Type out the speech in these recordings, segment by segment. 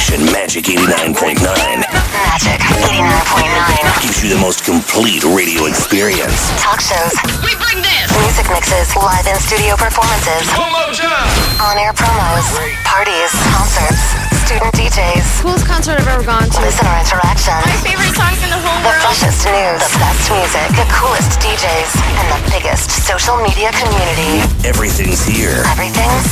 station, Magic 89.9. Magic 89.9. Gives you the most complete radio experience. Talk shows. We bring this. Music mixes. Live in studio performances. On air promos. Parties. Concerts. Student DJs. Coolest concert I've ever gone to. Listener interaction. My favorite songs in the whole The world. freshest news. The best music. The coolest DJs. And the biggest social media community. Everything's here. Everything's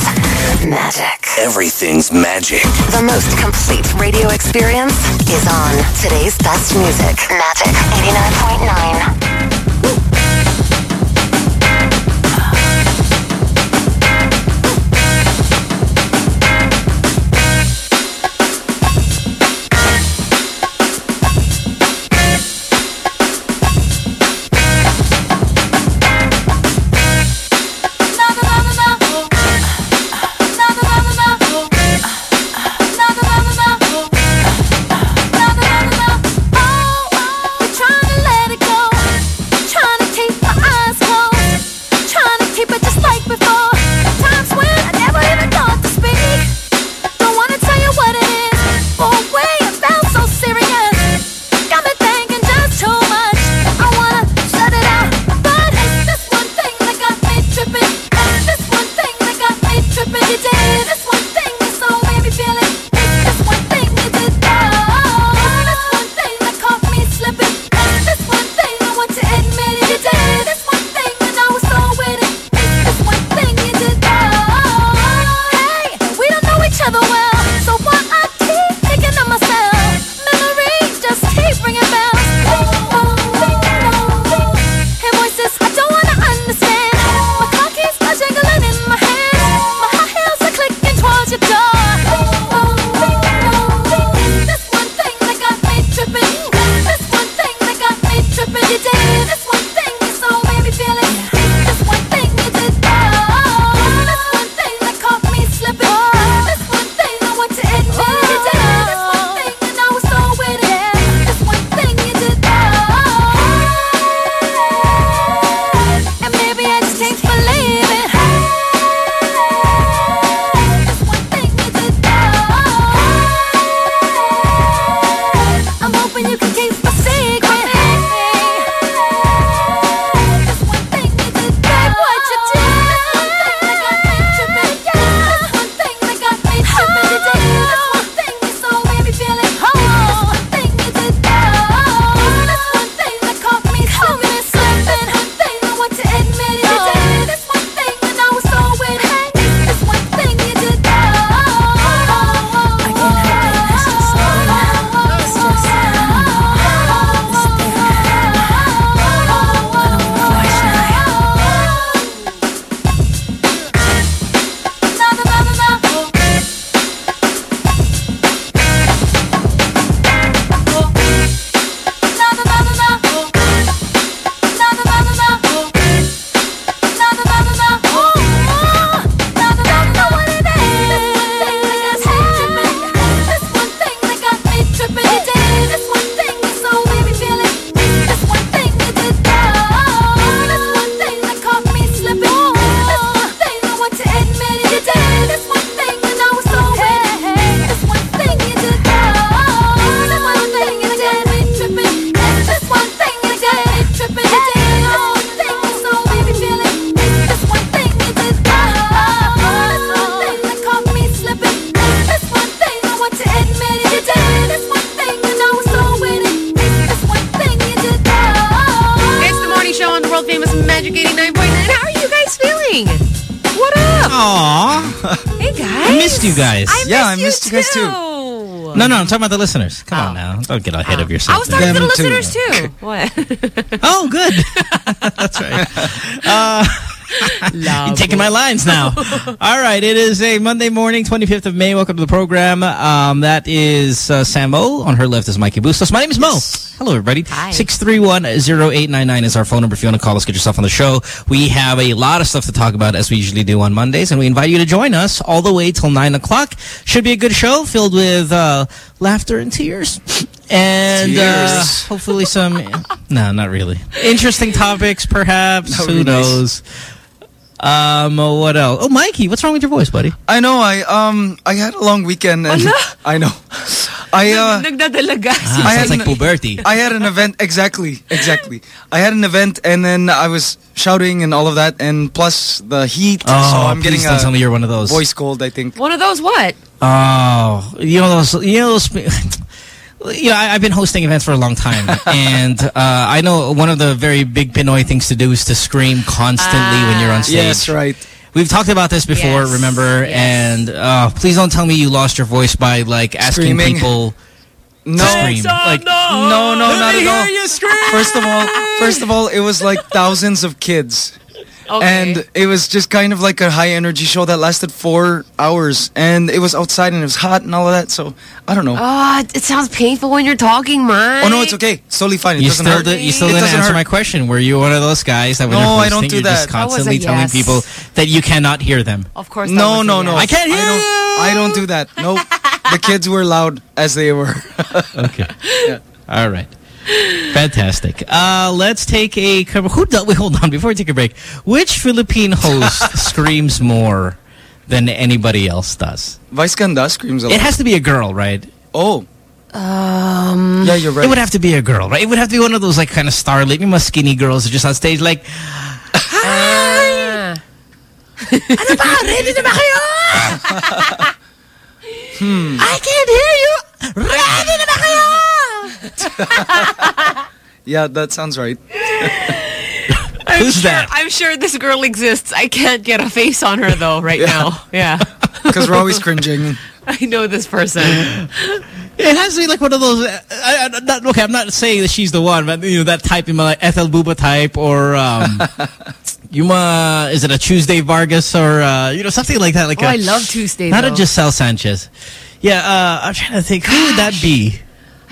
magic. Everything's magic. The most complete radio experience is on today's best music. Magic 89.9. too. too. No, no, I'm talking about the listeners. Come on now. Don't get ahead of yourself. I yourself. was talking to the listeners too. What? Oh, good. That's right. Uh, you're taking my lines now. All right. It is a Monday morning, 25th of May. Welcome to the program. Um, that is uh, Samo. On her left is Mikey Bustos. My name is Mo. Hello, everybody. Hi. 631-0899 is our phone number if you want to call us, get yourself on the show. We have a lot of stuff to talk about as we usually do on Mondays, and we invite you to join us all the way till 9 o'clock. Should be a good show filled with uh, laughter and tears. And uh, hopefully some... no, not really. Interesting topics, perhaps. That would Who be nice. knows? Um, what else? Oh, Mikey, what's wrong with your voice, buddy? I know. I um I had a long weekend and I know. I uh Nagdadalaga. Ah, I had like an- puberty. I had an event exactly exactly. I had an event and then I was shouting and all of that and plus the heat. Oh, so I'm please getting don't tell me you're one of those. voice cold. I think. One of those what? Oh, you know those. You know those. You know, I, I've been hosting events for a long time, and uh, I know one of the very big Pinoy things to do is to scream constantly when you're on stage. Yes, right. We've talked about this before, Yes, remember? yes. And uh, please don't tell me you lost your voice by like asking Screaming. people No, to scream. Like, no, no, no, not at all. you. First of all, first of all, it was like thousands of kids. Okay. And it was just kind of like a high energy show that lasted four hours. And it was outside and it was hot and all of that. So, I don't know. Ah, it sounds painful when you're talking, Mike. oh, no, it's okay. It's totally fine. It You doesn't still, hurt. did, you still it didn't doesn't answer hurt. my question. Were you one of those guys that when No, you're I hosting, don't do you're just that. That constantly telling yes. people that you cannot hear them? Of course. that No, was no, no. yes. I can't hear I don't, you. I don't do that. Nope. the kids were loud as they were. Okay. All right. Fantastic. Uh, let's take a who do, wait, hold on before we take a break. Which Philippine host screams more than anybody else does? Vice Ganda screams a lot. It has to be a girl, right? oh. Um. Yeah, you're right. It would have to be a girl, right? It would have to be one of those like kind of starlit, you know, skinny girls just on stage like, Ah. ano ba? Ready na ba kayo? Hmm. I can't hear you. Ready na ba kayo? yeah, that sounds right. I'm Who's sure, that? I'm sure this girl exists. I can't get a face on her though right now. Yeah. Because we're always cringing. I know this person. It has to be like one of those. Uh, I, I, not, okay, I'm not saying that she's the one, but you know that type, you know, like Ethel Booba type, or um, Yuma. Is it a Tuesday Vargas or uh, you know something like that? Like Oh, a- I love Tuesday, Not though. a Giselle Sanchez. Yeah, uh, I'm trying to think. Who would that be?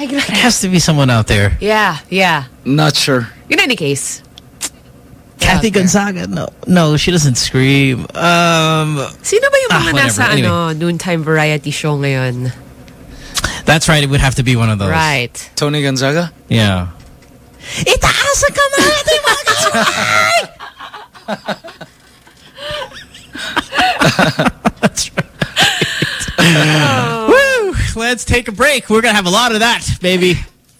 I, It has to be someone out there. yeah, yeah. Not sure. In any case. Kathy there. Gonzaga? No, no, she doesn't scream. Um, Sino ba yung Ah, mga whatever. nasa Anyway. ano, noontime variety show ngayon? that's right. It would have to be one of those. Right. Toni Gonzaga? Yeah. Itaas ang kamay natin, mga kasabay! That's right. Woo! Let's take a break. We're going to have a lot of that, baby.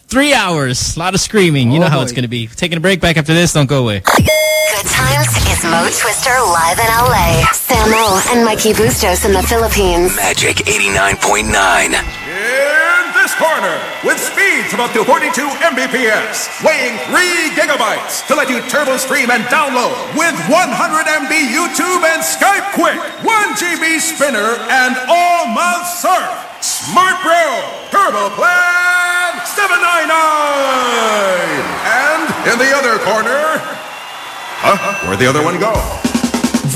Three hours. A lot of screaming. You know Oh, how it's oh, going to be. Taking a break back after this. Don't go away. Good times is Mo Twister live in LA. Samo and Mikey Bustos in the Philippines. Magic 89.9. In this corner, with speeds of up to 42 Mbps, weighing 3 gigabytes to let you turbo stream and download with 100 MB YouTube and Skype quick, 1 GB Spinnr, and all month surf. Smart Bro Turbo Plan 799. And in the other corner, huh? Where'd the other one go?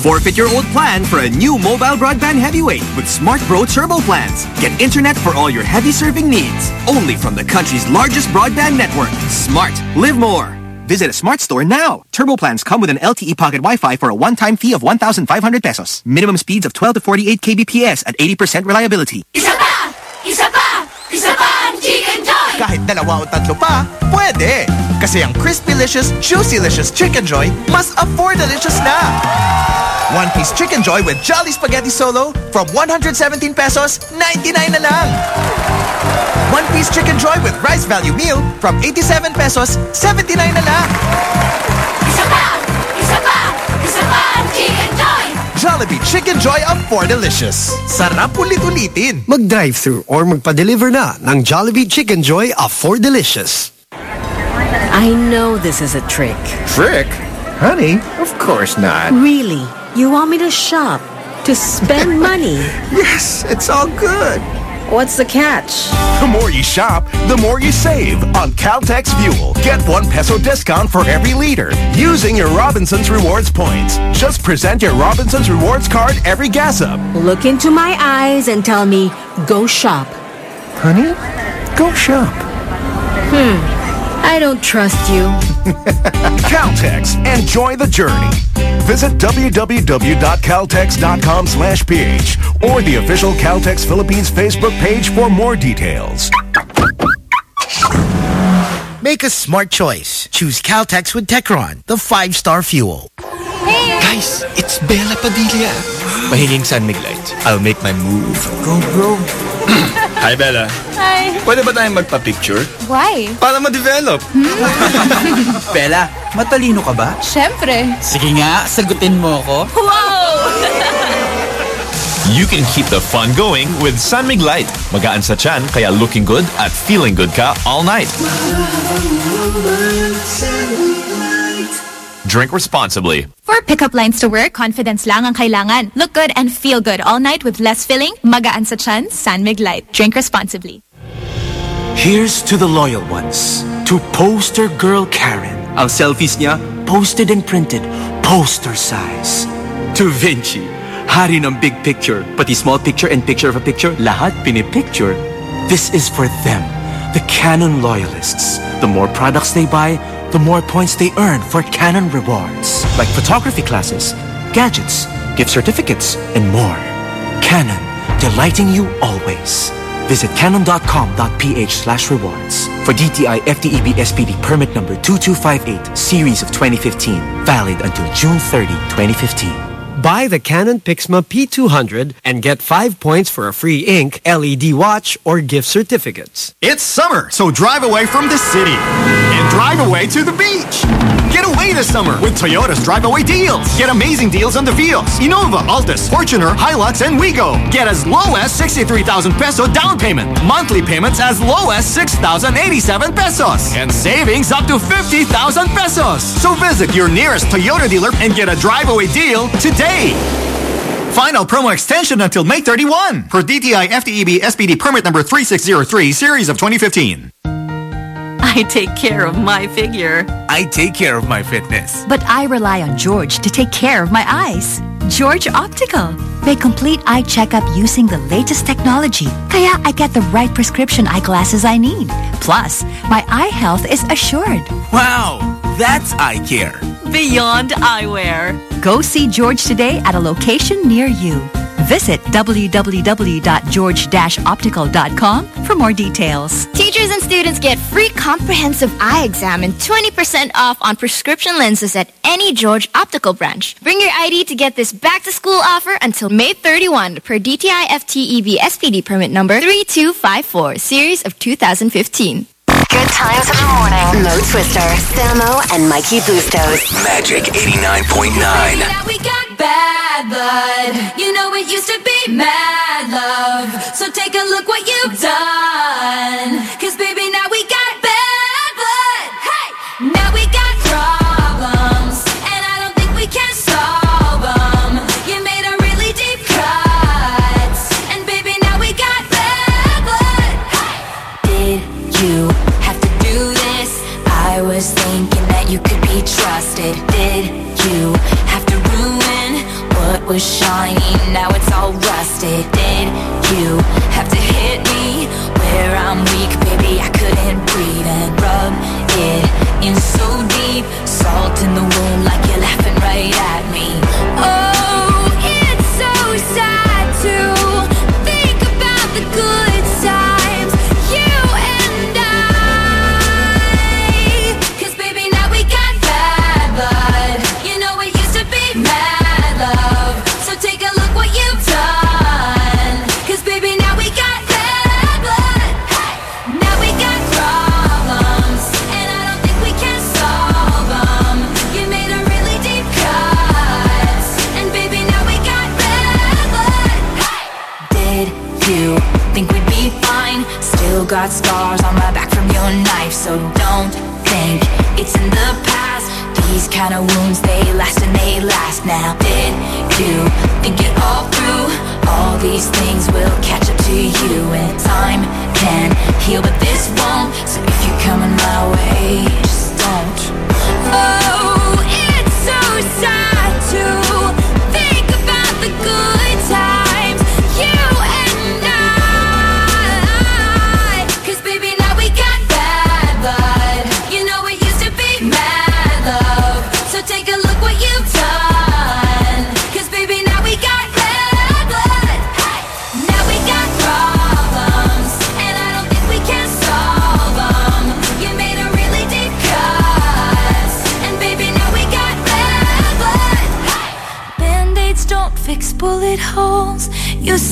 Forfeit your old plan for a new mobile broadband heavyweight with Smart Bro Turbo plans. Get internet for all your heavy surfing needs. Only from the country's largest broadband network. Smart. Live more. Visit a Smart store now. Turbo plans come with an LTE pocket Wi-Fi for a one-time fee of 1,500 pesos. Minimum speeds of 12 to 48 kbps at 80% reliability. Kahit dalawa o tatlo pa, pwede! Kasi ang Crispy-licious, Juicy-licious Chicken Joy mas afford-delicious na! One piece Chicken Joy with Jolly Spaghetti Solo from 117 pesos, 99 na lang! One piece Chicken Joy with Rice Value Meal from 87 pesos, 79 na lang! Isa pa! Isa pa! Isa pa ang Chicken Joy! Jollibee Chicken Joy Afford-delicious. Sarap ulit-ulitin! Mag-drive-thru or magpa-deliver na ng Jollibee Chicken Joy Afford-delicious. I know this is a trick. Trick? Honey, of course not. Really? You want me to shop? To spend money? Yes, it's all good. What's the catch? The more you shop, the more you save on Caltex Fuel. Get one peso discount for every liter using your Robinson's Rewards points. Just present your Robinson's Rewards card every gas up. Look into my eyes and tell me, go shop. Honey, go shop. Hmm. I don't trust you. Caltex, enjoy the journey. Visit www.caltex.com slash ph or the official Caltex Philippines Facebook page for more details. Make a smart choice. Choose Caltex with Techron, the five-star fuel. Hey! Guys, it's Bela Padilla. Mahinging San Mig Light. I'll make my move. Go, bro. Hi, Bela. Hi. Pwede ba tayong magpa-picture? Why? Para ma-develop. Hmm. Bela, matalino ka ba? Siyempre. Sige nga, sagutin mo ko. Wow! You can keep the fun going with San Mig Light. Magaan sa chan, kaya looking good at feeling good ka all night. Drink responsibly. For pickup lines to work, confidence lang ang kailangan. Look good and feel good all night with less filling, magaan sa chan, San Mig Light. Drink responsibly. Here's to the loyal ones. To poster girl Karen. Ang selfies niya, posted and printed, poster size. To Vinci, hari ng big picture. Pati small picture and picture of a picture, lahat pinipicture. This is for them, the Canon loyalists. The more products they buy, the more points they earn for Canon rewards. Like photography classes, gadgets, gift certificates, and more. Canon, delighting you always. Visit canon.com.ph slash rewards for DTI FTEB SPD permit number 2258 series of 2015. Valid until June 30, 2015. Buy the Canon Pixma P200 and get 5 points for a free ink, LED watch, or gift certificates. It's summer, so drive away from the city and drive away to the beach. Get away this summer with Toyota's drive away deals. Get amazing deals on the Vios, Innova, Altis, Fortuner, Hilux, and Wigo. Get as low as 63,000 peso down payment. Monthly payments as low as 6,087 pesos. And savings up to 50,000 pesos. So visit your nearest Toyota dealer and get a drive away deal today. Final promo extension until May 31 for DTI FTEB SPD permit number 3603 series of 2015. I take care of my figure. I take care of my fitness. But I rely on George to take care of my eyes. George Optical. They complete eye checkup using the latest technology. Kaya I get the right prescription eyeglasses I need. Plus, my eye health is assured. Wow, that's eye care. Beyond eyewear. Go see George today at a location near you. Visit www.george-optical.com for more details. Teachers and students get free comprehensive eye exam and 20% off on prescription lenses at any George Optical branch. Bring your ID to get this back to school offer until May 31 per DTI FTEB SPD permit number 3254 series of 2015. Good times in the morning. Mo Twister, Samo, and Mikey Bustos. Magic 89.9. Now we got bad blood. You know it used to be mad love. So take a look what you've done. Cause baby, now was shiny? Now it's all rusted. Did you have to hit me where I'm weak? Baby, I couldn't breathe and rub it in so deep. Salt in the Got scars on my back from your knife, so don't think it's in the past. These kind of wounds, they last and they last now. Did you think it all through? All these things will catch up to you, and time can heal, but this won't. So if you're coming my way, just don't. Oh,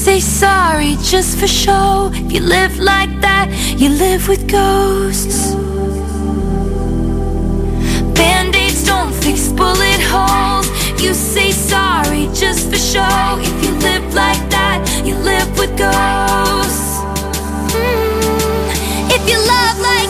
say sorry just for show. If you live like that, you live with ghosts. Band-aids don't fix bullet holes. You say sorry just for show. If you live like that, you live with ghosts. Mm. If you love like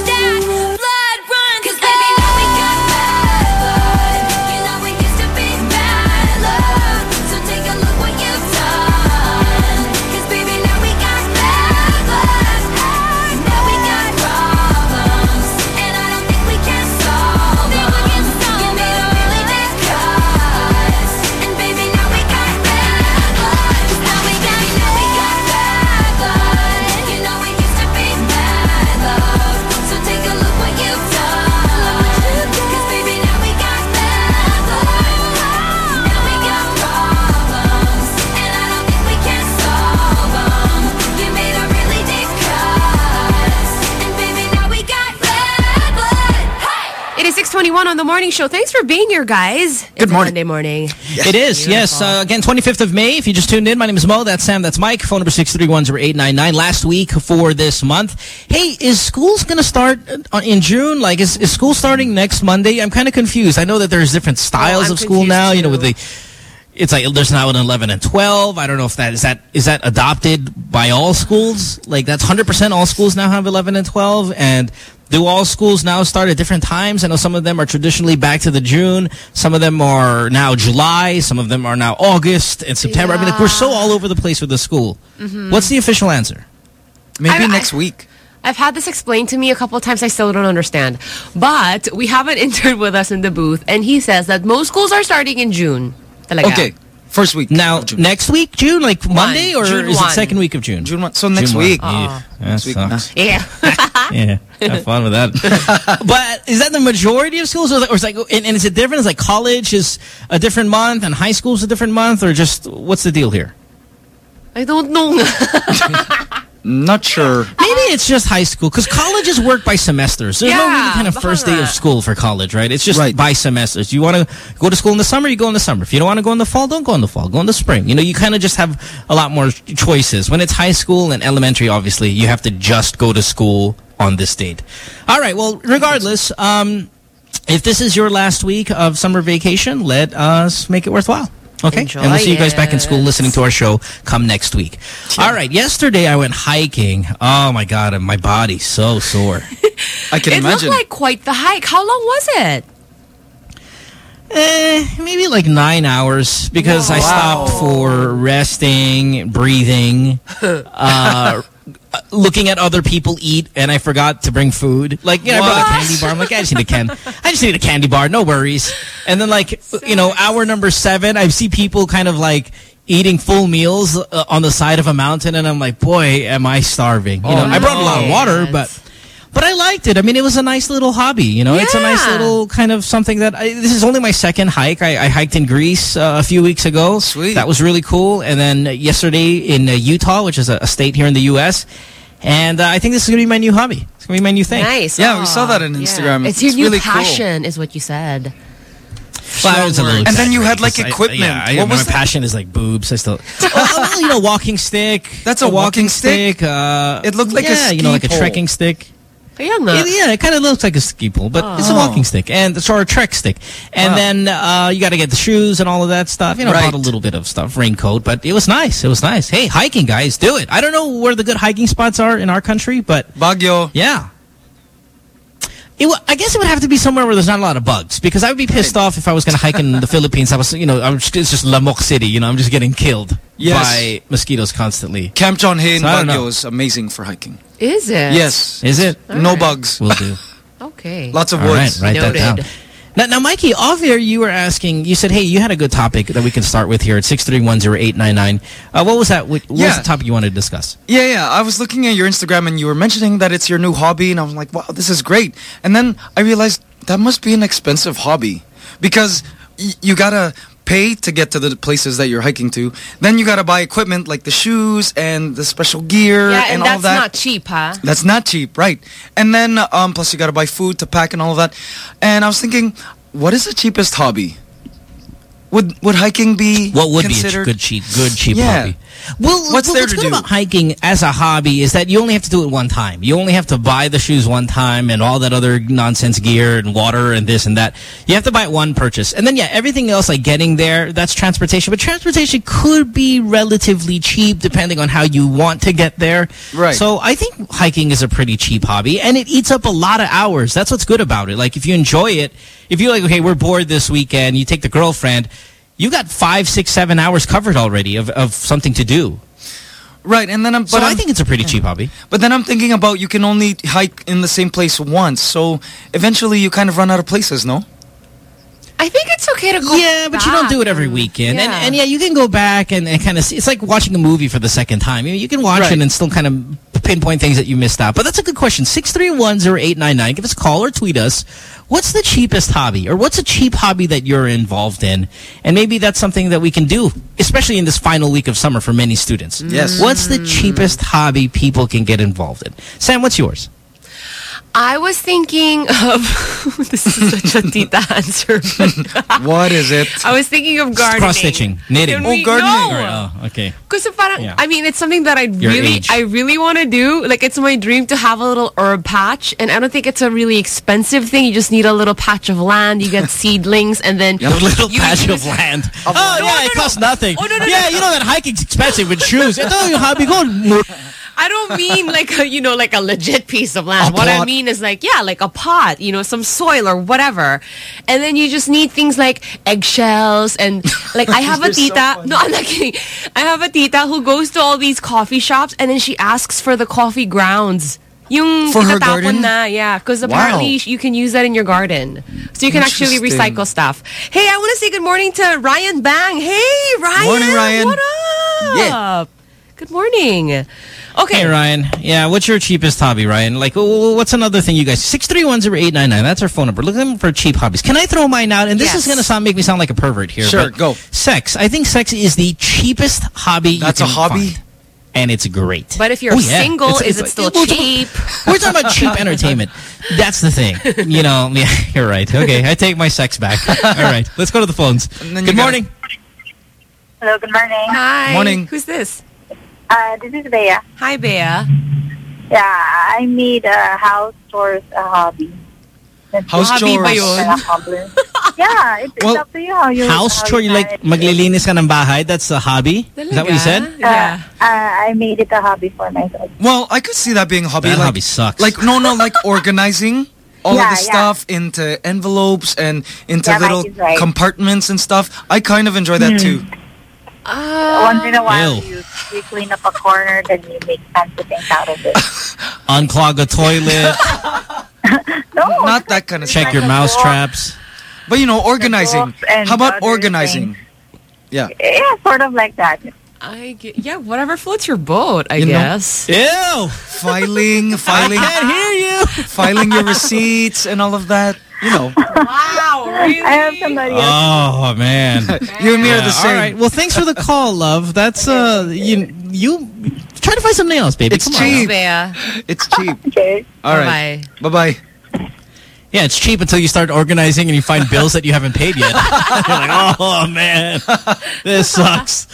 21 on the morning show. Thanks for being here, guys. Good it's morning. Monday morning. Yes. It is, Beautiful. yes. Uh, again, 25th of May. If you just tuned in, my name is Mo. That's Sam. That's Mike. Phone number 631-0899. Last week for this month. Hey, is school's going to start uh, in June? Like, is, is school starting next Monday? I'm kind of confused. I know that there's different oh, styles of school now, too. you know, with the it's like there's now an 11 and 12. I don't know if that is that is that adopted by all schools. Like that's 100% all schools now have 11 and 12 and do all schools now start at different times? I know some of them are traditionally back to the June. Some of them are now July. Some of them are now August and September. I mean, like, we're so all over the place with the school. Mhm. What's the official answer? Maybe I- next I- week. I've had this explained to me a couple of times. I still don't understand. But we have an intern with us in the booth, and he says that most schools are starting in June. Talaga. Okay, first week. Now, next week, June, like Monday, or June is one. it second week of June? June 1. So next June week. Uh-huh. Ah, one. Yeah, that sucks. Yeah. yeah, have fun with that. but is that the majority of schools, or, or is like, and, and is it different? Is like college is a different month, and high school is a different month, or just what's the deal here? I don't know. Not sure. Maybe it's just high school because colleges work by semesters. There's no really kind of first day of school for college, right? It's just by semesters. You want to go to school in the summer, you go in the summer. If you don't want to go in the fall, don't go in the fall. Go in the spring. You know, you kind of just have a lot more choices. When it's high school and elementary, obviously, you have to just go to school on this date. All right. Well, regardless, um, if this is your last week of summer vacation, let us make it worthwhile. Okay? Enjoy and we'll see you guys back in school listening to our show come next week. All right. Yesterday, I went hiking. Oh, my God. and My body's so sore. I can it imagine. looked like quite the hike. How long was it? Eh, maybe like nine hours because I stopped for resting, breathing, uh, looking at other people eat, and I forgot to bring food. Like, you know, I brought a candy bar. I'm like, I just need a can. I just need a candy bar. No worries. And then, like, you know, hour number seven, I see people kind of like eating full meals uh, on the side of a mountain, and I'm like, boy, am I starving. You know, Oh, I brought a lot of water, but. But I liked it. I mean, it was a nice little hobby. You know, it's a nice little kind of something that I, this is only my second hike. I, I hiked in Greece uh, a few weeks ago. Sweet. That was really cool. And then uh, yesterday in uh, Utah, which is a, a state here in the U.S. And uh, I think this is going to be my new hobby. It's going to be my new thing. Nice. Yeah, we saw that on Instagram. It's your It's new really cool. passion, is what you said. Well, I was a little And then you had, like like, 'cause I- equipment. yeah, I, What my was that? passion is like boobs. I still, oh, well, you know, walking stick. That's a walking stick? uh, It looked like a yeah, you know, ski like a trekking stick. Kaya nga. It, yeah, it kind of looks like a ski pole, but it's a Oh. walking stick and it's or a trek stick. And Wow. then uh, you got to get the shoes and all of that stuff. You know, Right. bought a little bit of stuff, raincoat, but it was nice. It was nice. Hey, hiking, guys, do it. I don't know where the good hiking spots are in our country, but Baguio. yeah. It w I guess it would have to be somewhere where there's not a lot of bugs because I would be pissed off if I was going to hike in the Philippines. I was, you know, I'm just, it's just Lamok City. You know, I'm just getting killed Yes. by mosquitoes constantly. Camp John Hay in So I. Baguio is amazing for hiking. Is it? Yes. Is it? No right. bugs. Will do. Okay. Lots of All right, woods. write that down. Now, now, Mikey, off air, you were asking, you said, hey, you had a good topic that we can start with here at 6310899. Uh, what was that? What, what was the topic you wanted to discuss? Yeah, yeah. I was looking at your Instagram and you were mentioning that it's your new hobby, and I was like, wow, this is great. And then I realized that must be an expensive hobby because y you gotta pay to get to the places that you're hiking to. Then you gotta buy equipment like the shoes and the special gear Yeah, and, and, all that's that. not cheap, huh? That's not cheap, right? And then um, plus you gotta buy food to pack and all of that. And I was thinking, what is the cheapest hobby? would would hiking be What would considered? be a good cheap, good cheap Yeah. hobby? Well, What's well, there what's to good do? about hiking as a hobby is that you only have to do it one time. You only have to buy the shoes one time and all that other nonsense gear and water and this and that. You have to buy it one purchase. And then, yeah, everything else, like getting there, that's transportation. But transportation could be relatively cheap depending on how you want to get there. Right. So I think hiking is a pretty cheap hobby and it eats up a lot of hours. That's what's good about it. Like if you enjoy it, if you're like, okay, we're bored this weekend, you take the girlfriend, you got five, six, seven hours covered already of, of something to do. Right, and then I'm. But So I I'm- think it's a pretty cheap hobby. But then I'm thinking about you can only hike in the same place once, so eventually you kind of run out of places, no? I think it's okay to go Yeah, but you don't do it every weekend. And, and yeah, you can go back and, and kind of see. It's like watching a movie for the second time. You, know, you can watch Right. it and still kind of pinpoint things that you missed out. But that's a good question. 6310899. Give us a call or tweet us. What's the cheapest hobby? Or what's a cheap hobby that you're involved in? And maybe that's something that we can do, especially in this final week of summer for many students. Yes. What's the cheapest hobby people can get involved in? Sam, what's yours? I was thinking of this is such a tita answer. what is it? I was thinking of gardening. Cross stitching, knitting. Oh, gardening! No. Oh, okay. Because Yeah. I mean, it's something that I really, age. I really want to do. Like, it's my dream to have a little herb patch, and I don't think it's a really expensive thing. You just need a little patch of land. You get seedlings, and then A little you patch of land. Of- oh, oh, No, yeah, no, it costs nothing. Oh, no, no, yeah, you know that hiking's expensive with shoes. Ito yung hobby ko. I don't mean like a, you know, like a legit piece of land. A what I plot. Mean is like, yeah, like a pot, you know, some soil or whatever. And then you just need things like eggshells and like I have a You're so tita. no, I'm not kidding. I have a tita who goes to all these coffee shops and then she asks for the coffee grounds. Yung For her garden? na, yeah, because Wow. apparently you can use that in your garden, so you can actually recycle stuff. Hey, I want to say good morning to Ryan Bang. Hey, Ryan. Morning, Ryan. What up? Yeah. Good morning. Okay. Hey, Ryan. Yeah, what's your cheapest hobby, Ryan? Like, what's another thing you guys... 6310899, that's our phone number. Look at them for cheap hobbies. Can I throw mine out? And this is going to sound make me sound like a pervert here. Sure, but go. Sex. I think sex is the cheapest hobby That's you a hobby? find. And it's great. But if you're Oh, yeah. single, It's- is it's it like- still we're talking- cheap? We're talking about cheap entertainment. That's the thing. You know, yeah, you're right. Okay, I take my sex back. All right, let's go to the phones. Good morning. Hello, good morning. Hi. Morning. Who's this? Uh, this is Bea. Hi, Bea. Yeah, I made uh, house chores a hobby. That's House hobby chores. ba yun? yeah, it's, it's Well, up to you how you House how chore, you you like manage it. maglilinis ka ng bahay? That's a hobby? Is that what you said? Uh, uh, I made it a hobby for myself. Well, I could see that being a hobby. That like, hobby sucks. Like, no, no, like organizing all Yeah, of the yeah. stuff into envelopes and into Yeah, little right. compartments and stuff. I kind of enjoy that too. Ah. Once in a while, Ew. you, you clean up a corner, then you make fancy things out of it. Unclog a toilet, no, Not that kind of check stuff. your mouse traps. But, you know, organizing. How about other organizing? Yeah. yeah, sort of like that. I get, yeah, whatever floats your boat, I You know? guess. Ew! Filing, filing, I Can't hear you! filing your receipts and all of that. You know, Wow, really? I have somebody else. Oh, man. you and me are Yeah, the same. All right. Well, thanks for the call, love. That's, uh, you, you, try to find something else, baby. It's Come cheap. Bea. It's cheap. Okay. All right. Bye-bye. Yeah, it's cheap until you start organizing and you find bills that you haven't paid yet. You're like, oh, man, this sucks.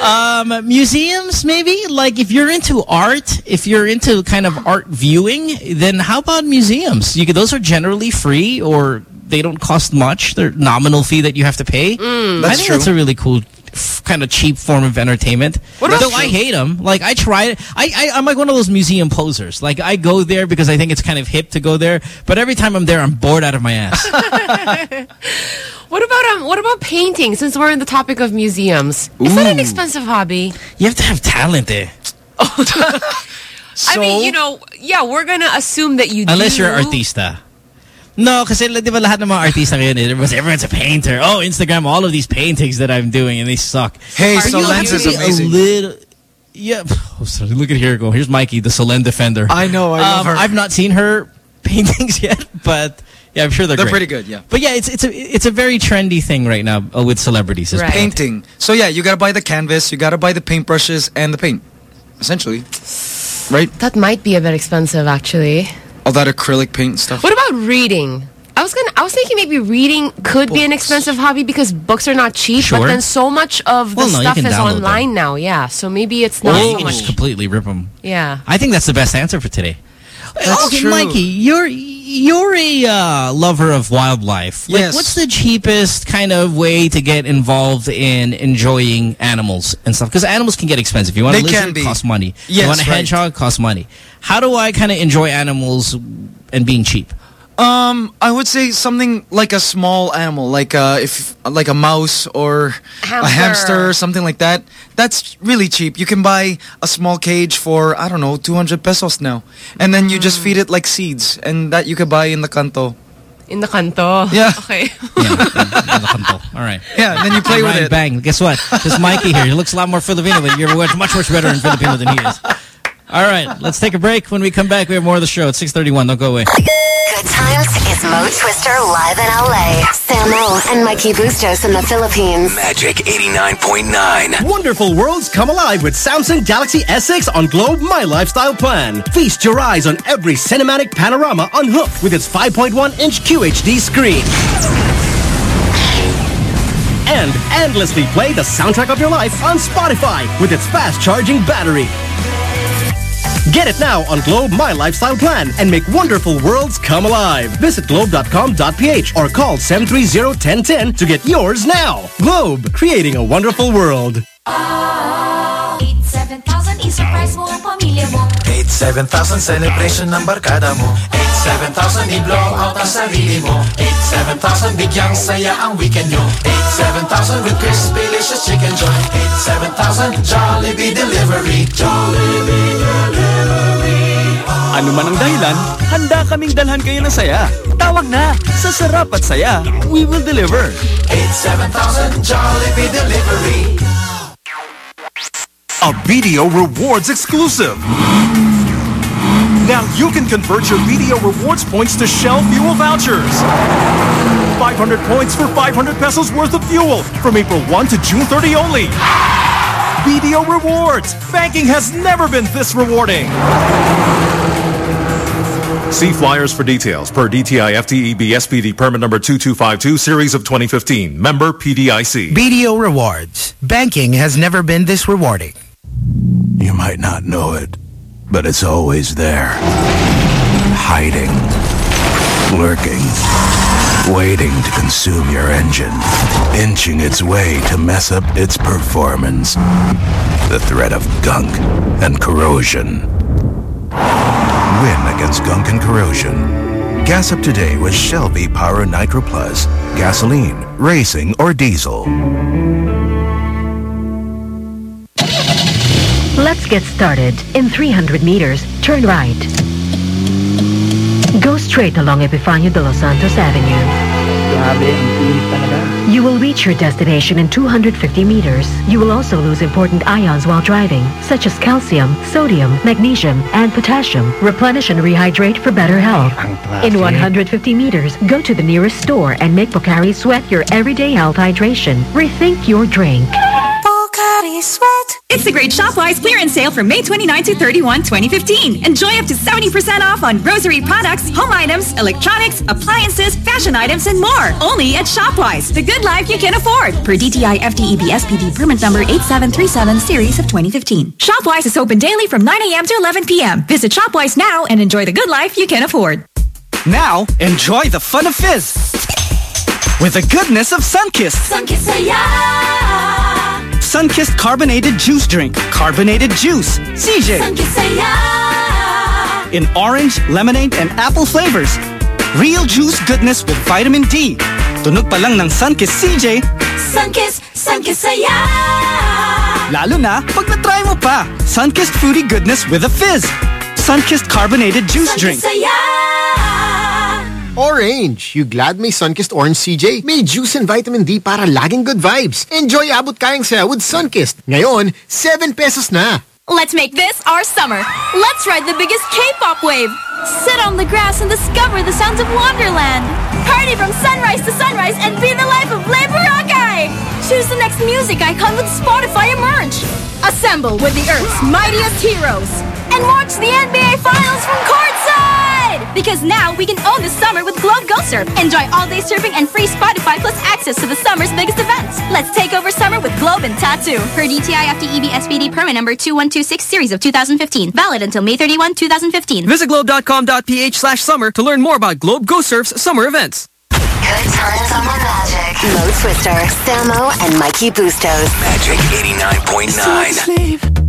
Um, museums, maybe? Like, if you're into art, if you're into kind of art viewing, then how about museums? You could, those are generally free or they don't cost much. They're nominal fee that you have to pay. I That's think true. that's a really cool kind of cheap form of entertainment. What Though I hate them. Like I try it. I, I I'm like one of those museum posers. Like I go there because I think it's kind of hip to go there. But every time I'm there, I'm bored out of my ass. What about um? What about painting? Since we're in the topic of museums, is that an expensive hobby? you have to have talent there, I mean, you know, yeah, we're gonna assume that you unless do. you're an artista. No, kasi di ba lahat ng mga artista ngayon, eh, everyone's, everyone's a painter. Oh, Instagram, all of these paintings that I'm doing and they suck. Hey, Are you Solenn's is really a amazing. little, yeah. Oh, sorry, look at here go. Here's Mikey, the Solenn defender. I know, I love Um, her. I've not seen her paintings yet, but yeah, I'm sure they're, They're great. pretty good, yeah. But yeah, it's it's a it's a very trendy thing right now uh, with celebrities. Right. Painting. So yeah, you gotta buy the canvas, you gotta buy the paintbrushes and the paint. Essentially. Right? That might be a bit expensive, actually. All that acrylic paint stuff. What about reading? I was gonna I was thinking maybe reading could be an expensive hobby because books are not cheap, Sure. but then so much of the Well, no, stuff is download online now. Yeah, so maybe it's not Or you so can much. just completely rip them. Yeah. I think that's the best answer for today. That's okay, true. Mikey, you're you're a uh, lover of wildlife. Like, Yes. What's the cheapest kind of way to get involved in enjoying animals and stuff? Because animals can get expensive. You want a lizard, can be. cost money. Yes, you want a right. hedgehog, cost money. How do I kind of enjoy animals and being cheap? Um, I would say something like a small animal, like uh, if like a mouse or a Hamster. hamster or something like that. That's really cheap. You can buy a small cage for I don't know, 200 pesos now, and then you just feed it like seeds, and that you could buy in the canto. In the kanto. Yeah. Okay. Yeah. All right. Yeah, and then you play with Ryan, it. Bang. Guess what? This Mikey here, he looks a lot more Filipino, but you're much, much better in Filipino than he is. All right, let's take a break. When we come back, we have more of the show at 631. Don't go away. Good times is Mo Twister live in LA. Samo and Mikey Bustos in the Philippines. Magic 89.9. Wonderful worlds come alive with Samsung Galaxy S6 on Globe My Lifestyle Plan. Feast your eyes on every cinematic panorama on HOOQ with its 5.1-inch QHD screen. And endlessly play the soundtrack of your life on Spotify with its fast-charging battery. Get it now on Globe My Lifestyle Plan and make wonderful worlds come alive. Visit globe.com.ph or call 730-1010 to get yours now. Globe, creating a wonderful world. 87,000 i-surprise mo ang pamilya mo. 87,000 celebration ng barkada mo. 87,000 i-blow out ang sarili mo. 87,000 bigyang saya ang weekend nyo. 87,000 with crispy delicious chicken joy. 87,000 Jollibee delivery. Jollibee delivery. Ano man ang dahilan, handa kaming dalhan kayo ng saya. Tawag na! Sa sarap at saya, we will deliver. 87,000 Jollibee delivery A BDO Rewards exclusive. Now you can convert your BDO Rewards points to Shell fuel vouchers. 500 points for 500 pesos worth of fuel from April 1 to June 30 only. BDO Rewards. Banking has never been this rewarding. See flyers for details per DTI FTEB SPD permit number 2252 series of 2015. Member PDIC. BDO Rewards. Banking has never been this rewarding. You might not know it, but it's always there. Hiding. Lurking. Waiting to consume your engine. Inching its way to mess up its performance. The threat of gunk and corrosion. Win against gunk and corrosion. Gas up today with Shell V-Power Nitro Plus. Gasoline, racing, or diesel. Let's get started. In 300 meters, turn right. Go straight along Epifanio de los Santos Avenue. You will reach your destination in 250 meters. You will also lose important ions while driving, such as calcium, sodium, magnesium, and potassium. Replenish and rehydrate for better health. In 150 meters, go to the nearest store and make Pocari Sweat your everyday health hydration. Rethink your drink. Pocari Sweat. It's the great Shopwise clearance sale from May 29 to 31, 2015. Enjoy up to 70% off on grocery products, home items, electronics, appliances, fashion items, and more. Only at Shopwise. The good life you can afford. Per DTI FTEB SPD permit number 8737 series of 2015. Shopwise is open daily from 9 a.m. to 11 p.m. Visit Shopwise now and enjoy the good life you can afford. Now, enjoy the fun of fizz. With the goodness of Sunkist. Sunkist saya Sunkist carbonated juice drink. Carbonated juice. CJ. In orange, lemonade, and apple flavors. Real juice goodness with vitamin D. Tunog pa lang ng Sunkist CJ, Sunkist, Sunkist saya lalo na pag na-try mo pa. Sunkist fruity goodness with a fizz. Sunkist carbonated juice drink. Orange. You glad may Sunkist Orange CJ? May juice and vitamin D para laging good vibes. Enjoy abot kayang saya with Sunkist. Ngayon, 7 pesos na. Let's make this our summer. Let's ride the biggest K-pop wave. Sit on the grass and discover the sounds of Wonderland. Party from sunrise to sunrise and be the life of Boracay. Choose the next music icon with Spotify Emerge. Assemble with the Earth's mightiest heroes. And watch the NBA Finals from courtside. Because now we can own the summer with Globe Go Surf. Enjoy all-day surfing and free Spotify Plus access to the summer's biggest events. Let's take over summer with Globe and Tattoo. Per DTI FTEB SPD permit number 2126 series of 2015. Valid until May 31, 2015. Visit globe.com.ph slash summer to learn more about Globe Go Surf's summer events. Good times on the Magic. Mo Twister, Samo, and Mikey Bustos. Magic 89.9.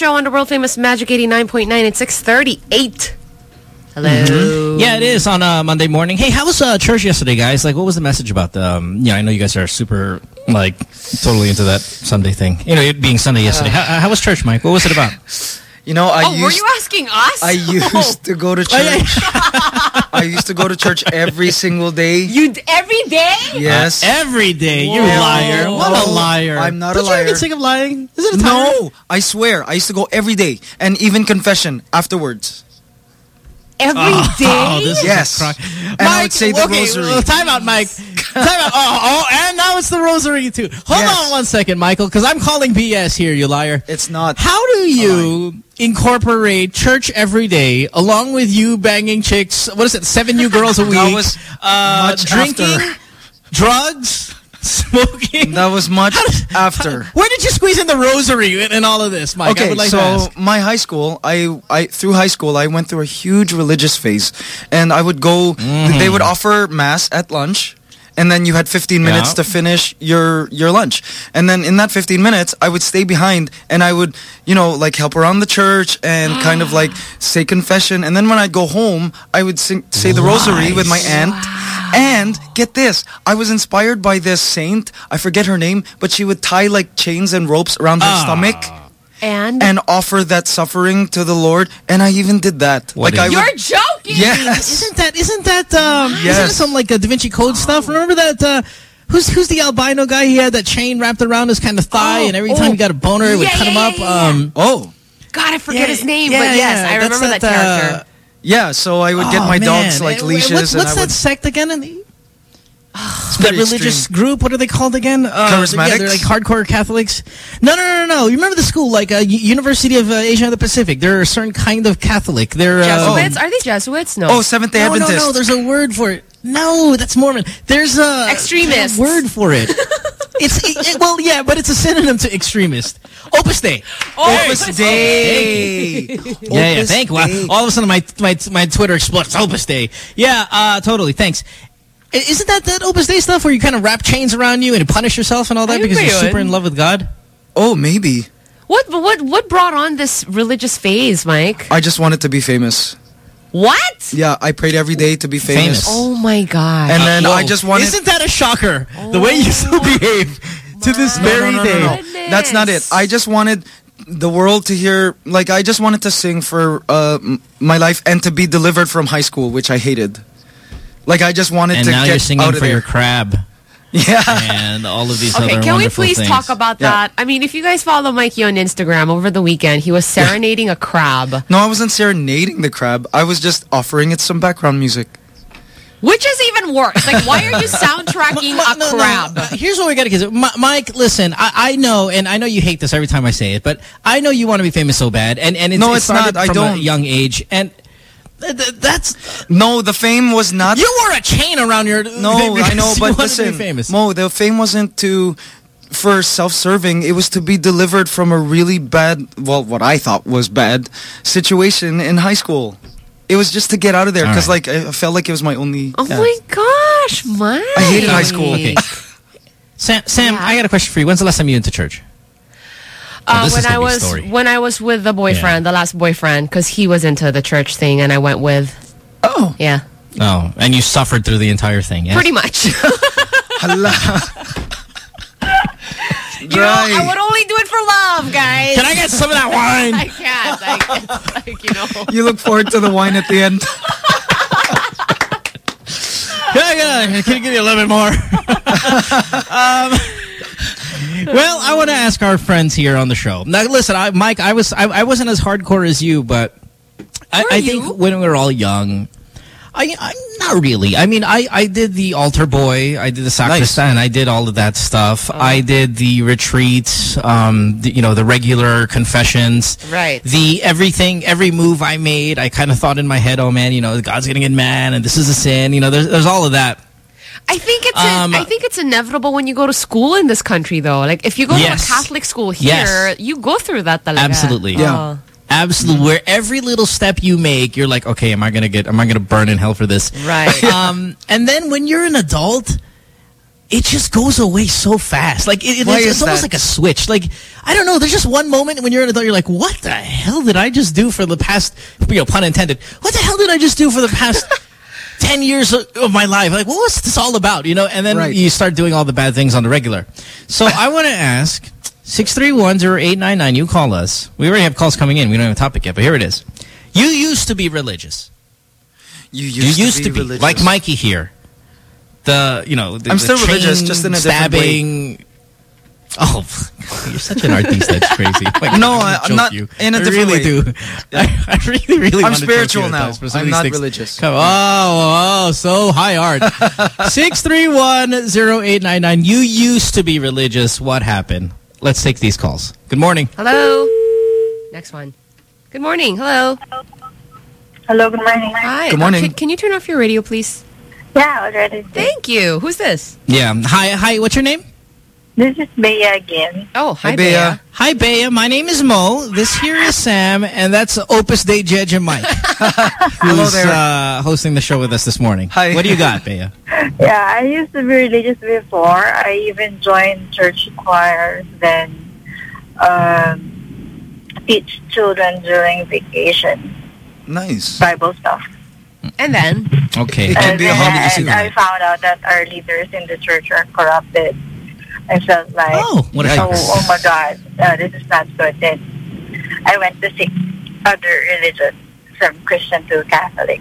show on the world famous Magic 89.9 at 638. Hello. Yeah, it is on uh, Monday morning. Hey, how was uh, church yesterday, guys? Like, what was the message about the? Um, yeah, I know you guys are super like totally into that Sunday thing. You know, it being Sunday yesterday. how, how was church, Mike? What was it about? You know, I oh, used were you asking us? I oh. used to go to oh, church. I used to go to church every single day. You every day? Yes. Uh, every day, you Whoa. liar. What a liar. I'm not Don't a you ever liar. get sick of lying? Is it a No, I swear. I used to go every day and even confession afterwards. Every day? Oh, this is Yes. a cry. And I would say the okay, rosary. well, time out, Mike. time out. Oh, oh, and now it's the rosary too. Hold Yes. on one second, Michael, because I'm calling BS here, you liar. It's not. How do you incorporate church every day along with you banging chicks? What is it? Seven new girls a week. That was uh, much drinking, after. drugs, smoking. That was much after. Where did you squeeze in the rosary in, in all of this, Mike? Okay, like so my high school, I, I through high school, I went through a huge religious phase, and I would go. Mm-hmm. They would offer mass at lunch, and then you had 15 minutes Yeah. to finish your your lunch. And then in that 15 minutes, I would stay behind and I would, you know, like help around the church and kind of like say confession. And then when I'd go home, I would sing, say the rosary with my aunt. And get this, I was inspired by this saint. I forget her name, but she would tie like chains and ropes around her Ah. stomach And and offer that suffering to the Lord. And I even did that. What like I you're joking. Yes. Isn't that isn't that um isn't Yes. it some like a Da Vinci Code stuff? Remember that uh who's who's the albino guy? He had that chain wrapped around his kind of thigh, Oh, and every oh. time he got a boner, it would Yeah, cut him up. yeah, yeah. Um, oh. God, I forget Yeah, his name, yeah, but yes, yeah, I remember that, that, uh, character. Yeah, so I would get oh, my dogs like leashes What's, and what's I would that sect again? In the, that religious extreme. group? What are they called again? Uh, Charismatics? Yeah, they're like hardcore Catholics. No, no, no, no. You remember the school, like uh, University of uh, Asia and the Pacific? They're a certain kind of Catholic. They're uh, Jesuits? Are they Jesuits? No. Oh, Seventh Day no, no, Adventist. no. There's a word for it. No, that's Mormon. There's a Extremists. a word for it. it's it, it- well, yeah, but it's a synonym to extremist. Opus Dei. Opus Dei. Yeah, yeah. Thank you. Wow. All of a sudden, my my my Twitter explodes. Opus Dei. Yeah, uh, totally. Thanks. I- Isn't that that Opus Dei stuff where you kind of wrap chains around you and punish yourself and all that Ayun because you're super in love with God? Oh, maybe. What, what, what brought on this religious phase, Mike? I just wanted to be famous. What? Yeah, I prayed every day to be famous. Famous. Oh my God. And then Whoa. I just wanted... Isn't that a shocker? The way you still behave to this No, very no, no, day. no, no. That's not it. I just wanted the world to hear... Like, I just wanted to sing for uh, m- my life and to be delivered from high school, which I hated. Like, I just wanted And to now get you're singing out of for there. your crab Yeah. and all of these Okay, other can we please things. talk about Yeah. that? I mean, if you guys follow Mikey on Instagram over the weekend, he was serenading a crab, No, I wasn't serenading the crab. I was just offering it some background music. which is even worse. Like, why are you soundtracking a No, no, crab? uh, Here's what we got to get. Mike, listen, I, I know, and I know you hate this every time I say it, but I know you want to be famous so bad, and and it's, No, it it's started not. I from a don't. young age, and th th that's No, the fame was not... you wore a chain around your. No, I know, but wanted to be listen, famous. Mo, the fame wasn't to for self-serving. It was to be delivered from a really bad, well, what I thought was bad situation in high school. It was just to get out of there because, right. like, I felt like it was my only. Oh yeah. my gosh, Mike. I hated high school. Okay. Sam, Sam, I got a question for you. When's the last time you went to church? Oh, Uh, this I gonna be a was story. when I was with the boyfriend, the last boyfriend, because he was into the church thing, and I went with. Oh, yeah, Oh, and you suffered through the entire thing, yes? pretty much. Hala. you know, I would only do it for love, guys. Can I get some of that wine? I can't. I, it's like you know. You look forward to the wine at the end. yeah, yeah. get can you give me a little bit more? um, well, I want to ask our friends here on the show. Now, listen, I, Mike, I was I, I wasn't as hardcore as you, but I, I think when we were all young, I, I not really. I mean, I I did the altar boy, I did the sacristan, I did all of that stuff. I did the retreats, um, the, you know, the regular confessions. Right. The everything, every move I made, I kind of thought in my head, oh man, you know, God's gonna get mad, and this is a sin. You know, there's there's all of that. I think it's Um, I think it's inevitable when you go to school in this country, though. Like if you go Yes. to a Catholic school here, Yes. you go through that. Talaga. Absolutely. Oh. Absolutely. Where every little step you make, you're like, okay, am I gonna get? Am I gonna burn in hell for this? Right. um, and then when you're an adult, it just goes away so fast. Like it, it- it's, it's almost like a switch. Like I don't know. There's just one moment when you're an adult, you're like, what the hell did I just do for the past? You know, pun intended. What the hell did I just do for the past? 10 years of of my life. Like, what was this all about? You know, and then Right. you start doing all the bad things on the regular. So I want to ask, 6310899, you call us. We already have calls coming in. We don't have a topic yet, but here it is. You used to be religious. You You used, used to, be, religious. Like Mikey here. The, you know, the, I'm the still religious, just in a different way. Stabbing. Oh, you're such an artist. That's crazy. Like, No, I- I'm not- you. in a I different really way. do. I, I really, really I'm wanna choke spiritual you now. times for some of I'm not things. religious. Come, oh, oh, so high art. 6310899. You used to be religious. What happened? Let's take these calls. Good morning. Hello. Next one. Good morning. Hello. Hello, good morning. Hi. Good morning. Uh, can, can you turn off your radio, please? Yeah, already. Thank you. Who's this? Yeah. Hi, hi. What's your name? This is Bea again. Oh, Hi, Bea. Hi, Bea. My name is Mo. This here is Sam, and that's Opus Dei Judge and Mike. who's there. Uh, hosting the show with us this morning. Hi. What do you got, Bea? Yeah, I used to be religious before. I even joined church choirs, then um, teach children during vacation, Nice. Bible stuff. And then? Okay. and then I, I found out that our leaders in the church are corrupted. I felt like, Oh, what a oh, oh my God, uh, this is not good. Then I went to seek other religions from Christian to Catholic.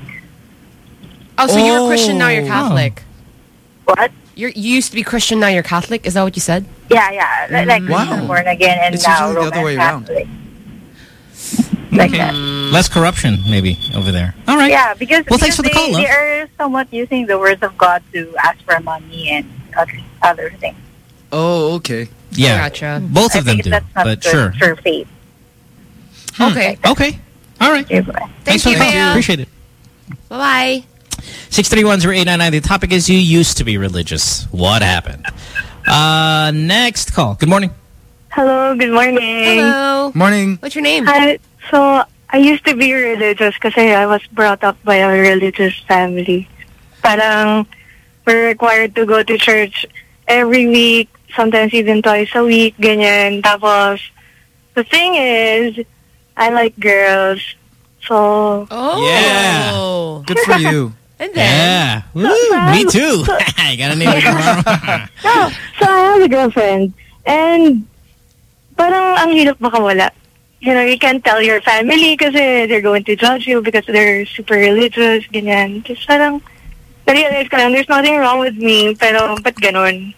Oh, so you're Christian, now you're Catholic. What? You're, you used to be Christian, now you're Catholic? Is that what you said? Yeah, yeah, li- like Wow. Christian born again and It's now usually the other way around. Catholic. Like that. Less corruption, maybe, over there. All right. Yeah, because, Well, thanks because for the they, call, they are somewhat using the words of God to ask for money and other, other things. Oh, okay. Yeah. Gotcha. Both I of them do, but good sure. for faith. Okay. Okay. All right. Thanks for you, the call. Appreciate it. Bye-bye. 631-0899. The topic is you used to be religious. What happened? Uh, next call. Good morning. Hello, good morning. Hello. Morning. What's your name? Hi. So, I used to be religious because I was brought up by a religious family. Parang we're required to go to church every week, sometimes even twice a week, ganyan. Tapos, the thing is, I like girls. So, Oh. Yeah. Good for you. And Yeah. Woo, me too. I got a name it tomorrow. no, so I have a girlfriend. And parang ang hirap makawala. You know, you can't tell your family kasi they're going to judge you because they're super religious, ganyan. Just parang, na-realize ko lang, there's nothing wrong with me, pero ba't ganun?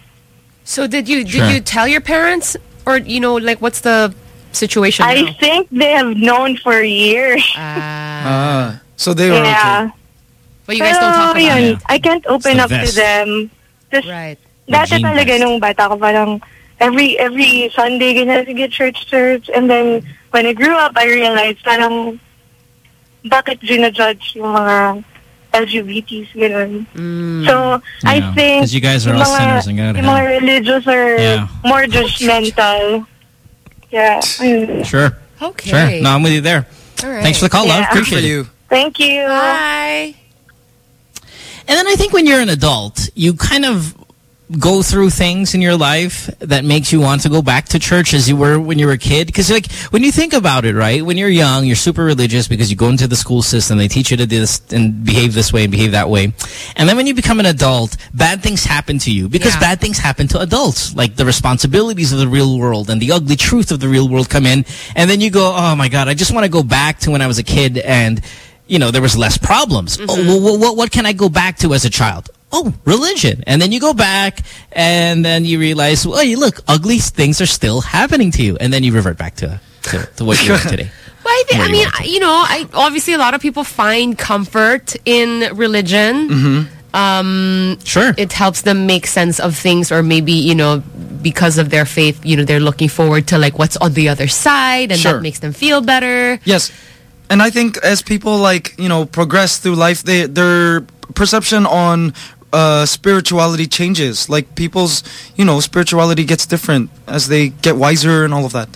So did you did Sure. you tell your parents or you know like what's the situation I now? think they have known for years. Ah, so they were yeah. okay. But you guys don't talk about yun, it. I can't open It's the up to them. Just, right. Dati talaga nung bata ko parang every every Sunday ganyan sige church church and then when I grew up I realized parang bakit ginajudge yung mga LGBTs ganun. Mm. So I Yeah, think 'cause you guys are yung all mga, sinners and God yung mga religious are Yeah. more judgmental. Yeah. ayun. Sure. Okay. Sure. No, I'm with you there. All right. Thanks for the call, love. Appreciate you. Thank you. Bye. And then I think when you're an adult, you kind of go through things in your life that makes you want to go back to church as you were when you were a kid. Because like when you think about it, right? When you're young, you're super religious because you go into the school system. They teach you to do this and behave this way and behave that way. And then when you become an adult, bad things happen to you because Yeah. bad things happen to adults. Like the responsibilities of the real world and the ugly truth of the real world come in. And then you go, oh my God, I just want to go back to when I was a kid and you know, there was less problems. Mm-hmm. Oh, well, what, what can I go back to as a child? Oh, religion. And then you go back and then you realize, well, you look, ugly things are still happening to you. And then you revert back to, to, to what you're today. Well, I, think, I mean, want you know, I, obviously a lot of people find comfort in religion. Mm-hmm. Um, sure. It helps them make sense of things or maybe, you know, because of their faith, you know, they're looking forward to like what's on the other side and Sure. that makes them feel better. Yes. And I think as people like, you know, progress through life, they their perception on uh, spirituality changes. Like people's, you know, spirituality gets different as they get wiser and all of that.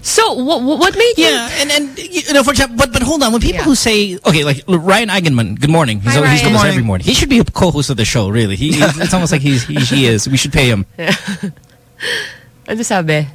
So what what made you? Yeah, and and you know, for example, but but hold on. When people who say, okay, like Ryan Eigenmann, good morning. He's, Hi, he's Ryan. with us every morning. He should be a co-host of the show. Really, he, he's- it's almost like he's, he he is. We should pay him. Ano sabi?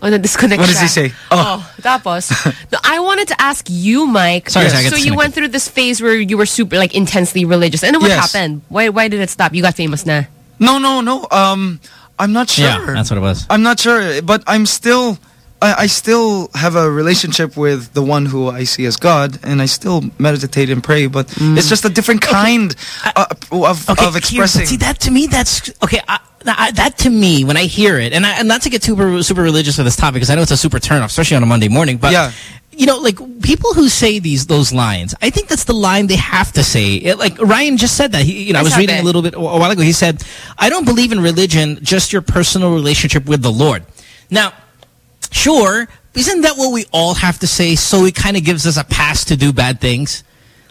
O, na-disconnect What does he say? Oh, tapos. No, I wanted to ask you, Mike. Sorry, sorry, I got so you went through this phase where you were super, like, intensely religious. And then what Yes. happened? Why why did it stop? You got famous na. No, no, no. Um, I'm not sure. Yeah, that's what it was. I'm not sure, but I'm still, I, I still have a relationship with the one who I see as God, and I still meditate and pray. But it's just a different kind uh, of, Okay, of expressing. but see, that to me, that's okay. I, I, that to me, when I hear it, and, I, and not to get super super religious for this topic, because I know it's a super turn off, especially on a Monday morning. But Yeah. you know, like people who say these those lines, I think that's the line they have to say. It, like Ryan just said that. He, you know, I was Sabi. reading a little bit a while ago. He said, "I don't believe in religion, just your personal relationship with the Lord." Now, sure, isn't that what we all have to say? So it kind of gives us a pass to do bad things.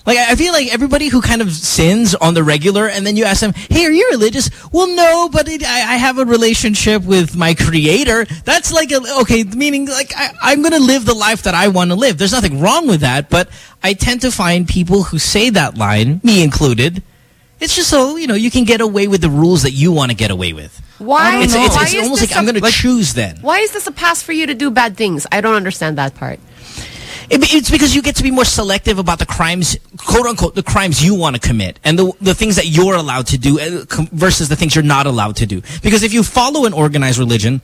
Like, I feel like everybody who kind of sins on the regular and then you ask them, hey, are you religious? Well, no, but it, I, I have a relationship with my creator. That's like, a, okay, meaning like I, I'm going to live the life that I want to live. There's nothing wrong with that, but I tend to find people who say that line, me included, it's just so, you know, you can get away with the rules that you want to get away with. Why? It's, it's, why it's is almost this like I'm going to choose then. Why is this a pass for you to do bad things? I don't understand that part. It- It's because you get to be more selective about the crimes, quote unquote, the crimes you want to commit and the the things that you're allowed to do uh, versus the things you're not allowed to do. Because if you follow an organized religion,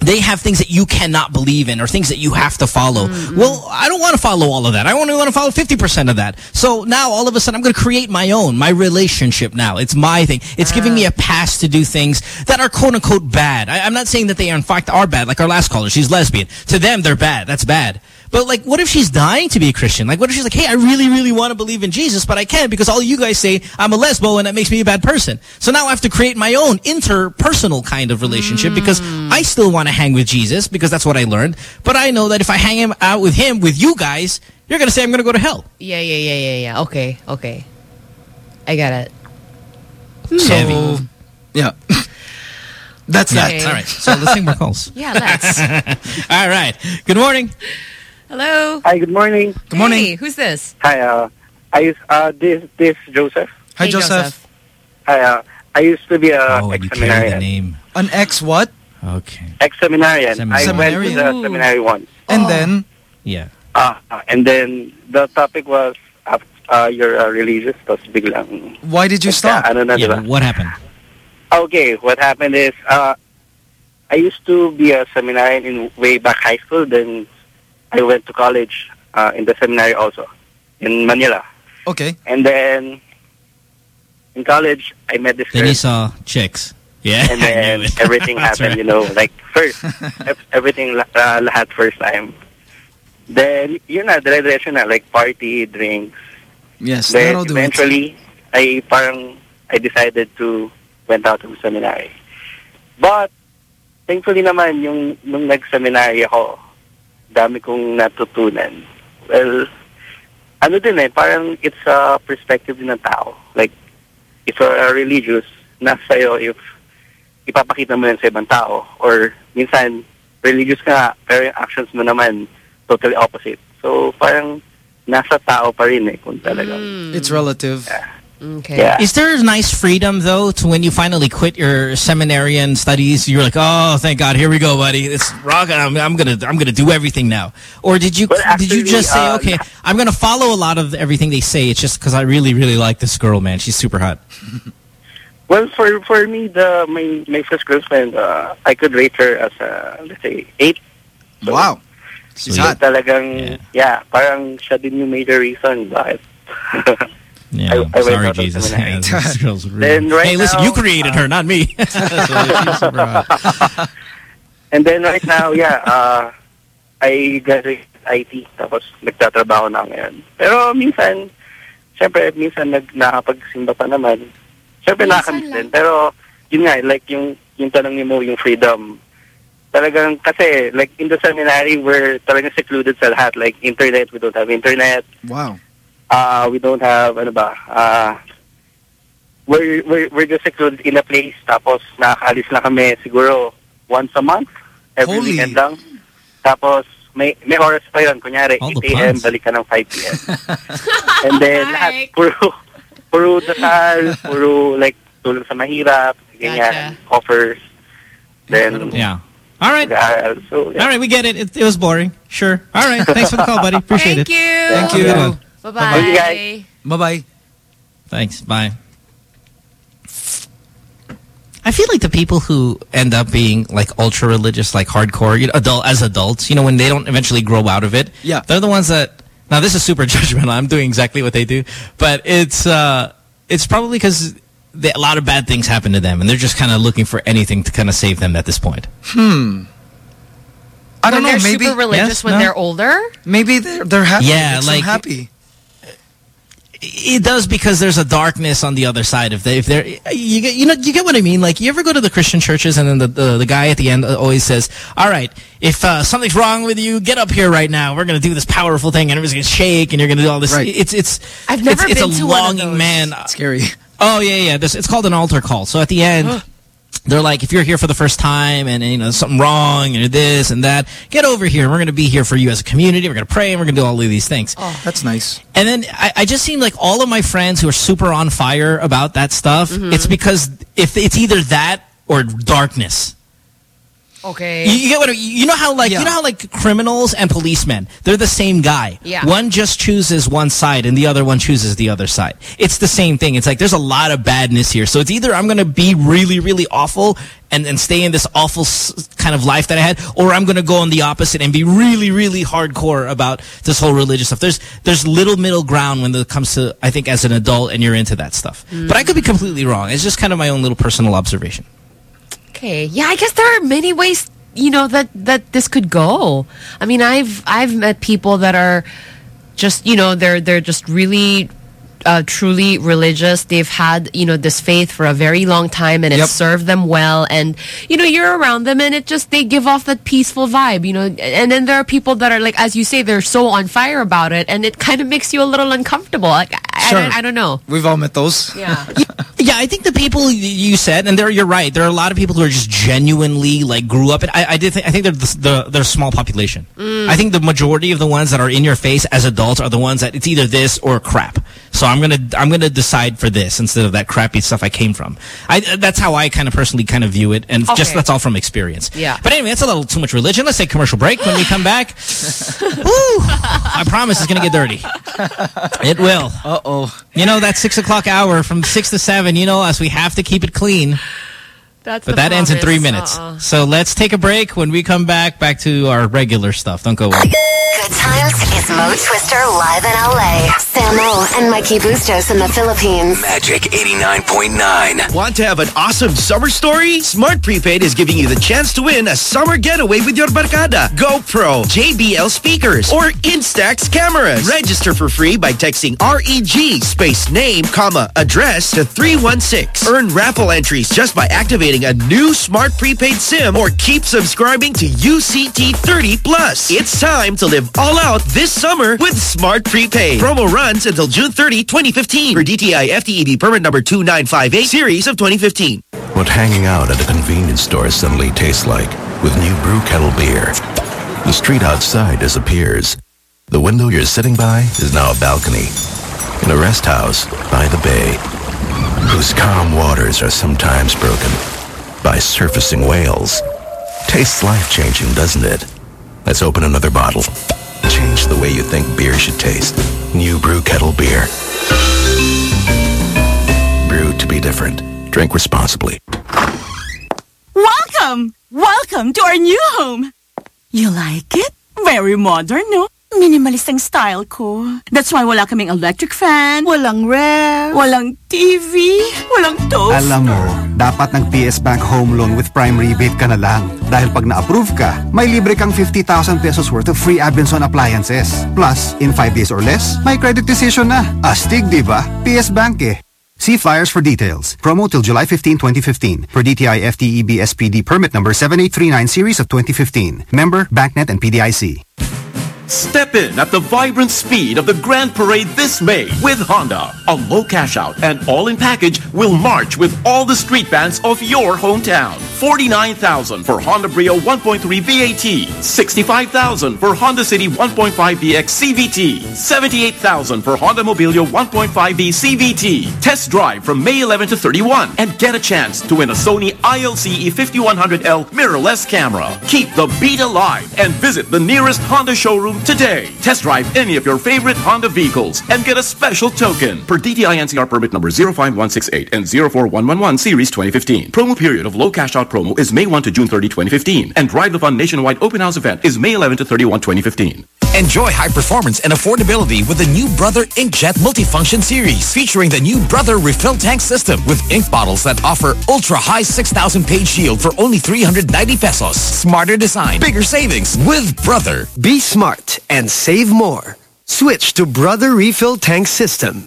they have things that you cannot believe in or things that you have to follow. Mm-hmm. Well, I don't want to follow all of that. I only want to follow 50% of that. So now all of a sudden I'm going to create my own, my relationship now. It's my thing. It's giving me a ah. pass to do things that are quote unquote bad. I, I'm not saying that they are in fact are bad. Like our last caller, she's lesbian. To them, they're bad. That's bad. But like, what if she's dying to be a Christian? Like, what if she's like, hey, I really, really want to believe in Jesus, but I can't because all you guys say I'm a lesbo and that makes me a bad person. So now I have to create my own interpersonal kind of relationship because mm. I still want to hang with Jesus because that's what I learned. But I know that if I hang him out with him, with you guys, you're going to say I'm going to go to hell. Yeah, yeah, yeah, yeah, yeah. Okay, okay. I got it. Hmm. So, yeah. That's Okay. that. All right. So let's take more calls. Yeah, let's. All right. Good morning. Hello. Hi, good morning. Good morning. Hey, who's this? Hi, uh, I used, uh, this, this Joseph. Hi, Hey, Joseph. Joseph. Hi, uh, I used to be a Oh, and you carry the ex-seminarian. name. An ex what? Okay. Ex-seminarian. I went to Seminarian. the seminary once. And then? Yeah. Uh, and then the topic was, uh, uh, you're uh, religious, tapos biglang, Why did you stop? ano na, Yeah, diba? but what happened? Okay, what happened is, uh, I used to be a seminarian in way back high school. Then I went to college uh, in the seminary also in Manila. Okay. And then in college, I met this Then girl. you saw chicks. Yeah. and then everything happened, right. you know, like first, everything la- uh, lahat first time. Then, you know, dire-diretso na, like party, drinks. Yes, Then that'll do it. eventually, I parang, I decided to went out of seminary. But, thankfully naman, yung, nung nag-seminary ako, dami kong natutunan. Well, ano din eh, parang it's a perspective din ng tao. Like, if you're a religious, nasa sa'yo if ipapakita mo yan sa ibang tao. Or, minsan, religious ka pero yung actions mo naman, totally opposite. So, parang, nasa tao pa rin eh, kung talagang. It's relative. Okay. Yeah. Is there a nice freedom though to when you finally quit your seminarian studies? You're like, oh, thank God, here we go, buddy. It's rock. I'm, I'm gonna, I'm gonna do everything now. Or did you, Well, did you just say, uh, okay, I'm gonna follow a lot of everything they say. It's just because I really, really like this girl, man. She's super hot. Well, for for me, the my my first girlfriend, uh, I could rate her as a let's say eight. Wow. She's talagang yeah. parang siya din yung major reason bakit. Yeah, I- I sorry, Jesus. Yeah, this. Then right hey, listen, now, you created her, not me. So she's super hot. And then right now, yeah, uh, I graduated IT tapos nagtatrabaho na ako ngayon. Pero minsan, syempre, minsan nag nakapagsimba pa naman. Syempre nakakamiss din. Pero yun nga, like yung yung tanong ni mo, yung freedom. Talagang kasi like in the seminary, we're talagang secluded sa lahat. Like internet, we don't have internet. Wow. Uh, we don't have, ano ba, uh, we're, we're, we're just secluded in a place. Tapos nakakaalis na kami siguro once a month. Every Holy. weekend lang. Tapos may may oras pa yun. Kunyari, All 8 a.m. plans. balik ka ng 5 p.m. And then lahat, puro, puro dasal, puro like tulong sa mahirap, ganyan, offers. Then, Yeah. All right. nag-aaral. So, yeah. All right, we get it. it. It was boring. Sure. All right. Thanks for the call, buddy. Appreciate Thank it. you. Thank you. Good one. Bye-bye. Okay, guys. Bye-bye. Thanks. Bye. I feel like the people who end up being like ultra religious, like hardcore, you know, adult as adults, you know, when they don't eventually grow out of it, Yeah. they're the ones that. Now this is super judgmental. I'm doing exactly what they do, but it's uh, it's probably because a lot of bad things happen to them, and they're just kind of looking for anything to kind of save them at this point. Hmm. I don't when know. they're Maybe super religious Yes? when No? they're older. maybe they're they're happy. Yeah, like- happy. It does because there's a darkness on the other side of the if there you get you know you get what I mean? Like you ever go to the Christian churches and then the the, the guy at the end always says all right if uh, something's wrong with you get up here right now. We're gonna do this powerful thing and everybody's gonna shake and you're gonna do all this. It's it's I've never it's, been it's a to one of longing those. man. Scary. Oh yeah yeah this, it's called an altar call. So at the end they're like, if you're here for the first time and, you know, something wrong and this and that, get over here. We're going to be here for you as a community. We're going to pray and we're going to do all of these things. Oh, that's nice. And then I, I just seem like all of my friends who are super on fire about that stuff, Mm-hmm. it's because if it's either that or darkness. Okay. You, you get what I- you know how like you know how like criminals and policemen they're the same guy. Yeah. One just chooses one side and the other one chooses the other side. It's the same thing. It's like there's a lot of badness here. So it's either I'm going to be really really awful and and stay in this awful s- kind of life that I had or I'm going to go on the opposite and be really really hardcore about this whole religious stuff. There's there's little middle ground when it comes to I think as an adult and you're into that stuff. But I could be completely wrong. It's just kind of my own little personal observation. Okay. Yeah, I guess there are many ways, you know, that that this could go. I mean, I've I've met people that are just, you know, they're they're just really uh, truly religious. They've had, you know, this faith for a very long time and it's served them well. And, you know, you're around them and it just, they give off that peaceful vibe, you know. And then there are people that are like, as you say, they're so on fire about it and it kind of makes you a little uncomfortable. Like, I, I, Sure. don't, I don't know. We've all met those. Yeah. Yeah, I think the people you said, and there you're right. There are a lot of people who are just genuinely like grew up. In, I, I did. Think, I think they're the, the they're a small population. Mm. I think the majority of the ones that are in your face as adults are the ones that it's either this or crap. So I'm gonna I'm gonna decide for this instead of that crappy stuff I came from. I that's how I kind of personally kind of view it, and just that's all from experience. Yeah. But anyway, that's a little too much religion. Let's take a commercial break. When we come back, woo, I promise it's gonna get dirty. It will. Uh oh. You know that six o'clock hour from six to seven. You know us. We have to keep it clean. That's But the that ends in three minutes. Uh-uh. So let's take a break. When we come back, back to our regular stuff. Don't go away. Good times is Mo Twister live in LA. Samo and Mikey Bustos in the Philippines. Magic 89.9. Want to have an awesome summer story? Smart Prepaid is giving you the chance to win a summer getaway with your barcada, GoPro, JBL speakers, or Instax cameras. Register for free by texting REG space name, comma, address to 316. Earn raffle entries just by activating a new Smart Prepaid SIM or keep subscribing to UCT 30 Plus. It's time to live all out this summer with Smart Prepaid. Promo runs until June 30, 2015 for DTI FTEB E permit number 2958 series of 2015. What hanging out at a convenience store suddenly tastes like with new brew kettle beer. The street outside disappears. The window you're sitting by is now a balcony. In a rest house by the bay, whose calm waters are sometimes broken by surfacing whales. Tastes life-changing, doesn't it? Let's open another bottle. Change the way you think beer should taste. New Brew Kettle Beer. Brewed to be different. Drink responsibly. Welcome! Welcome to our new home! You like it? Very modern, no? Minimalist ang style ko. That's why wala kaming electric fan, walang ref, walang TV, walang toaster. Alam mo, dapat ng PS Bank Home Loan with Prime Rebate ka na lang. Dahil pag na-approve ka, may libre kang 50,000 pesos worth of free Abenson appliances. Plus, in 5 days or less, may credit decision na. Astig, di ba? PS Bank eh. See flyers for details. Promo till July 15, 2015. Per DTI FTEB SPD permit number 7839 series of 2015. Member, BankNet and PDIC. Step in at the vibrant speed of the Grand Parade this May with Honda. A low cash out and all-in package will march with all the street bands of your hometown. 49,000 for Honda Brio 1.3 VAT, 65,000 for Honda City 1.5 VX CVT, 78,000 for Honda Mobilio 1.5V CVT. Test drive from May 11 to 31 and get a chance to win a Sony ILCE 5100L mirrorless camera. Keep the beat alive and visit the nearest Honda showroom today. Test drive any of your favorite Honda vehicles and get a special token per DTI NCR permit number 05168 and 04111 series 2015. Promo period of low cash out promo is May 1 to June 30, 2015 and Drive the Fun nationwide open house event is May 11 to 31, 2015. Enjoy high performance and affordability with the new Brother Inkjet Multifunction Series, featuring the new Brother Refill Tank System with ink bottles that offer ultra high 6,000 page yield for only 390 pesos. Smarter design, bigger savings with Brother. Be smart and save more. Switch to Brother Refill Tank System.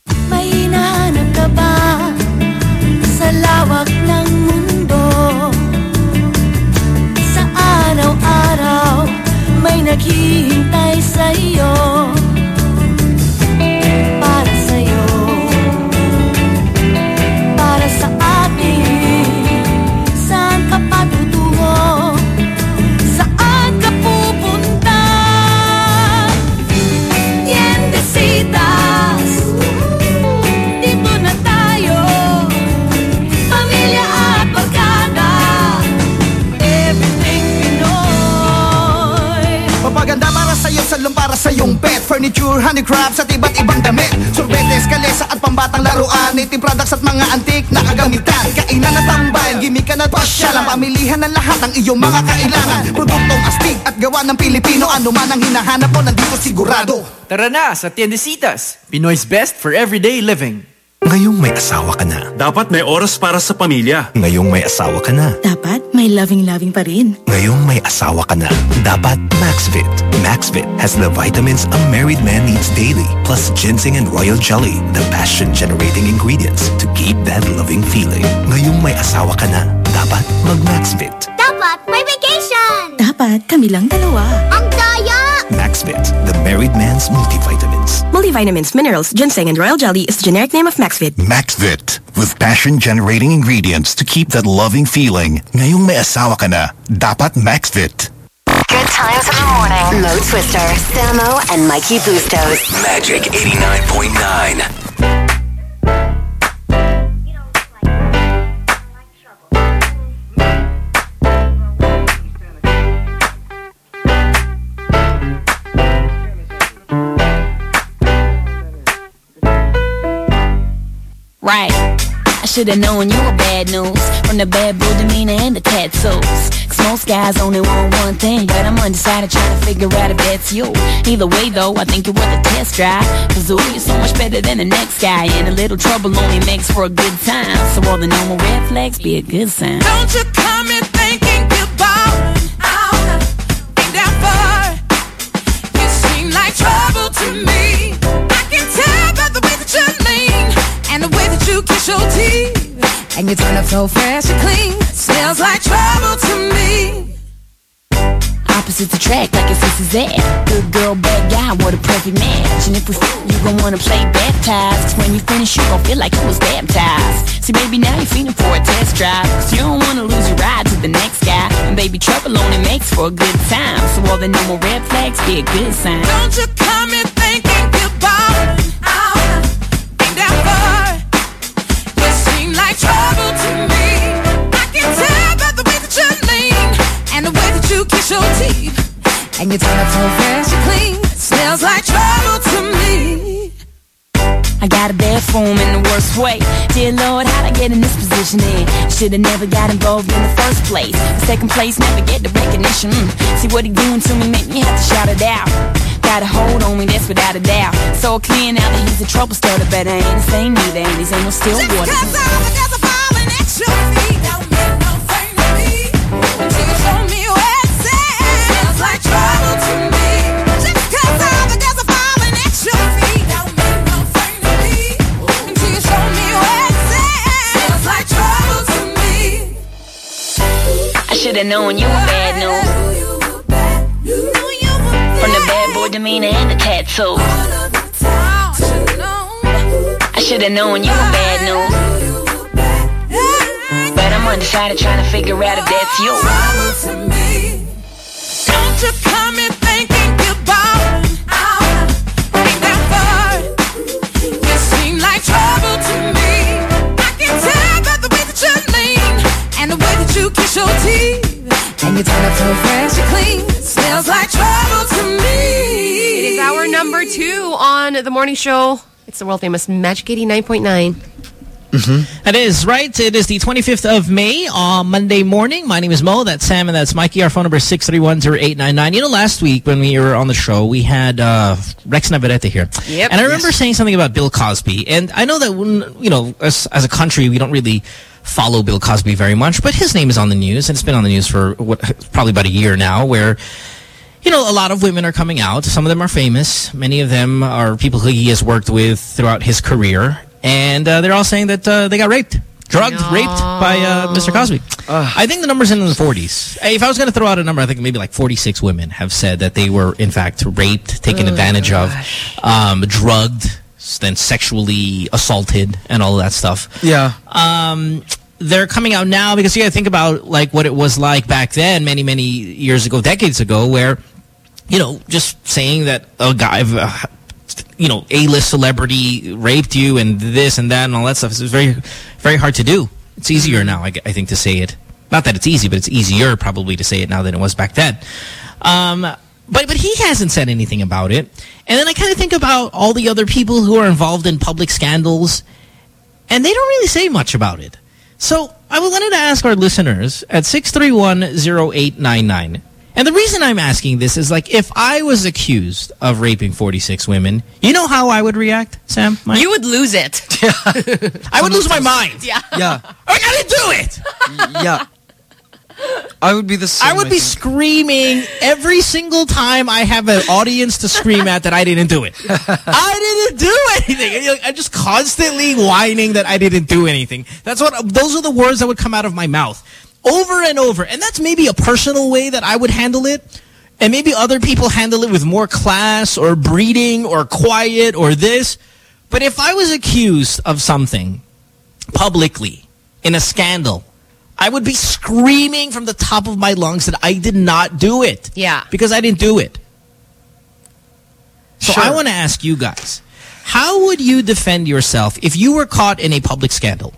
Handicrafts at iba't ibang damit. Sorbetes, kalesa at pambatang laruan. Native products at mga antik na kagamitan. Kainan at tambayan, gimikan at pasyalan Pamilihan ng lahat ng iyong mga kailangan. Produktong astig at gawa ng Pilipino. Ano man ang hinahanap mo, nandito sigurado. Tara na sa Tiendesitas, Pinoy's best for everyday living. Ngayong may asawa ka na. Dapat may oras para sa pamilya. Ngayong may asawa ka na. Dapat may loving-loving pa rin. Ngayong may asawa ka na. Dapat Maxvit. Maxvit has the vitamins a married man needs daily, plus ginseng and royal jelly, the passion-generating ingredients to keep that loving feeling. Ngayong may asawa ka na. Dapat mag-Maxvit. Dapat may vacation! Dapat kami lang dalawa. Ang daya! Maxvit, the married man's multivitamins. Multivitamins, minerals, ginseng, and royal jelly is the generic name of Maxvit. Maxvit, with passion-generating ingredients to keep that loving feeling. Ngayong may asawa ka na. Dapat Maxvit. Good times in the morning. Mo Twister, Samo, and Mikey Bustos. Magic 89.9. should've known you were bad news From the bad boy demeanor and the tattoos Cause most guys only want one thing But I'm undecided trying to figure out if that's you Either way though, I think you're worth a test drive Cause ooh, you're so much better than the next guy And a little trouble only makes for a good time So all the normal red flags be a good sign Don't you come in thinking goodbye. I'll be down for. You seem like trouble to me. You kiss your teeth. And you turn up so fresh and clean. Smells like trouble to me. Opposites attract like this is that Good girl, bad guy, what a perfect match And if we f- you gon' wanna play baptized Cause when you finish, you gon' feel like you was baptized See, baby, now you're feeling for a test drive Cause you don't wanna lose your ride to the next guy And baby, trouble only makes for a good time So all the normal red flags be a good sign Don't you come in thinking goodbye. I'll trouble to me. I can the that you lean and the that you kiss your. And you turn up so clean. Smells like trouble to me. I got a bad form in the worst way. Dear Lord, how'd I get in this position? Should've never got involved in the first place. Second place, never get the recognition. See what he doing to me, make me have to shout it out. Got a hold on me, that's without a doubt. So clear now that he's a trouble starter, but I ain't the same neither, and these ain't no still water. Cause all the girls are falling at your feet. Don't mean no thing to me. Until you show me where. Smells like trouble to me. Just cause the girls are falling at your feet. Don't mean no thing to me. Until you show me where at. Smells like trouble to me. I should've known you were bad news. The demeanor and the tattoos. I should've known you were bad news. But I'm undecided trying to figure out if that's you. Don't you come in thinking goodbye. I'll be down for. You seem like trouble to me. I can tell by the way that you lean and the way that you kiss your teeth. And you turn up so fresh and clean. Smells like trouble. It is our number two on the morning show. It's the world famous Magic 89.9. That is right. It is the 25th of May on Monday morning. My name is Mo. That's Sam and that's Mikey. Our phone number is 6310899. You know, last week when we were on the show, we had uh, Rex Navarrete here. Yep. And I remember saying something about Bill Cosby. And I know that, when, you know, as, as a country, we don't really follow Bill Cosby very much, but his name is on the news, and it's been on the news for what, probably about a year now, where you know, a lot of women are coming out. Some of them are famous. Many of them are people who he has worked with throughout his career. And uh, they're all saying that uh, they got raped. Drugged, raped by uh, Mr. Cosby. I think the number's in the 40s. If I was going to throw out a number, I think maybe like 46 women have said that they were, in fact, raped, taken Oh, advantage of, um, drugged, then sexually assaulted, and all of that stuff Yeah. um, they're coming out now because you got to think about like what it was like back then, many many years ago, decades ago, where you know just saying that a guy, uh, you know, a list celebrity raped you and this and that and all that stuff is very very hard to do. It's easier now, I, I think, to say it. Not that it's easy, but it's easier probably to say it now than it was back then. Um, but but he hasn't said anything about it. And then I kind of think about all the other people who are involved in public scandals, and they don't really say much about it. So I wanted to ask our listeners at 6310899. And the reason I'm asking this is like if I was accused of raping 46 women, you know how I would react, Sam? Mike? You would lose it. Yeah. I would lose my mind. Yeah. Yeah. I gotta do it. yeah. I would be the same. I would be think. screaming every single time I have an audience to scream at that I didn't do it. I didn't do anything. I'm just constantly whining that I didn't do anything. That's what. Those are the words that would come out of my mouth over and over. And that's maybe a personal way that I would handle it. And maybe other people handle it with more class or breeding or quiet or this. But if I was accused of something publicly in a scandal, I would be screaming from the top of my lungs that I did not do it. Yeah. Because I didn't do it. So I want to ask you guys, how would you defend yourself if you were caught in a public scandal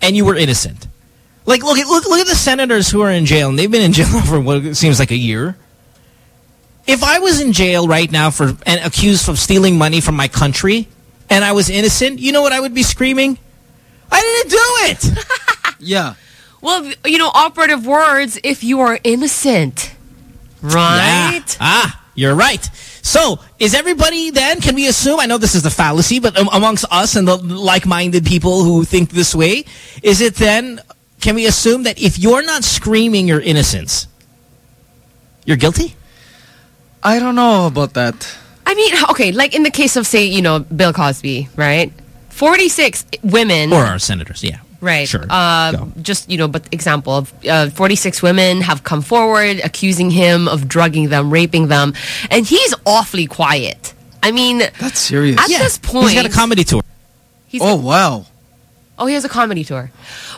and you were innocent? Like, look at look look at the senators who are in jail, and they've been in jail for what seems like a year. If I was in jail right now for and accused of stealing money from my country, and I was innocent, you know what I would be screaming? I didn't do it. Yeah. Well, you know, operative words, if you are innocent. Right? Yeah. Ah, you're right. So, is everybody then, can we assume, I know this is the fallacy, but um, amongst us and the like-minded people who think this way, is it then, can we assume that if you're not screaming your innocence, you're guilty? I don't know about that. I mean, okay, like in the case of, say, you know, Bill Cosby, right? 46 women. Or our senators, yeah. Right. Sure. Uh, just, you know, but example of uh, 46 women have come forward accusing him of drugging them, raping them, and he's awfully quiet. I mean, That's serious. at this point, He's got a comedy tour. he's oh, wow. Oh, he has a comedy tour.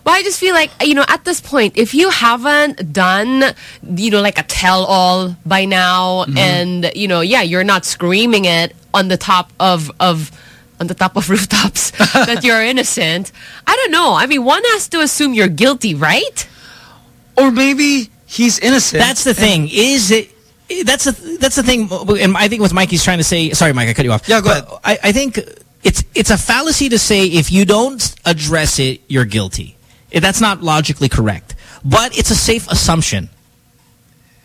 But I just feel like, you know, at this point, if you haven't done, you know, like a tell-all by now, Mm-hmm. and, you know, yeah, you're not screaming it on the top of, of on the top of rooftops that you're innocent. I don't know. I mean, one has to assume you're guilty, right? Or maybe he's innocent. That's the thing. Is it... That's the that's the thing, and I think what Mikey's trying to say. Sorry, Mike, I cut you off. Yeah, go But I, I think it's it's a fallacy to say if you don't address it, you're guilty. That's not logically correct, but it's a safe assumption.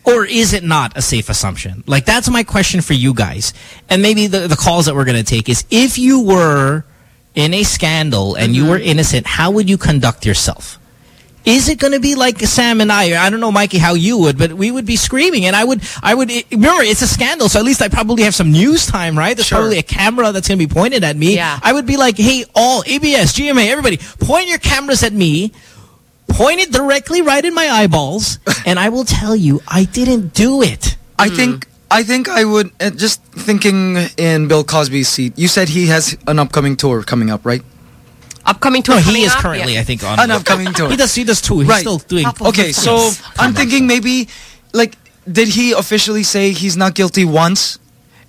Or is it not a safe assumption? Like, that's my question for you guys. And maybe the, the calls that we're going to take is, if you were in a scandal and you mm-hmm. were innocent, how would you conduct yourself? Is it going to be like Sam and I? I don't know, Mikey, how you would, but we would be screaming. And I would, I would, remember, it's a scandal, so at least I probably have some news time, right? There's Sure. probably a camera that's going to be pointed at me. Yeah. I would be like, hey, all, ABS, GMA, everybody, point your cameras at me. Point it directly right in my eyeballs, and I will tell you, I didn't do it. I think I think I would uh, just thinking in Bill Cosby's seat. You said he has an upcoming tour coming up, right? Upcoming tour No, he is up? currently, Yeah. I think, on An upcoming tour. He does. He does too. He's Right. still doing. Okay, so I'm thinking maybe like did he officially say he's not guilty once?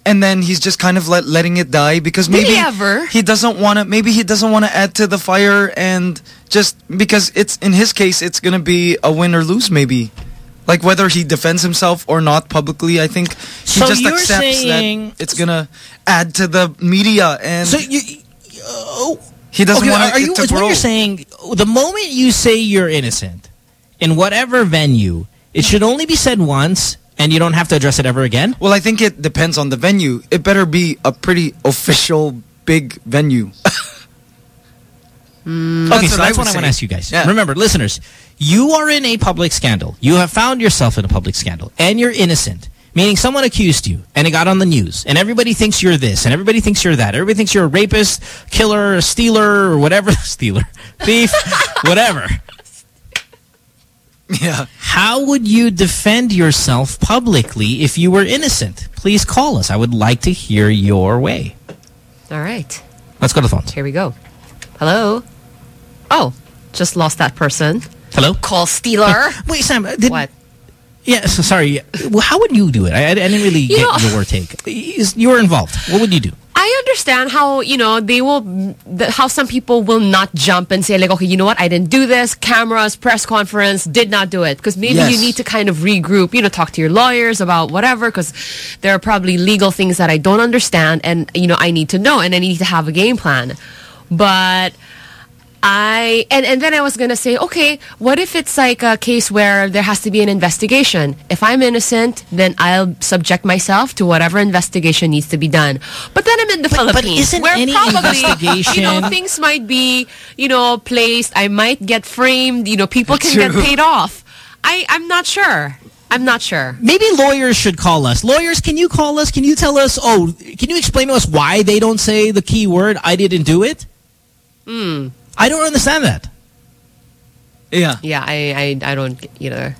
And then he's just kind of let, letting it die because Did maybe he ever? he doesn't want to maybe he doesn't want to add to the fire and just because it's in his case it's going to be a win or lose maybe. Like whether he defends himself or not publicly, I think he So just accepts saying- that it's going to add to the media and So you, oh, he doesn't okay, want are you, to what you're saying, the moment you say you're innocent, in whatever venue, it should only be said once, and you don't have to address it ever again? Well, I think it depends on the venue. It better be a pretty official big venue. Hmm. okay, That's so what I that's what I want to ask you guys. Yeah. Remember, listeners, you are in a public scandal. You have found yourself in a public scandal, and you're innocent. Meaning someone accused you and it got on the news and everybody thinks you're this and everybody thinks you're that. Everybody thinks you're a rapist, killer, a stealer, or whatever. Stealer. Thief, whatever. Yeah. How would you defend yourself publicly if you were innocent? Please call us. I would like to hear your way. All right. Let's go to the phones. Here we go. Hello? Oh, just lost that person. Hello? Call stealer. Wait, Sam. Did, what? Yeah, so sorry. Well, how would you do it? I, I didn't really You get know- your take. You were involved. What would you do? I understand how, you know, they will, the, how some people will not jump and say like, okay, you know what, I didn't do this, cameras, press conference, did not do it. Because maybe Yes. you need to kind of regroup, you know, talk to your lawyers about whatever, because there are probably legal things that I don't understand and, you know, I need to know and I need to have a game plan. But I and and then I was gonna say, okay, what if it's like a case where there has to be an investigation? If I'm innocent, then I'll subject myself to whatever investigation needs to be done. But then I'm in the Philippines, isn't where probably you know things might be you know placed. I might get framed. You know, people can True. get paid off. I I'm not sure. I'm not sure. Maybe lawyers should call us. Lawyers, can you call us? Can you tell us, oh, can you explain to us why they don't say the key word, I didn't do it? Hmm. I don't understand that. Yeah. Yeah, I I, I don't either.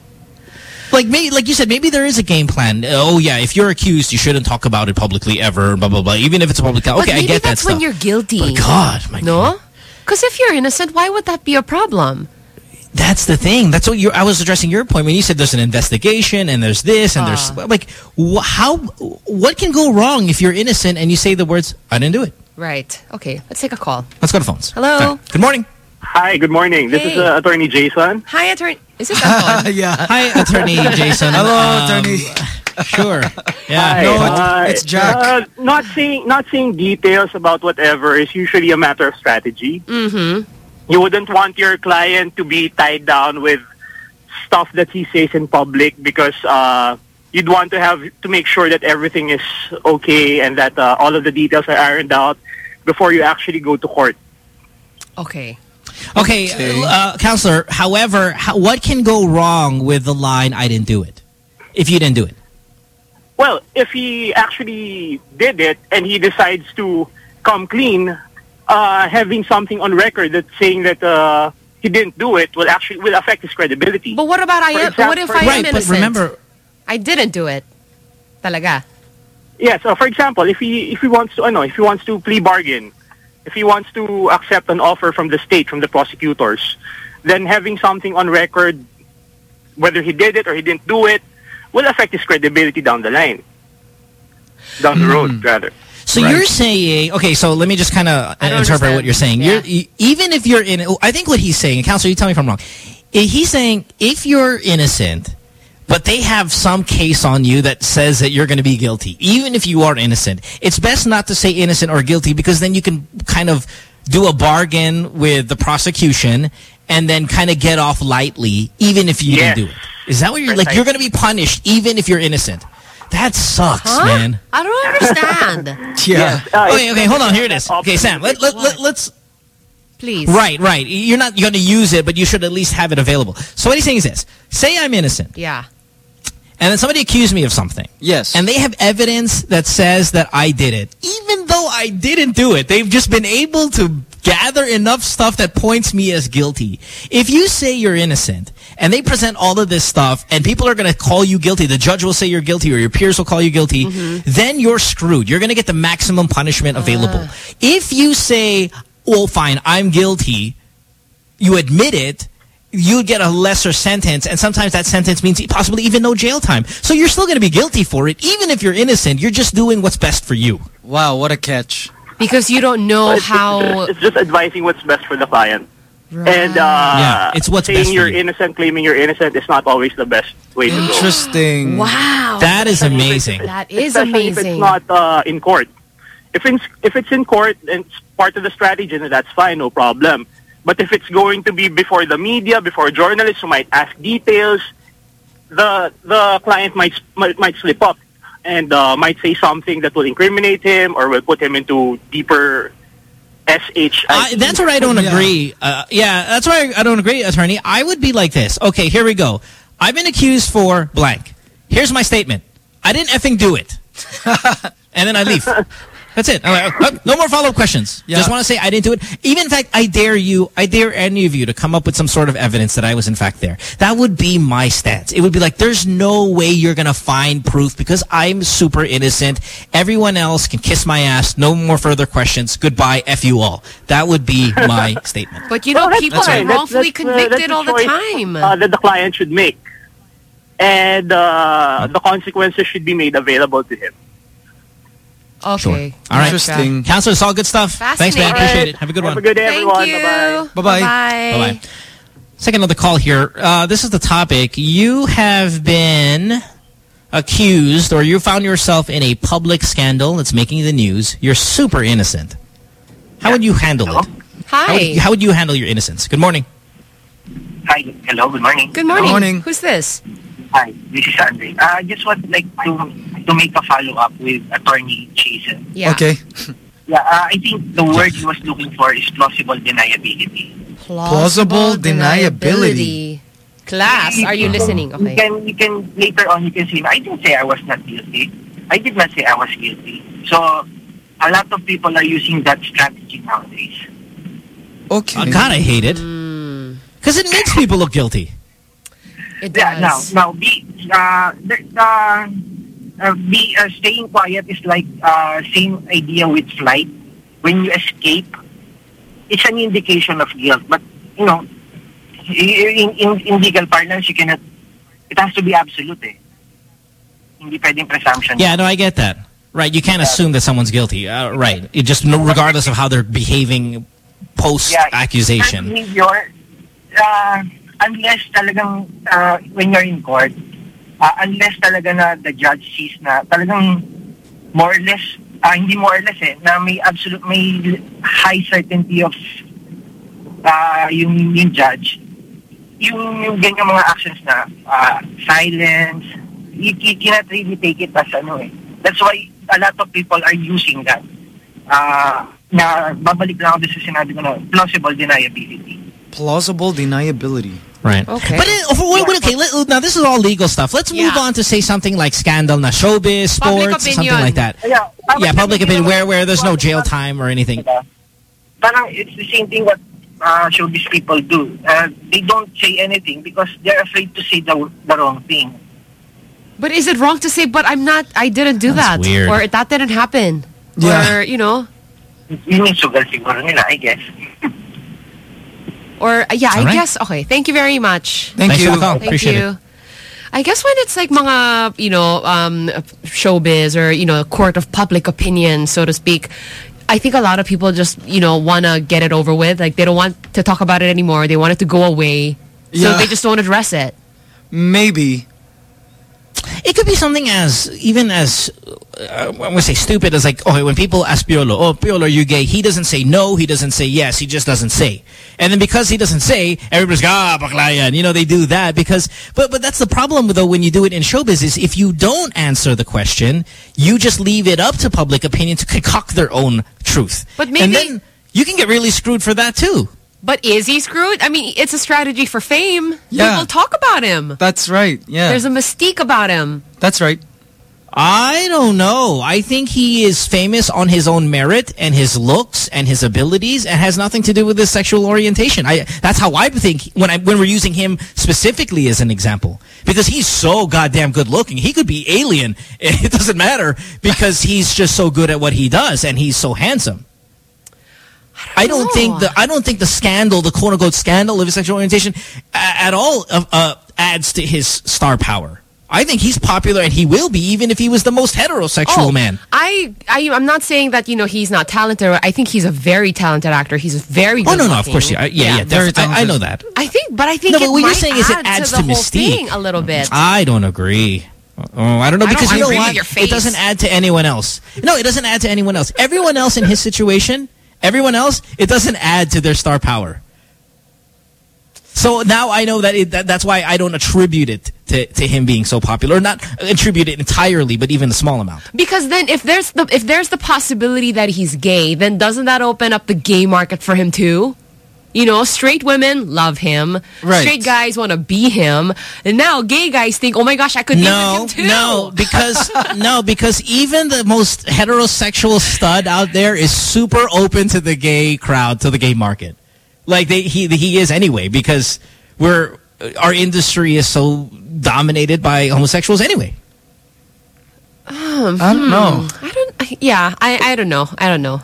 Like maybe, like you said, maybe there is a game plan. Oh yeah, if you're accused, you shouldn't talk about it publicly ever. Blah blah blah. Even if it's a public. But Okay, I maybe get that that's when you're guilty. But God, my no, because if you're innocent, why would that be a problem? That's the thing. That's what you. I was addressing your point when you said there's an investigation and there's this and there's Ah. like wh how what can go wrong if you're innocent and you say the words I didn't do it. Right. Okay. Let's take a call. Let's go to phones. Hello. All right. Good morning. Hi, good morning. This is uh, Attorney Jason. Hi, attorney. Is this Anton? yeah. Hi, Attorney Jason. Hello, Um, attorney. Sure. Yeah. Hi. No, uh, it's Jack. Uh, not saying not saying details about whatever is usually a matter of strategy. Mm-hmm. You wouldn't want your client to be tied down with stuff that he says in public because uh, you'd want to have to make sure that everything is okay and that uh, all of the details are ironed out before you actually go to court. Okay. Okay, uh, counselor. However, how, what can go wrong with the line "I didn't do it"? If you didn't do it, Well, if he actually did it and he decides to come clean, uh, having something on record that's saying that uh, he didn't do it will actually will affect his credibility. But what about I? Am example- what if for- I am Right, but innocent? remember- I didn't do it. Talaga. Yeah. So, for example, if he if he wants to, ano, if he wants to plea bargain, if he wants to accept an offer from the state from the prosecutors, then having something on record, whether he did it or he didn't do it, will affect his credibility down the line, down the road, hmm. rather. so you're saying okay. So let me just kind of I don't interpret what you're saying. You're e- even if you're in. I think what he's saying, counselor, you tell me if I'm wrong. He's saying if you're innocent, but they have some case on you that says that you're going to be guilty, even if you are innocent. It's best not to say innocent or guilty because then you can kind of do a bargain with the prosecution and then kind of get off lightly, even if you Yes. didn't do it. Is that what you're like? You're going to be punished even if you're innocent. That sucks, Huh? man. I don't understand. Yeah. uh, okay, okay, hold on. Here it is. Okay, Sam, let, let, let, let's... Please. Right, right. You're not going to use it, but you should at least have it available. So what he's saying is this. Say I'm innocent, Yeah. And then somebody accused me of something. Yes. And they have evidence that says that I did it. Even though I didn't do it, they've just been able to gather enough stuff that points me as guilty. If you say you're innocent, and they present all of this stuff, and people are going to call you guilty, the judge will say you're guilty, or your peers will call you guilty, mm-hmm. then you're screwed. You're going to get the maximum punishment ah. available. If you say, well, fine, I'm guilty, you admit it, you get a lesser sentence, and sometimes that sentence means possibly even no jail time. So you're still going to be guilty for it, even if you're innocent. You're just doing what's best for you. Wow, what a catch. Because you don't know It's- how. It's just advising what's best for the client. And uh, Yeah, it's what's saying best for you're you. innocent, claiming you're innocent is not always the best way to go. Interesting. Wow. That is amazing. That is Especially if it's not uh, in court. If in, if it's in court and it's part of the strategy, then that's fine, no problem. But if it's going to be before the media, before journalists who might ask details, the the client might might, might slip up and uh, might say something that will incriminate him or will put him into deeper SH. I, that's where I don't agree. Uh, yeah, that's why I, I don't agree, attorney. I would be like this. Okay, here we go. I've been accused for blank. Here's my statement. I I didn't effing do it. and then I leave. That's it. I'm like, oh, no more follow-up questions. Yeah. Just want to say I didn't do it. Even in fact, I dare you, I dare any of you to come up with some sort of evidence that I was in fact there. That would be my stance. It would be like, there's no way you're going to find proof because I'm super innocent. Everyone else can kiss my ass. No more further questions. Goodbye. F you all. That would be my statement. But you know, Well, that's people fine. are That's- wrongfully that's, uh, that's convicted a all the time. Uh, that the client should make. And uh, the consequences should be made available to him. Okay. All right. Interesting. Counselor, it's all good stuff. Thanks, man. Fascinating. Appreciate All it. Have a good Have one. Have a good day, Thank everyone. you. Bye-bye. Bye-bye. Bye. Bye-bye. Second other call here. Uh, this is the topic. You have been accused or you found yourself in a public scandal that's making the news. You're super innocent. How would you handle it? How Hi. would, how would you handle your innocence? Good morning. Hi. Hello. Good morning. Good morning. Good morning. Who's this? Hi. This is Andre. Uh, I just would like to to make a follow up with Attorney Jason. Yeah. Okay. Yeah. Uh, I think the word he was looking for is plausible deniability. Plausible deniability. Class, are you listening? You Okay. can you can later on you can say I didn't say I was not guilty. I did not say I was guilty. So a lot of people are using that strategy nowadays. Okay. I kind of hate it. Because it makes people look guilty. It Yeah, now, does. now, be, uh, the, uh, uh, be, uh, staying quiet is like uh, same idea with flight. When you escape, it's an indication of guilt. But, you know, in, in, in legal parlance, you cannot, it has to be absolute eh. Hindi pwedeng presumption. Yeah, no, I get that. Right, you can't assume that someone's guilty. Uh, right, it just no, regardless of how they're behaving post accusation. Behavior, uh, unless talagang, uh, when you're in court, uh, unless talaga na the judge sees na talagang more or less, uh, hindi more or less eh, na may absolute, may high certainty of uh, yung, yung judge, yung, yung ganyan mga actions na uh, silence, you, you cannot really take it as ano eh. That's why a lot of people are using that. Uh, na babalik lang ako sa sinabi ko na plausible deniability. Plausible deniability. Right. Okay. But it, for, wait, wait, okay, let, now this is all legal stuff. Let's move on to say something like scandal na showbiz, sports, something like that. Yeah, Yeah, public opinion where where there's no jail time or anything. Parang it's the same thing what uh, showbiz people do. Uh, they don't say anything because they're afraid to say the, the wrong thing. But is it wrong to say, but I'm not, I didn't do That's that. weird. Or that didn't happen. Yeah. Or, you know, Yun yung sugal siguro nila, I guess. or, uh, yeah, All I right. guess, okay. Thank you very much. Thank Thanks you. for the call. Thank Appreciate you. it. I guess when it's like mga, you know, um, showbiz or, you know, court of public opinion, so to speak, I think a lot of people just, you know, want to get it over with. Like, they don't want to talk about it anymore. They want it to go away. So they just don't address it. Maybe. It could be something as even as uh, I'm gonna say stupid as like okay when people ask Piolo oh Piolo are you gay? He doesn't say no he doesn't say yes he just doesn't say. And then because he doesn't say everybody's like, ah bakla yan." you know they do that because but but that's the problem though when you do it in showbiz is if you don't answer the question you just leave it up to public opinion to concoct their own truth. But maybe- and then you can get really screwed for that too But is he screwed? I mean, it's a strategy for fame. Yeah. People talk about him. That's right. Yeah. There's a mystique about him. That's right. I don't know. I think he is famous on his own merit and his looks and his abilities and has nothing to do with his sexual orientation. I that's how I think when I when we're using him specifically as an example. Because he's so goddamn good looking. He could be alien. It doesn't matter because he's just so good at what he does and he's so handsome. I don't think the I don't think the scandal, the quote unquote scandal of his sexual orientation, at all uh, uh, adds to his star power. I think he's popular, and he will be, even if he was the most heterosexual Oh, man. I, I, I'm not saying that, you know, he's not talented. I think he's a very talented actor. He's a very Oh good no, no, of course, yeah, yeah, yeah. very I, I know that. I think, but I think No, but what you're saying is it adds to the to whole mystique. thing a little bit. I don't agree. Oh, I don't know I don't because you know what? It doesn't add to anyone else. No, it doesn't add to anyone else. Everyone else in his situation, everyone else, it doesn't add to their star power. So now I know that, it, that that's why I don't attribute it to, to him being so popular. Not attribute it entirely, but even a small amount. Because then if there's the if there's the possibility that he's gay, then doesn't that open up the gay market for him too? You know, straight women love him. Right. Straight guys want to be him. And now gay guys think, oh my gosh, I could be No, with him too. no, because no, because even the most heterosexual stud out there is super open to the gay crowd, to the gay market. Like they, he he is anyway, because we're our industry is so dominated by homosexuals anyway. Um, I don't hmm. know. I don't. Yeah, I I don't know. I don't know.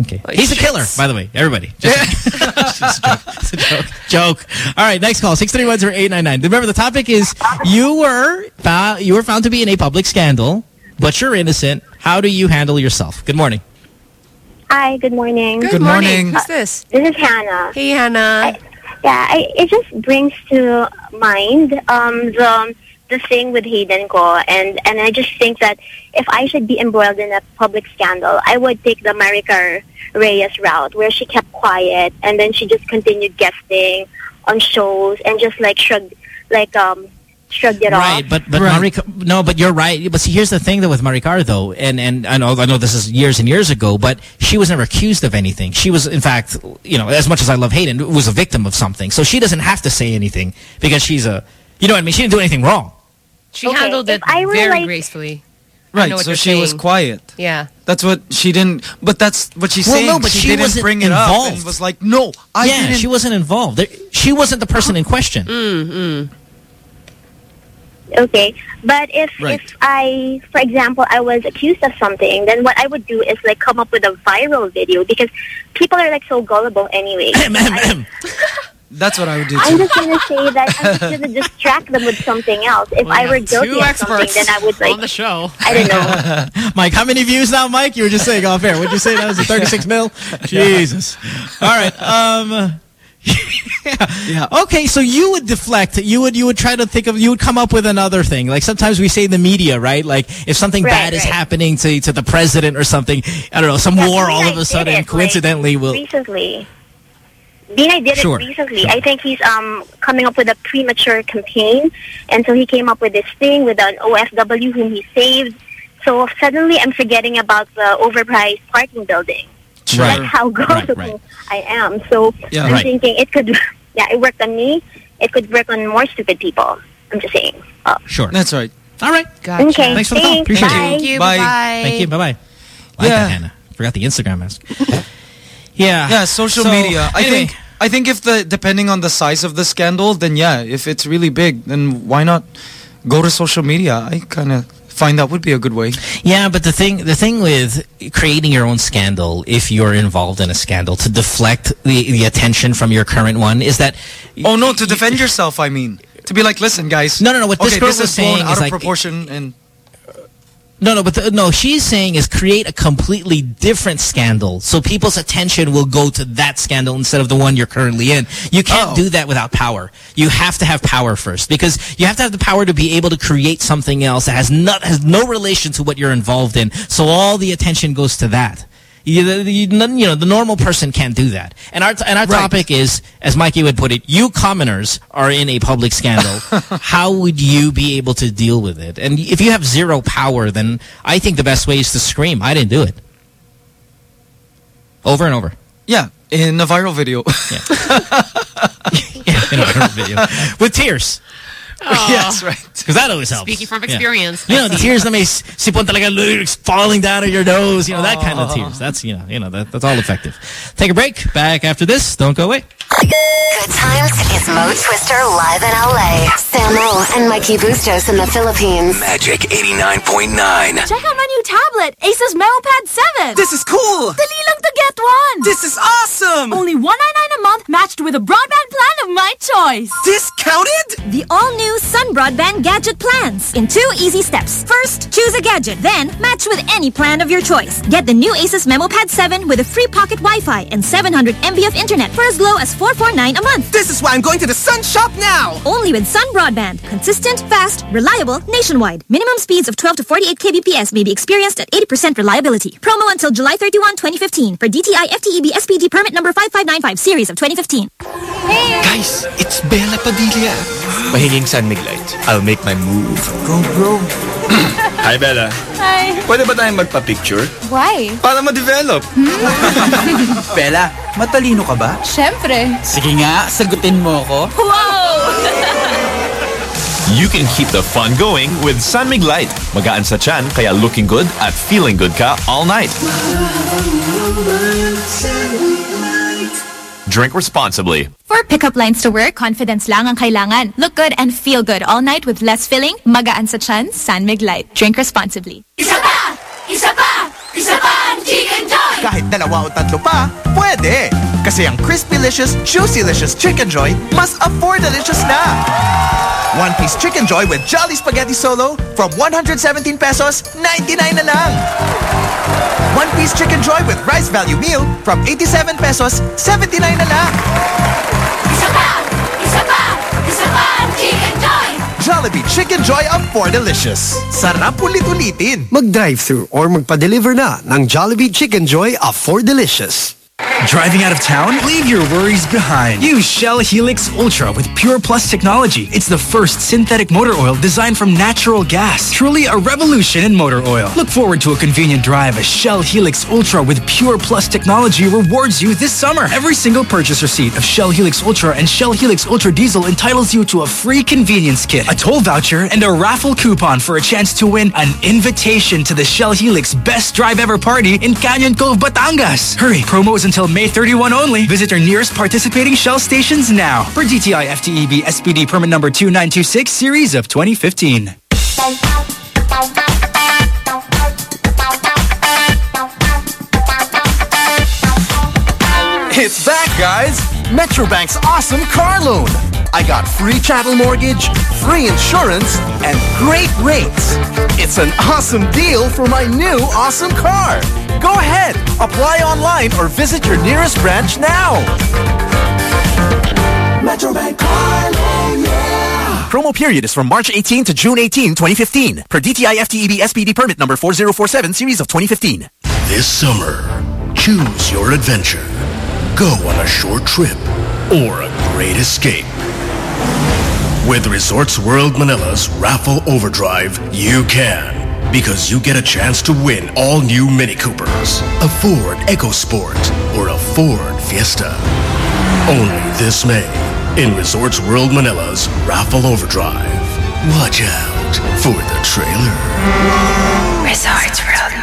Okay. He's a killer, by the way. Everybody. Just, just a joke. It's a joke. Joke. All right, next call. 631-0899. Remember, the topic is you were, you were found to be in a public scandal, but you're innocent. How do you handle yourself? Good morning. Hi, good morning. Good Good morning. morning. Who's this? This is Hannah. Hey, Hannah. I, yeah, I, it just brings to mind um, the the thing with Hayden Kho, and and I just think that if I should be embroiled in a public scandal, I would take the Maricar Reyes route, where she kept quiet and then she just continued guesting on shows and just like shrugged, like um, shrugged it Right, off. but but Maricar, no, but you're right. But see, here's the thing though with Maricar though, and and I know I know this is years and years ago, but she was never accused of anything. She was, in fact, you know, as much as I love Hayden, was a victim of something. So she doesn't have to say anything because she's a, you know what I mean? She didn't do anything wrong. She Okay, handled it I were, very like- gracefully. Right, so you're she was quiet. Yeah. That's what she didn't. But that's what she's Well, saying. no, but she, she didn't wasn't bring it up involved. and was like, "No, I yeah, didn't." she wasn't involved. There, she wasn't the person in question. Mm, Okay, but if Right. if I, for example, I was accused of something, then what I would do is like come up with a viral video because people are like so gullible anyway. That's what I would do I'm just gonna say that I'm just gonna distract them with something else. If I were guilty Two of something, then I would like on the show. I don't know. Mike, how many views now, Mike? You were just saying off air. What'd you say? That was a 36 mil? Jesus. All right. Um, yeah. Okay, so you would deflect. You would you would try to think of you would come up with another thing. Like sometimes we say in the media, right? Like if something Right, bad is happening to to the president or something, I don't know, some Yeah, war all I of a sudden it, like, coincidentally will recently. Binay did Sure, it recently. I think he's um coming up with a premature campaign, and so he came up with this thing with an OFW whom he saved. So suddenly, I'm forgetting about the overpriced parking building. Right. That's how gullible right. I am. So Yeah. I'm Right. thinking it could, yeah, it worked on me. It could work on more stupid people. I'm just saying. Oh. Sure. That's right. All right. Gotcha. Okay, Thanks for the call. Appreciate Bye. it. Thank you. Bye. Bye-bye. Thank you. Bye bye. Like Yeah. that, Hannah. Forgot the Instagram mask. yeah. Yeah, social So, media. I anyway. think I think if the depending on the size of the scandal, then yeah, if it's really big, then why not go to social media? I kind of find that would be a good way. Yeah, but the thing the thing with creating your own scandal, if you're involved in a scandal, to deflect the, the attention from your current one, is that... Oh no, to defend yourself, I mean. To be like, listen, guys. No, no, no, what this okay, girl this was is blown saying out is of like- proportion, and No, no, but the, no, she's saying is create a completely different scandal, so people's attention will go to that scandal instead of the one you're currently in. You can't Oh. do that without power. You have to have power first, because you have to have the power to be able to create something else that has not has no relation to what you're involved in. So all the attention goes to that. You, you, you know, the normal person can't do that. And our and our topic is, as Mikey would put it, you commoners are in a public scandal. How would you be able to deal with it? And if you have zero power, then I think the best way is to scream, I didn't do it. Over and over. yeah, in a viral video. Yeah, in a viral video. With tears. yes, right. Because that always helps. Speaking from Yeah. experience. You know, the tears that may sipon talaga lyrics falling down of your nose. You know, that kind of tears. That's, you know, you know that, that's all effective. Take a break. Back after this. Don't go away. Good times is Mo Twister live in LA. Samo and Mikey Bustos in the Philippines. Magic 89.9. Check out my new tablet, Asus MemoPad 7. This is cool! Dali lang to get one. This is awesome! Only 199 a month matched with a broadband plan of my choice. Discounted? The all-new Sun Broadband Gadget Plans in two easy steps. First, choose a gadget, then match with any plan of your choice. Get the new Asus MemoPad 7 with a free pocket Wi-Fi and 700 MB of internet for as low as 449 a month. This is why I'm going to the Sun Shop now! Only with Sun Broadband. Consistent, fast, reliable, nationwide. Minimum speeds of 12 to 48 kbps may be experienced at 80% reliability. Promo until July 31, 2015 for DTI FTEB SPD permit number 5595 series of 2015. Hey! Guys, it's Bela Padilla. Mahinging San Mig Light. I'll make my move. Go, bro. Hi, Bela. Hi. Pwede ba tayong magpa-picture? Why? Para ma-develop. Hmm? Bela, matalino ka ba? Siyempre. Sige nga, sagutin mo ako. Wow! You can keep the fun going with San Mig Light. Magaan sa tiyan, kaya looking good at feeling good ka all night. Drink responsibly. For pickup lines to work, confidence lang ang kailangan. Look good and feel good all night with less filling, magaan sa tiyan, San Mig Light. Drink responsibly. Isa pa! Isa pa! Isa pa ang Chicken Joy! Kahit dalawa o tatlo pa, pwede! Kasi ang Crispy-licious, Juicy-licious Chicken Joy mas afford-delicious na! One piece Chicken Joy with Jolly Spaghetti Solo from 117 pesos, 99 na lang! One piece Chicken Joy with Rice Value Meal from 87 pesos, 79 na lang! Isa pa! Isa pa! Isa pa ang Chicken Joy! Jollibee Chicken Joy Afford-delicious. Sarap ulit-ulitin! Mag-drive-thru or magpa-deliver na ng Jollibee Chicken Joy Afford Delicious. Driving out of town? Leave your worries behind. Use Shell Helix Ultra with Pure Plus technology. It's the first synthetic motor oil designed from natural gas. Truly a revolution in motor oil. Look forward to a convenient drive as Shell Helix Ultra with Pure Plus technology rewards you this summer. Every single purchase receipt of Shell Helix Ultra and Shell Helix Ultra Diesel entitles you to a free convenience kit, a toll voucher, and a raffle coupon for a chance to win an invitation to the Shell Helix Best Drive Ever Party in Canyon Cove, Batangas. Hurry, promo is until May 31 only. Visit your nearest participating Shell stations now. For DTI FTEB SPD permit number 2926 series of 2015. It's back, guys! Metrobank's awesome car loan. I got free chattel mortgage, free insurance, and great rates. It's an awesome deal for my new awesome car. Go ahead, apply online or visit your nearest branch now. Metrobank car loan, yeah! Promo period is from March 18 to June 18, 2015. Per DTI FTEB SPD permit number 4047 series of 2015. This summer, choose your adventure. Go on a short trip or a great escape. With Resorts World Manila's Raffle Overdrive, you can. Because you get a chance to win all new Mini Coopers, a Ford EcoSport, or a Ford Fiesta. Only this May in Resorts World Manila's Raffle Overdrive. Watch out for the trailer. Resorts World.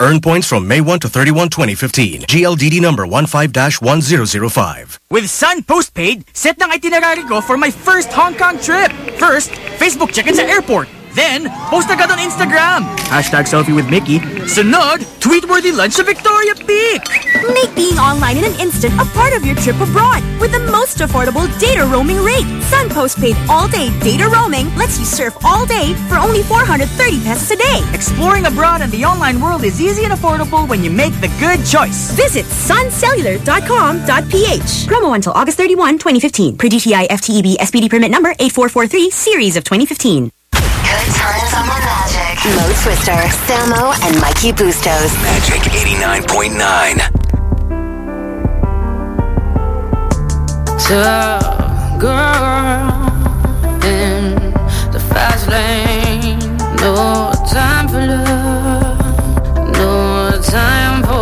Earn points from May 1 to 31, 2015. GLDD number 15-1005. With Sun Postpaid, set ng itinerary ko for my first Hong Kong trip. First, Facebook check-in sa airport. Then, post agad on Instagram. Hashtag selfie with Mickey. Sunod, tweet-worthy lunch sa Victoria Peak. Make being online in an instant a part of your trip abroad with the most affordable data roaming rate. Sun Postpaid all-day data roaming lets you surf all day for only 430 pesos a day. Exploring abroad and the online world is easy and affordable when you make the good choice. Visit suncellular.com.ph. Promo until August 31, 2015. Per DTI FTEB SPD permit number 8443 series of 2015. Mo Twister, Samo, and Mikey Bustos. Magic 89.9. Tough girl in the fast lane. No time for love. No time for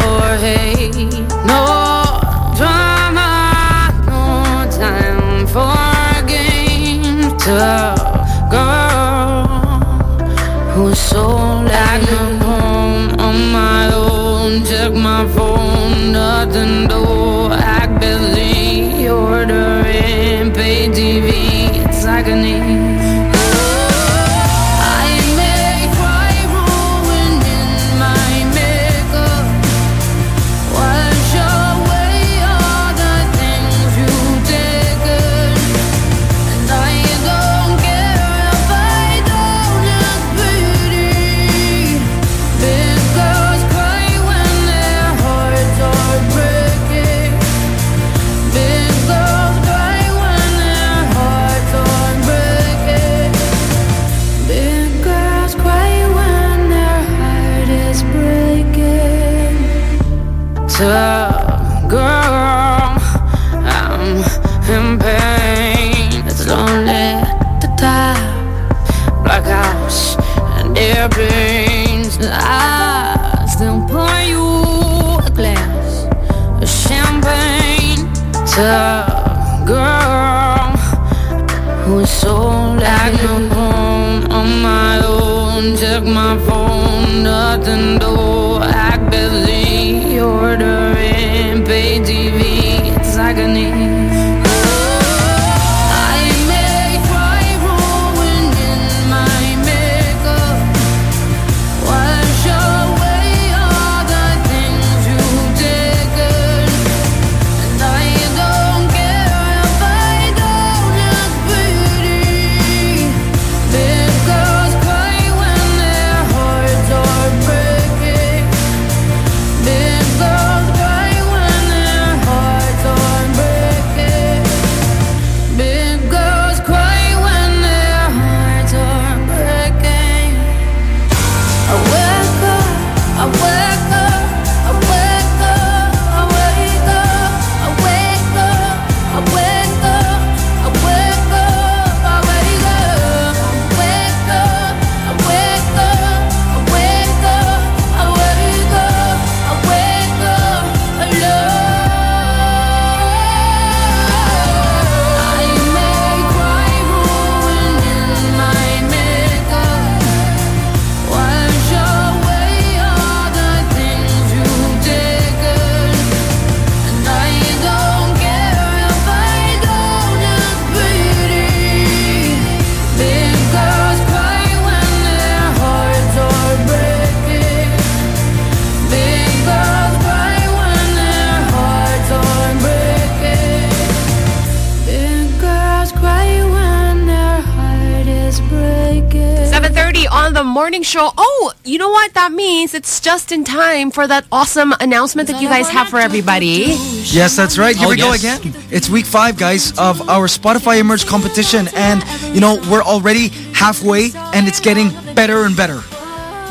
what that means? It's just in time for that awesome announcement that you guys have for everybody. Yes, that's right. Here Oh, we go again. It's week five, guys, of our Spotify Emerge competition. And, you know, we're already halfway and it's getting better and better.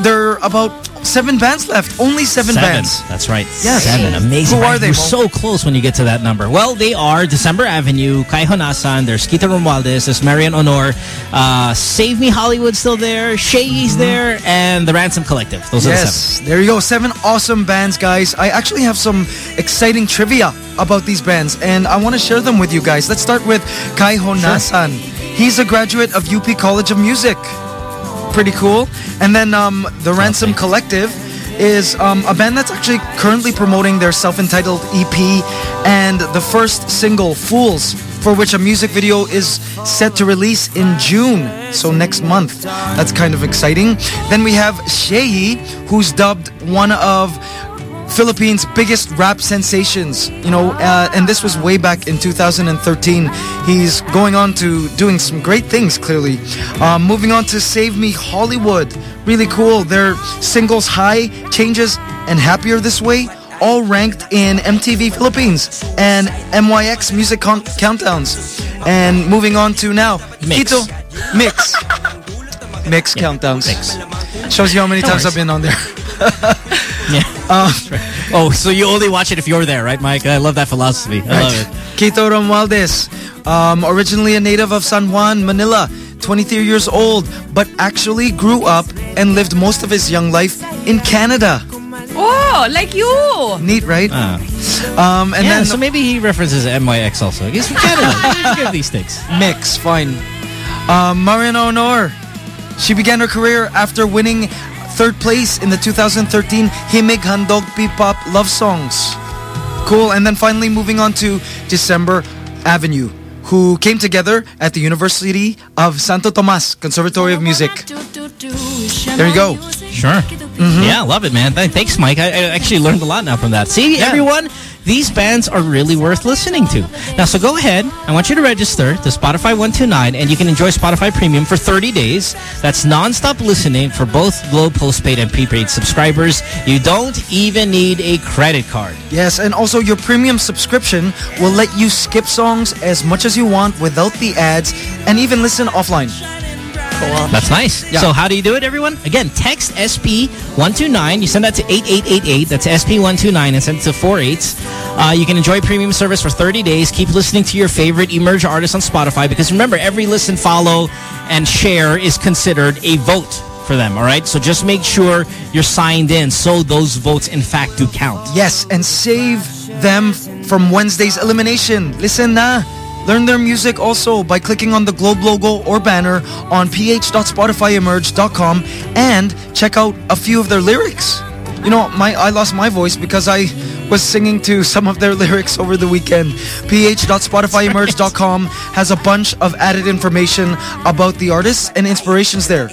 There are about seven bands left. Only seven, bands. That's right. Yes. Seven. Amazing. Who are they, You're Mo? so close when you get to that number. Well, they are December Avenue, Kai Honasan, there's Kita Romualdez, there's Marian Honor, uh, Save Me Hollywood still there, Shay's there, and the Ransom Collective. Those are the seven. There you go. Seven awesome bands, guys. I actually have some exciting trivia about these bands, and I want to share them with you guys. Let's start with Kai Honasan. He's a graduate of UP College of Music. Pretty cool. And then um, the Ransom Collective is um, a band that's actually currently promoting their self-entitled EP and the first single, Fools, for which a music video is set to release in June, so next month. That's kind of exciting. Then we have Shehyee, who's dubbed one of Philippines' biggest rap sensations. You know, uh, and this was way back in 2013. He's going on to doing some great things, clearly. Um, moving on to Save Me Hollywood. Really cool. Their singles High, Changes, and Happier This Way all ranked in MTV Philippines and MYX Music Countdowns. And moving on to now, Mix. Quito Mix. Mix Countdowns. Mix. Shows you how many No times. I've been on there. Yeah. Um, Oh, so you only watch it if you're there, right, Mike? I love that philosophy. I love it. Quito Romualdez, um, originally a native of San Juan, Manila, 23 years old, but actually grew up and lived most of his young life in Canada. Oh, like you. Neat, right? Ah. Um, and yeah, then so maybe he references MYX also. He's from Canada. Just give these things. mix, fine. Um, Mariana Honor, she began her career after winning third place in the 2013 Himig Handog P-Pop Love Songs. Cool. And then finally moving on to December Avenue, who came together at the University of Santo Tomas Conservatory of Music. There you go. Sure. Mm-hmm. Yeah, love it, man. Thanks, Mike. I, I actually learned a lot now from that. See, everyone, these bands are really worth listening to. Now, so go ahead. I want you to register to Spotify 129, and you can enjoy Spotify Premium for 30 days. That's non-stop listening for both Globe postpaid and prepaid subscribers. You don't even need a credit card. Yes, and also your premium subscription will let you skip songs as much as you want without the ads and even listen offline. That's nice. Yeah. So how do you do it, everyone? Again, text SP129. You send that to 8888. That's SP129 and send it to 48s. Uh, you can enjoy premium service for 30 days. Keep listening to your favorite Emerge artists on Spotify because remember, every listen, follow, and share is considered a vote for for them, all right? So just make sure you're signed in so those votes, in fact, do count. Yes, and save them from Wednesday's elimination. Listen na. Learn their music also by clicking on the Globe logo or banner on ph.spotifyemerge.com and check out a few of their lyrics. You know, my I lost my voice because I was singing to some of their lyrics over the weekend. ph.spotifyemerge.com has a bunch of added information about the artists and inspirations there.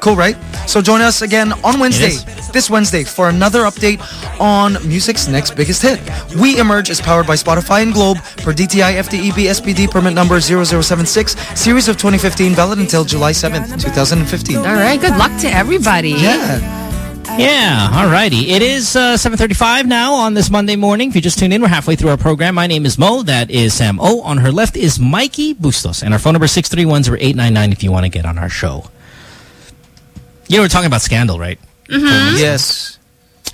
Cool, right? So join us again on Wednesday, this Wednesday, for another update on music's next biggest hit. We Emerge is powered by Spotify and Globe per DTI FTEB SPD permit number 0076, series of 2015, valid until July 7th, 2015. All right, good luck to everybody. Yeah. Yeah, alrighty. It is uh, 7.35 now on this Monday morning. If you just tuned in, we're halfway through our program. My name is Mo. That is Sam O. On her left is Mikey Bustos. And our phone number is 631-0899 if you want to get on our show. You know, we're talking about Scandal, right? Mm-hmm. Yes.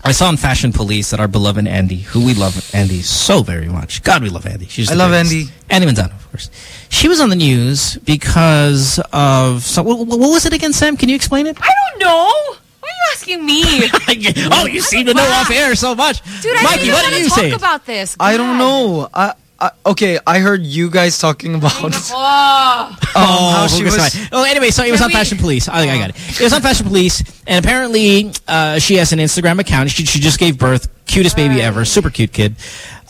I saw in Fashion Police that our beloved Andi, who we love Andi so very much. God, we love Andi. She's I the love greatest. Andi. Andi Manzano, of course. She was on the news because of... So, what, what was it again, Sam? Can you explain it? I don't know. Why are you asking me? oh, you seem to know off air so much. Dude, I Mikey, didn't what want did you talk say? about this. I don't know. I, I, okay, I heard you guys talking about Oh. how she was... fine. Oh, anyway, so it was Can on we- Fashion Police. I think I got it. It was on Fashion Police, and apparently uh, she has an Instagram account. She, she just gave birth. Cutest baby ever. Super cute kid.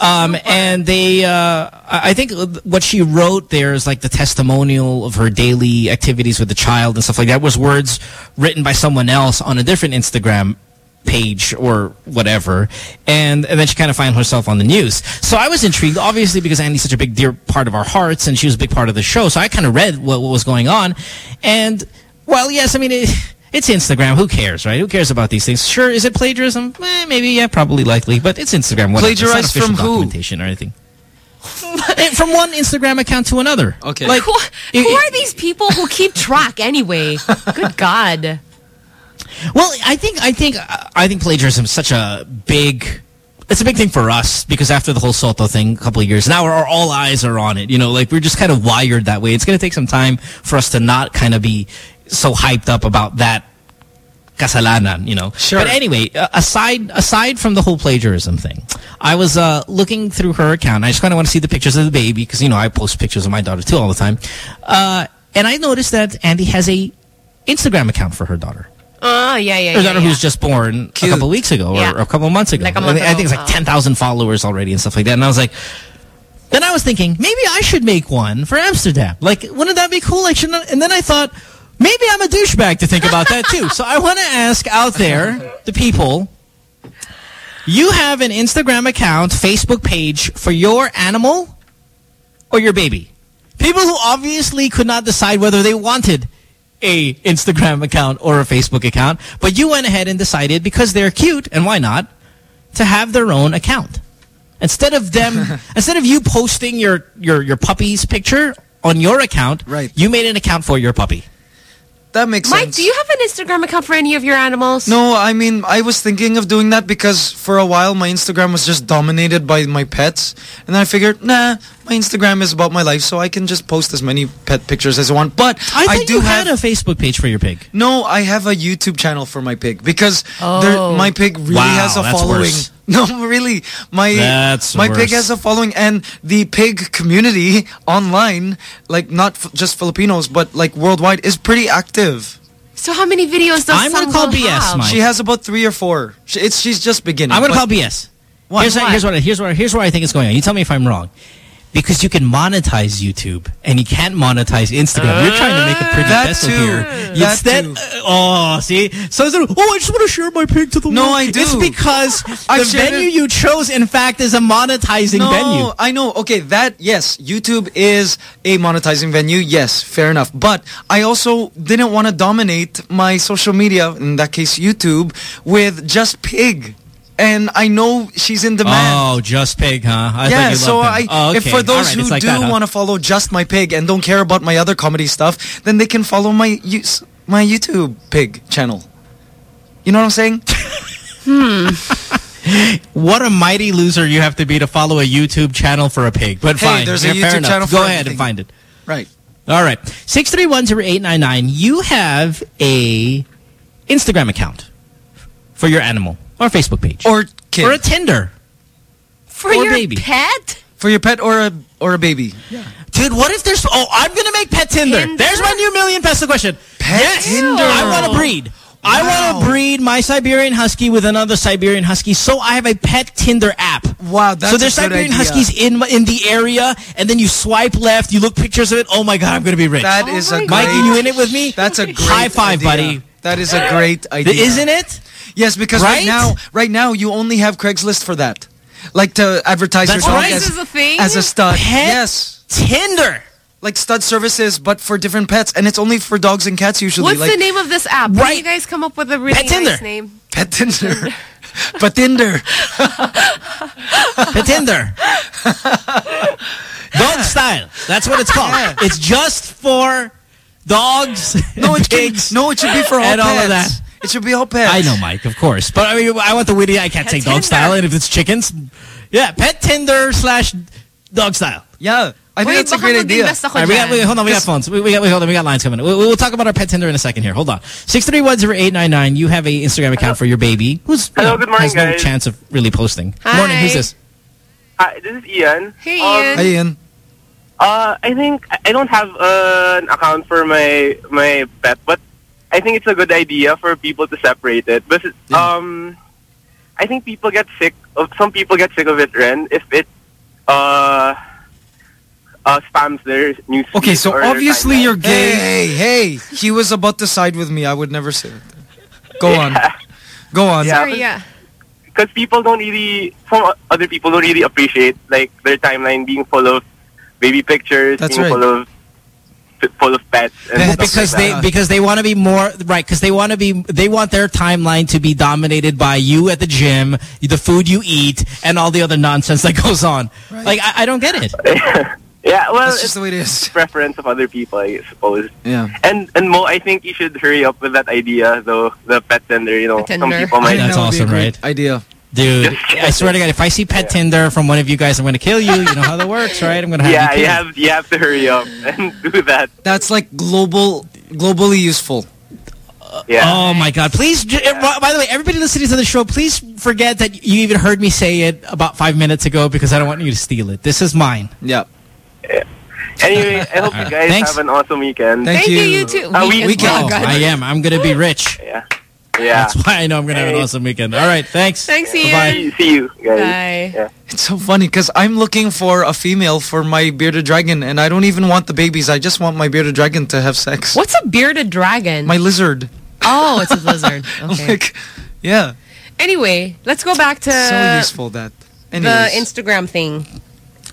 Um, and they, uh, I think what she wrote there is like the testimonial of her daily activities with the child and stuff like that was words written by someone else on a different Instagram page or whatever. And, and then she kind of found herself on the news. So I was intrigued obviously because Andi's such a big dear part of our hearts and she was a big part of the show. So I kind of read what, what was going on. And well yes I mean it, it's Instagram who cares right who cares about these things sure is it plagiarism eh, maybe yeah probably likely but it's Instagram whatever. It's not Plagiarized official from who? documentation or anything Eh, from one Instagram account to another Okay. like Who, who are these people who keep track anyway? Good God. Well, I think I think I think plagiarism is such a big. It's a big thing for us because after the whole Sotto thing a couple of years now, our, all eyes are on it. You know, like we're just kind of wired that way. It's going to take some time for us to not kind of be so hyped up about that kasalanan, you know. Sure. But anyway, aside aside from the whole plagiarism thing, I was uh, looking through her account. I just kind of want to see the pictures of the baby because, you know, I post pictures of my daughter too all the time. Uh, and I noticed that Andi has a Instagram account for her daughter. Oh, yeah, yeah, Her yeah. daughter yeah. who was just born a couple weeks ago or Yeah. a couple months ago. Like month think- I think it's like 10,000 followers already and stuff like that. And I was like, then I was thinking, maybe I should make one for Amsterdam. Like, wouldn't that be cool? Like, shouldn't I- and then I thought, maybe I'm a douchebag to think about that too. So I want to ask out there, the people, you have an Instagram account, Facebook page for your animal or your baby? People who obviously could not decide whether they wanted a Instagram account or a Facebook account, but you went ahead and decided because they're cute and why not to have their own account. Instead of them instead of you posting your your your puppy's picture on your account, right. you made an account for your puppy. That makes Mike, sense. Mike, do you have an Instagram account for any of your animals? No, I mean, I was thinking of doing that because for a while my Instagram was just dominated by my pets. And then I figured, nah, my Instagram is about my life, so I can just post as many pet pictures as I want. But I, I, do you have... a Facebook page for your pig. No, I have a YouTube channel for my pig because Oh. there, my pig really Wow, has a that's following. worse. No, really, my That's my pig has a following, and the pig community online, like not f just Filipinos, but like worldwide, is pretty active. So how many videos does I'm gonna call BS, have? Mike. She has about three or four. She, it's she's just beginning. I'm going to call BS. Why? Here's, Why? here's what here's what here's where I think it's going on. You tell me if I'm wrong. Because you can monetize YouTube and you can't monetize Instagram. You're trying to make a pretty too. here. That Instead, uh, oh, see? So of, oh, I just want to share my pig to the No, world. I do. It's because I the venue you chose, in fact, is a monetizing venue. no, venue. I know. Okay, that yes, YouTube is a monetizing venue. Yes, fair enough. But I also didn't want to dominate my social media, in that case YouTube, with just pig. And I know she's in demand. Oh, just pig, huh? I yeah, you so I, oh, okay. if for those right, who like do want to follow just my pig and don't care about my other comedy stuff, then they can follow my use my YouTube pig channel. You know what I'm saying? hmm. What a mighty loser you have to be to follow a YouTube channel for a pig. But Hey, fine. there's a Yeah, fair YouTube channel Go ahead and find it. Right. All right. 6310899. You have a Instagram account for your animal or Facebook page or kid or a Tinder For or your baby. pet? for your pet or a or a baby. Yeah. Dude, what if there's... Oh, I'm going to make Pet Tinder. Tinder? There's my new million peso question. Pet yes, Tinder. I want to breed. I want to breed my Siberian Husky with another Siberian Husky, so I have a pet Tinder app. Wow, that's so there's a good Siberian idea. Huskies in in the area, and then you swipe left, you look pictures of it. Oh my god, I'm going to be rich. That is a oh Mikey, great, you in it with me? That's a great high five, idea. buddy. That is a great idea. Isn't it? Yes, because right? Right? now, right now you only have Craigslist for that, like to advertise That's your dog right. as, is a thing? as a stud. Pet yes, Tinder. like stud services, but for different pets, and it's only for dogs and cats usually. What's like the name of this app? Why Right. you guys come up with a really Pet Tinder. nice name? Pet Tinder. Pet Tinder. Pet Tinder. Dog style. That's what it's called. Yeah. It's just for dogs. No, it can, pigs, no, it should be for all and pets. all of that. It should be all pets. I know, Mike, of course. But I mean, I want the witty. I can't Pet say dog style, and if it's chickens, yeah, pet Tinder slash dog style. Yeah, I think Wait, that's a great idea. mag-invest All right, we got, dyan. wait, hold on, we got phones. We, we got, wait, hold on, we got lines coming. We, we'll talk about our pet Tinder in a second here. Hold on. Six three one zero eight nine nine. You have a Instagram account for your baby, who's you Hello, know, good morning, has no guys. chance of really posting. Hi. Morning. Who's this? Hi, this is Ian. Hey, Um, Ian. Hey, Ian. Uh, I think I don't have uh, an account for my my pet, but I think it's a good idea for people to separate it. But um, I think people get sick. Of, some people get sick of it, Ren, if it uh, uh spams their news. Okay, so obviously you're gay. Hey, hey, he was about to side with me. I would never say it. Go on. Go on. Yeah. Sorry, yeah. because people don't really, some other people don't really appreciate like their timeline being full of baby pictures, That's being right. full of full of pets, and Pets. because like they that. because they want to be more right because they want to be they want their timeline to be dominated by you at the gym the food you eat and all the other nonsense that goes on like I, I don't get it yeah, well, That's it's just the way it is. preference of other people, I suppose. Yeah. And and Mo, I think you should hurry up with that idea, though. The pet Tinder, you know, The some people might. That's That would be a awesome, right? Idea. Dude I swear to God if I see pet Tinder from one of you guys I'm gonna kill you you know how that works right I'm gonna have Yeah, you you have you have to hurry up and do that. That's like global, globally useful. Yeah. Oh my God! Please, j- uh, by the way, everybody listening to the show, please forget that you even heard me say it about five minutes ago because I don't want you to steal it. This is mine. Yeah. Anyway, I hope you guys Thanks. have an awesome weekend. Thank Thank you, you. you too. Uh, we- as we well. Oh, can- I am. I'm gonna be rich. Yeah. Yeah. That's why I know I'm gonna have an awesome weekend. All right, thanks. Thanks, Ian. Bye. See, see you guys. Bye. Yeah. It's so funny because I'm looking for a female for my bearded dragon, and I don't even want the babies. I just want my bearded dragon to have sex. What's a bearded dragon? My lizard. oh, it's a lizard. Okay. Like, yeah. anyway, let's go back to so useful that. the Instagram thing.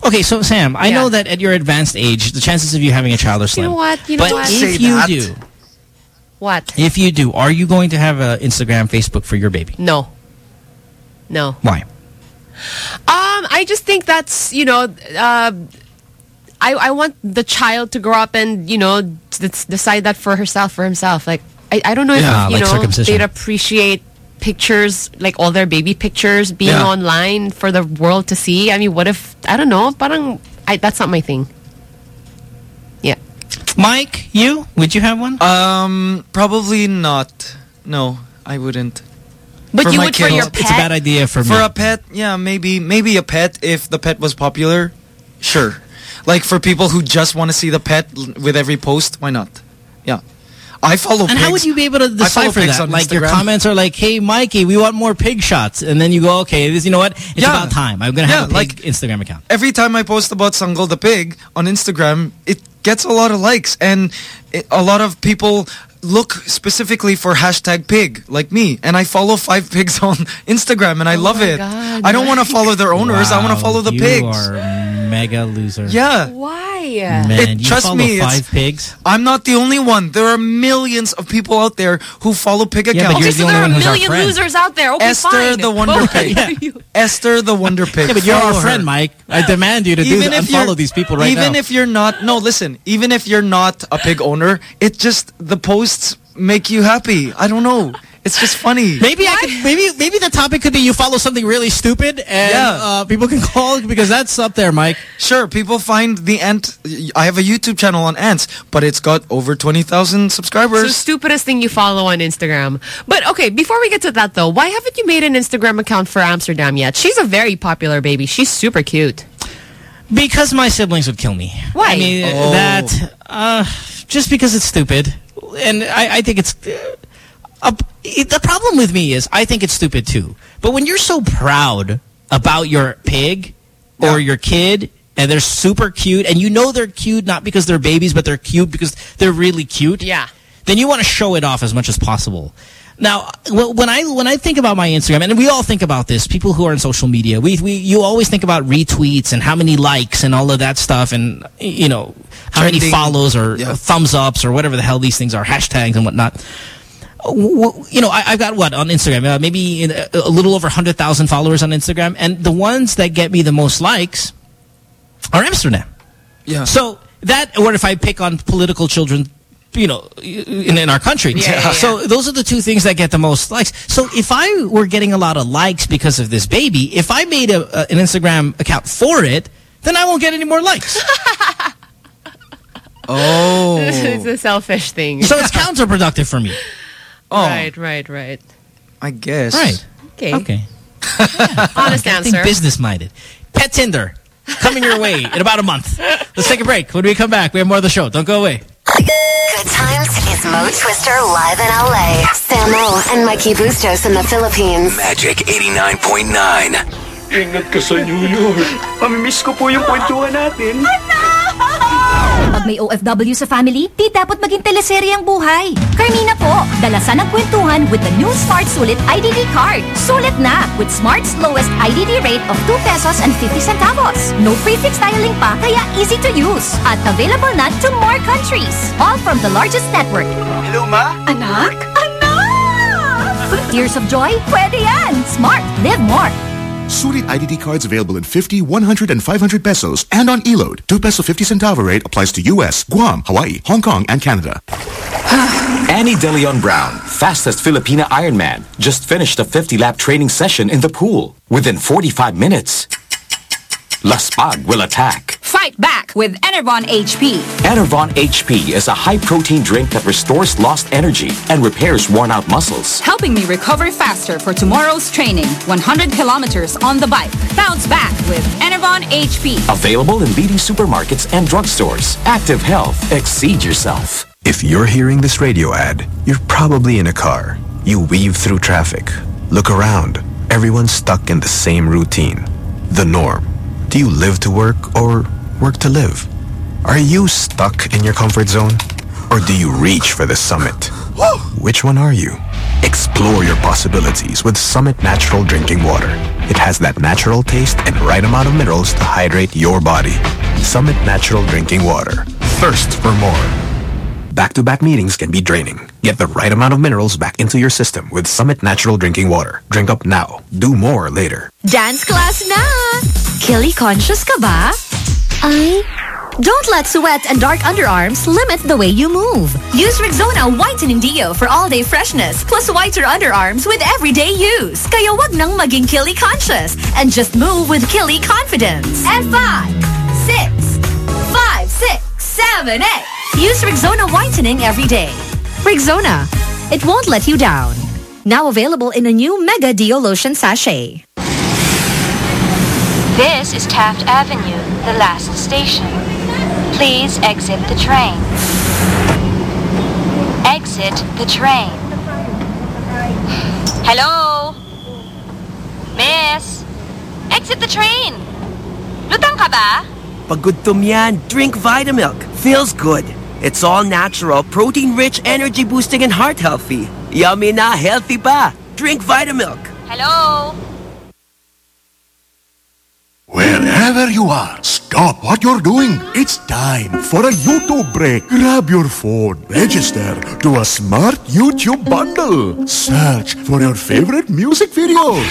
Okay, so Sam, I Yeah. know that at your advanced age, the chances of you having a child are slim. You slim. know what? You know but what? Say if you that. do, What? if you do, are you going to have an Instagram, Facebook for your baby? No. No. Why? Um, I just think that's you know, uh, I I want the child to grow up and you know decide that for herself for himself. Like I, I don't know if you like know they'd appreciate pictures like all their baby pictures being Yeah. online for the world to see. I mean, what if I don't know? Parang I, that's not my thing. Yeah. Mike, you would you have one? Um, probably not. No, I wouldn't. But For you my would for kid. your it's a bad idea for, For me. a pet, yeah, maybe maybe a pet if the pet was popular. Sure. Like for people who just want to see the pet l- with every post, why not? Yeah. I follow and pigs. how would you be able to decipher that? on Like your comments are like, "Hey, Mikey, we want more pig shots," and then you go, "Okay, this, you know what? It's Yeah. about time. I'm gonna have Yeah, a pig like- Instagram account." every time I post about Sangal the pig on Instagram, it gets a lot of likes and it, a lot of people look specifically for hashtag pig like me and I follow five pigs on Instagram and I oh love Oh my it. God, I don't want to follow their owners. I want to follow the pigs. Are a mega loser. Yeah. Why? Man, It- you trust follow me, it's- five pigs. I'm not the only one. There are millions of people out there who follow pig Yeah, but accounts. you're Okay, the so only there are a one who's million losers out there. Okay, Esther fine. the Wonder Pig. yeah. Esther the Wonder Pig. Yeah, but you're our friend, her. Mike. I demand you to do even that. if you're- Unfollow these people right even now. if you're not no listen even if you're not a pig owner it just the posts make you happy i don't know It's just funny. Maybe I could. Maybe maybe the topic could be you follow something really stupid, and Yeah. uh, people can call because that's up there, Mike. Sure, people find the ant. I have a YouTube channel on ants, but it's got over 20,000 subscribers. So subscribers. stupidest thing you follow on Instagram. But okay, before we get to that though, why haven't you made an Instagram account for Amsterdam yet? She's a very popular baby. She's super cute. Because my siblings would kill me. Why? I mean Oh. that uh, just because it's stupid, and I, I think it's. Uh, a, it, the problem with me is I think it's stupid too. But when you're so proud about your pig or your kid and they're super cute and you know they're cute not because they're babies but they're cute because they're really cute. Yeah. Then you want to show it off as much as possible. Now, when I when I think about my Instagram, and we all think about this, people who are on social media, we we you always think about retweets and how many likes and all of that stuff, and you know how many follows or thumbs ups or whatever the hell these things are, hashtags and whatnot. W- w- You know, I, I've got what on Instagram, uh, maybe in a, a little over hundred thousand followers on Instagram, and the ones that get me the most likes are Amsterdam. Yeah. So that, or if I pick on political children, you know, in, in our country. Yeah, yeah, yeah. So those are the two things that get the most likes. So if I were getting a lot of likes because of this baby, if I made a, a, an Instagram account for it, then I won't get any more likes. oh. it's a selfish thing. so it's counterproductive for me. Oh, Right, right, right. I guess. Right. Okay. Okay. Honest I think answer. business minded. Pet Tinder coming your way in about a month. Let's take a break. When we come back, we have more of the show. Don't go away. Good times is Mo Twister live in LA. Samo and Mikey Bustos in the Philippines. Magic 89.9. Ingat ka sa New York. Mamimiss ko po yung kwentuhan natin. Pag may OFW sa family, di dapat maging teleserye ang buhay. Carmina po, dalasan ang kwentuhan with the new Smart Sulit IDD card. Sulit na with Smart's lowest IDD rate of 2 pesos and 50 centavos. No prefix dialing pa, kaya easy to use. At available na to more countries. All from the largest network. Hello, Ma? Anak? Anak! Tears of joy? Pwede yan! Smart. Live more. Sulit IDD cards available in 50, 100, and 500 pesos and on Elode. 2 peso 50 centavo rate applies to US, Guam, Hawaii, Hong Kong, and Canada. Ani De Leon Brown, fastest Filipina Ironman, just finished a 50-lap training session in the pool. Within 45 minutes, Laspag will attack. Fight back with Enervon HP. Enervon HP is a high-protein drink that restores lost energy and repairs worn-out muscles. Helping me recover faster for tomorrow's training. 100 kilometers on the bike. Bounce back with Enervon HP. Available in leading supermarkets and drugstores. Active Health. Exceed yourself. If you're hearing this radio ad, you're probably in a car. You weave through traffic. Look around. Everyone's stuck in the same routine. The norm. Do you live to work or work to live? Are you stuck in your comfort zone? Or do you reach for the summit? Which one are you? Explore your possibilities with Summit Natural Drinking Water. It has that natural taste and right amount of minerals to hydrate your body. Summit Natural Drinking Water. Thirst for more. Back-to-back meetings can be draining. Get the right amount of minerals back into your system with Summit Natural Drinking Water. Drink up now. Do more later. Dance class na! Killy conscious ka ba? Ay, don't let sweat and dark underarms limit the way you move. Use Rexona Whitening Deo for all-day freshness plus whiter underarms with everyday use. Kaya wag nang maging Killy conscious and just move with Killy confidence. And five, six, five, six, seven, eight. Use Rexona Whitening every day. Rexona, it won't let you down. Now available in a new Mega Deo Lotion Sachet. This is Taft Avenue, the last station. Please exit the train. Exit the train. Hello? Miss? Exit the train. Lutang ka ba? Pag gutom yan, drink Vitamilk. Feels good. It's all natural, protein-rich, energy-boosting, and heart-healthy. Yummy na, healthy pa. Drink Vitamilk. Hello? Wherever you are, stop what you're doing. It's time for a YouTube break. Grab your phone, register to a smart YouTube bundle. Search for your favorite music videos.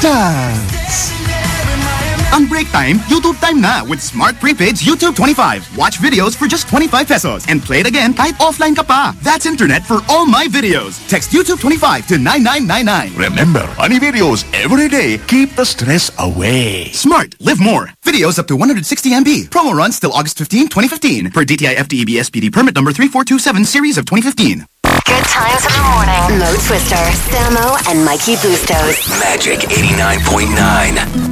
Dance. Ang break time, YouTube time na with Smart Prepaid's YouTube 25. Watch videos for just 25 pesos and play it again kahit offline ka pa. That's internet for all my videos. Text YouTube 25 to 9999. Remember, funny videos every day keep the stress away. Smart, live more. Videos up to 160 MB. Promo runs till August 15, 2015. Per DTI FTEB SPD permit number 3427 series of 2015. Good times in the morning. Mo Twister, Samo, and Mikey Bustos. Magic 89.9.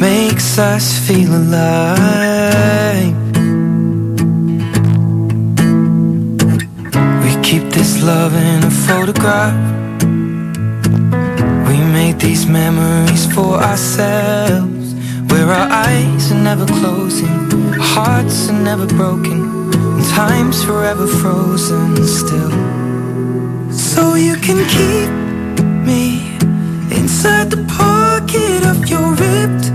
makes us feel alive. We keep this love in a photograph. We make these memories for ourselves. Where our eyes are never closing, hearts are never broken, and time's forever frozen still. So you can keep me inside the pocket of your ripped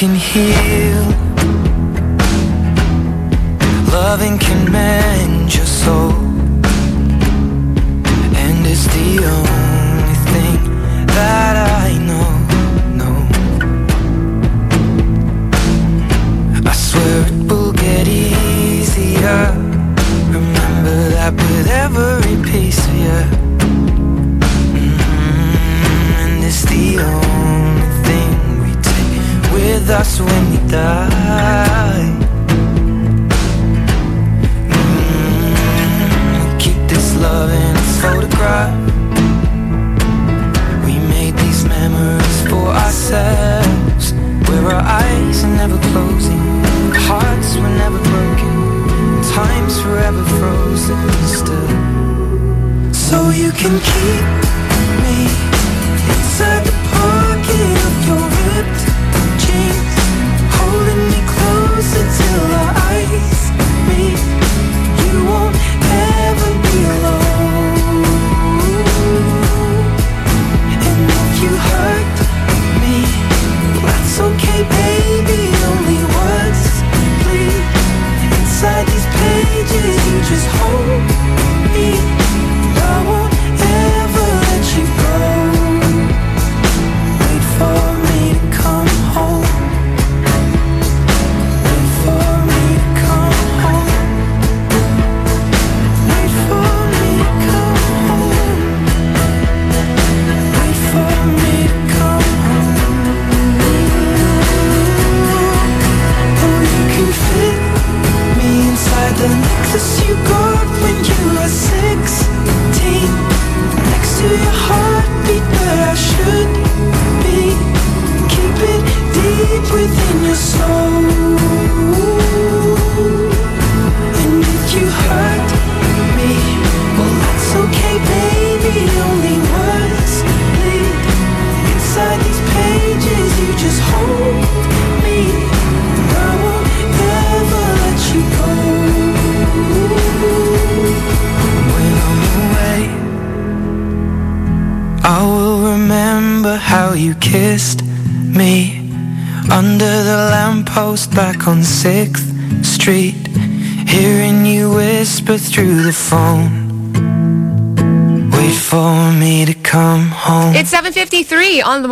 can heal. Loving can mend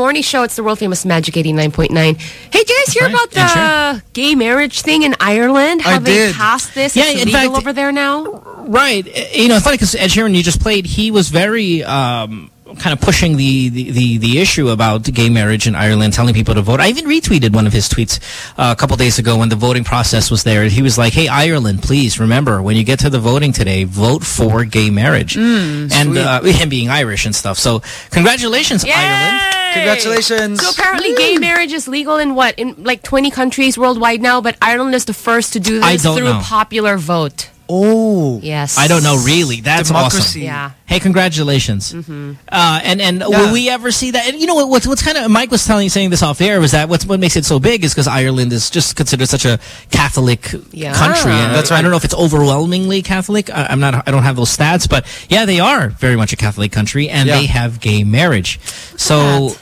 morning show. It's the world famous Magic 89.9. Hey, did you guys hear about the gay marriage thing in Ireland? How I they did. passed this? Yeah, it's legal fact- over there now? Right. You know, it's funny because Ed Sheeran you just played, he was very um, kind of pushing the, the, the, the issue about gay marriage in Ireland, telling people to vote. I even retweeted one of his tweets uh, a couple days ago when the voting process was there. He was like, hey, Ireland, please remember, when you get to the voting today, vote for gay marriage. Mm, and uh, him being Irish and stuff. So congratulations, Ireland. Congratulations. So apparently gay marriage is legal in what? In like 20 countries worldwide now, but Ireland is the first to do this through know. popular vote. Oh. Yes. I don't know, really. That's Democracy. awesome. Yeah. Hey, congratulations. Mm-hmm. Uh, and and Yeah. will we ever see that? And you know what? What's, what's kind of Mike was telling saying this off air was that what's what makes it so big is because Ireland is just considered such a Catholic Yeah. country. And That's I, I don't know if it's overwhelmingly Catholic. I, I'm not. I don't have those stats, but yeah, they are very much a Catholic country, and Yeah. they have gay marriage. So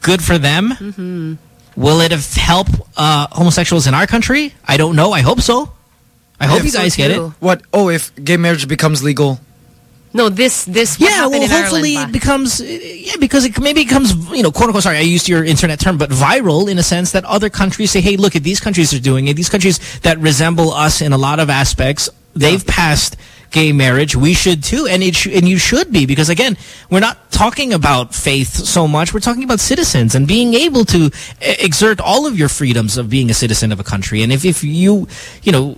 good for them. Mm-hmm. Will it have help uh, homosexuals in our country? I don't know. I hope so. I hope Yeah, you so guys get it. What? Oh, if gay marriage becomes legal. No, this this Yeah, well, in hopefully Ireland. it becomes, uh, yeah, because it maybe becomes, you know, quote unquote, sorry, I used your internet term, but viral in a sense that other countries say, hey, look at these countries are doing it. These countries that resemble us in a lot of aspects, they've passed gay marriage. We should too. And it sh and you should be because again, we're not talking about faith so much. We're talking about citizens and being able to e- exert all of your freedoms of being a citizen of a country. And if, if you, you know,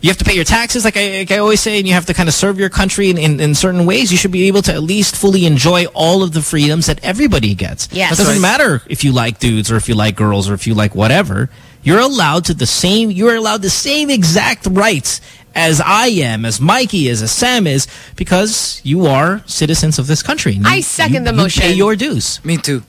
you have to pay your taxes, like I, like I always say, and you have to kind of serve your country in, in, in certain ways. You should be able to at least fully enjoy all of the freedoms that everybody gets. Yes. It doesn't Right. matter if you like dudes or if you like girls or if you like whatever. You're allowed to the same, you're allowed the same exact rights as I am, as Mikey is, as Sam is, because you are citizens of this country. I second you- the you motion. pay your dues. Me too.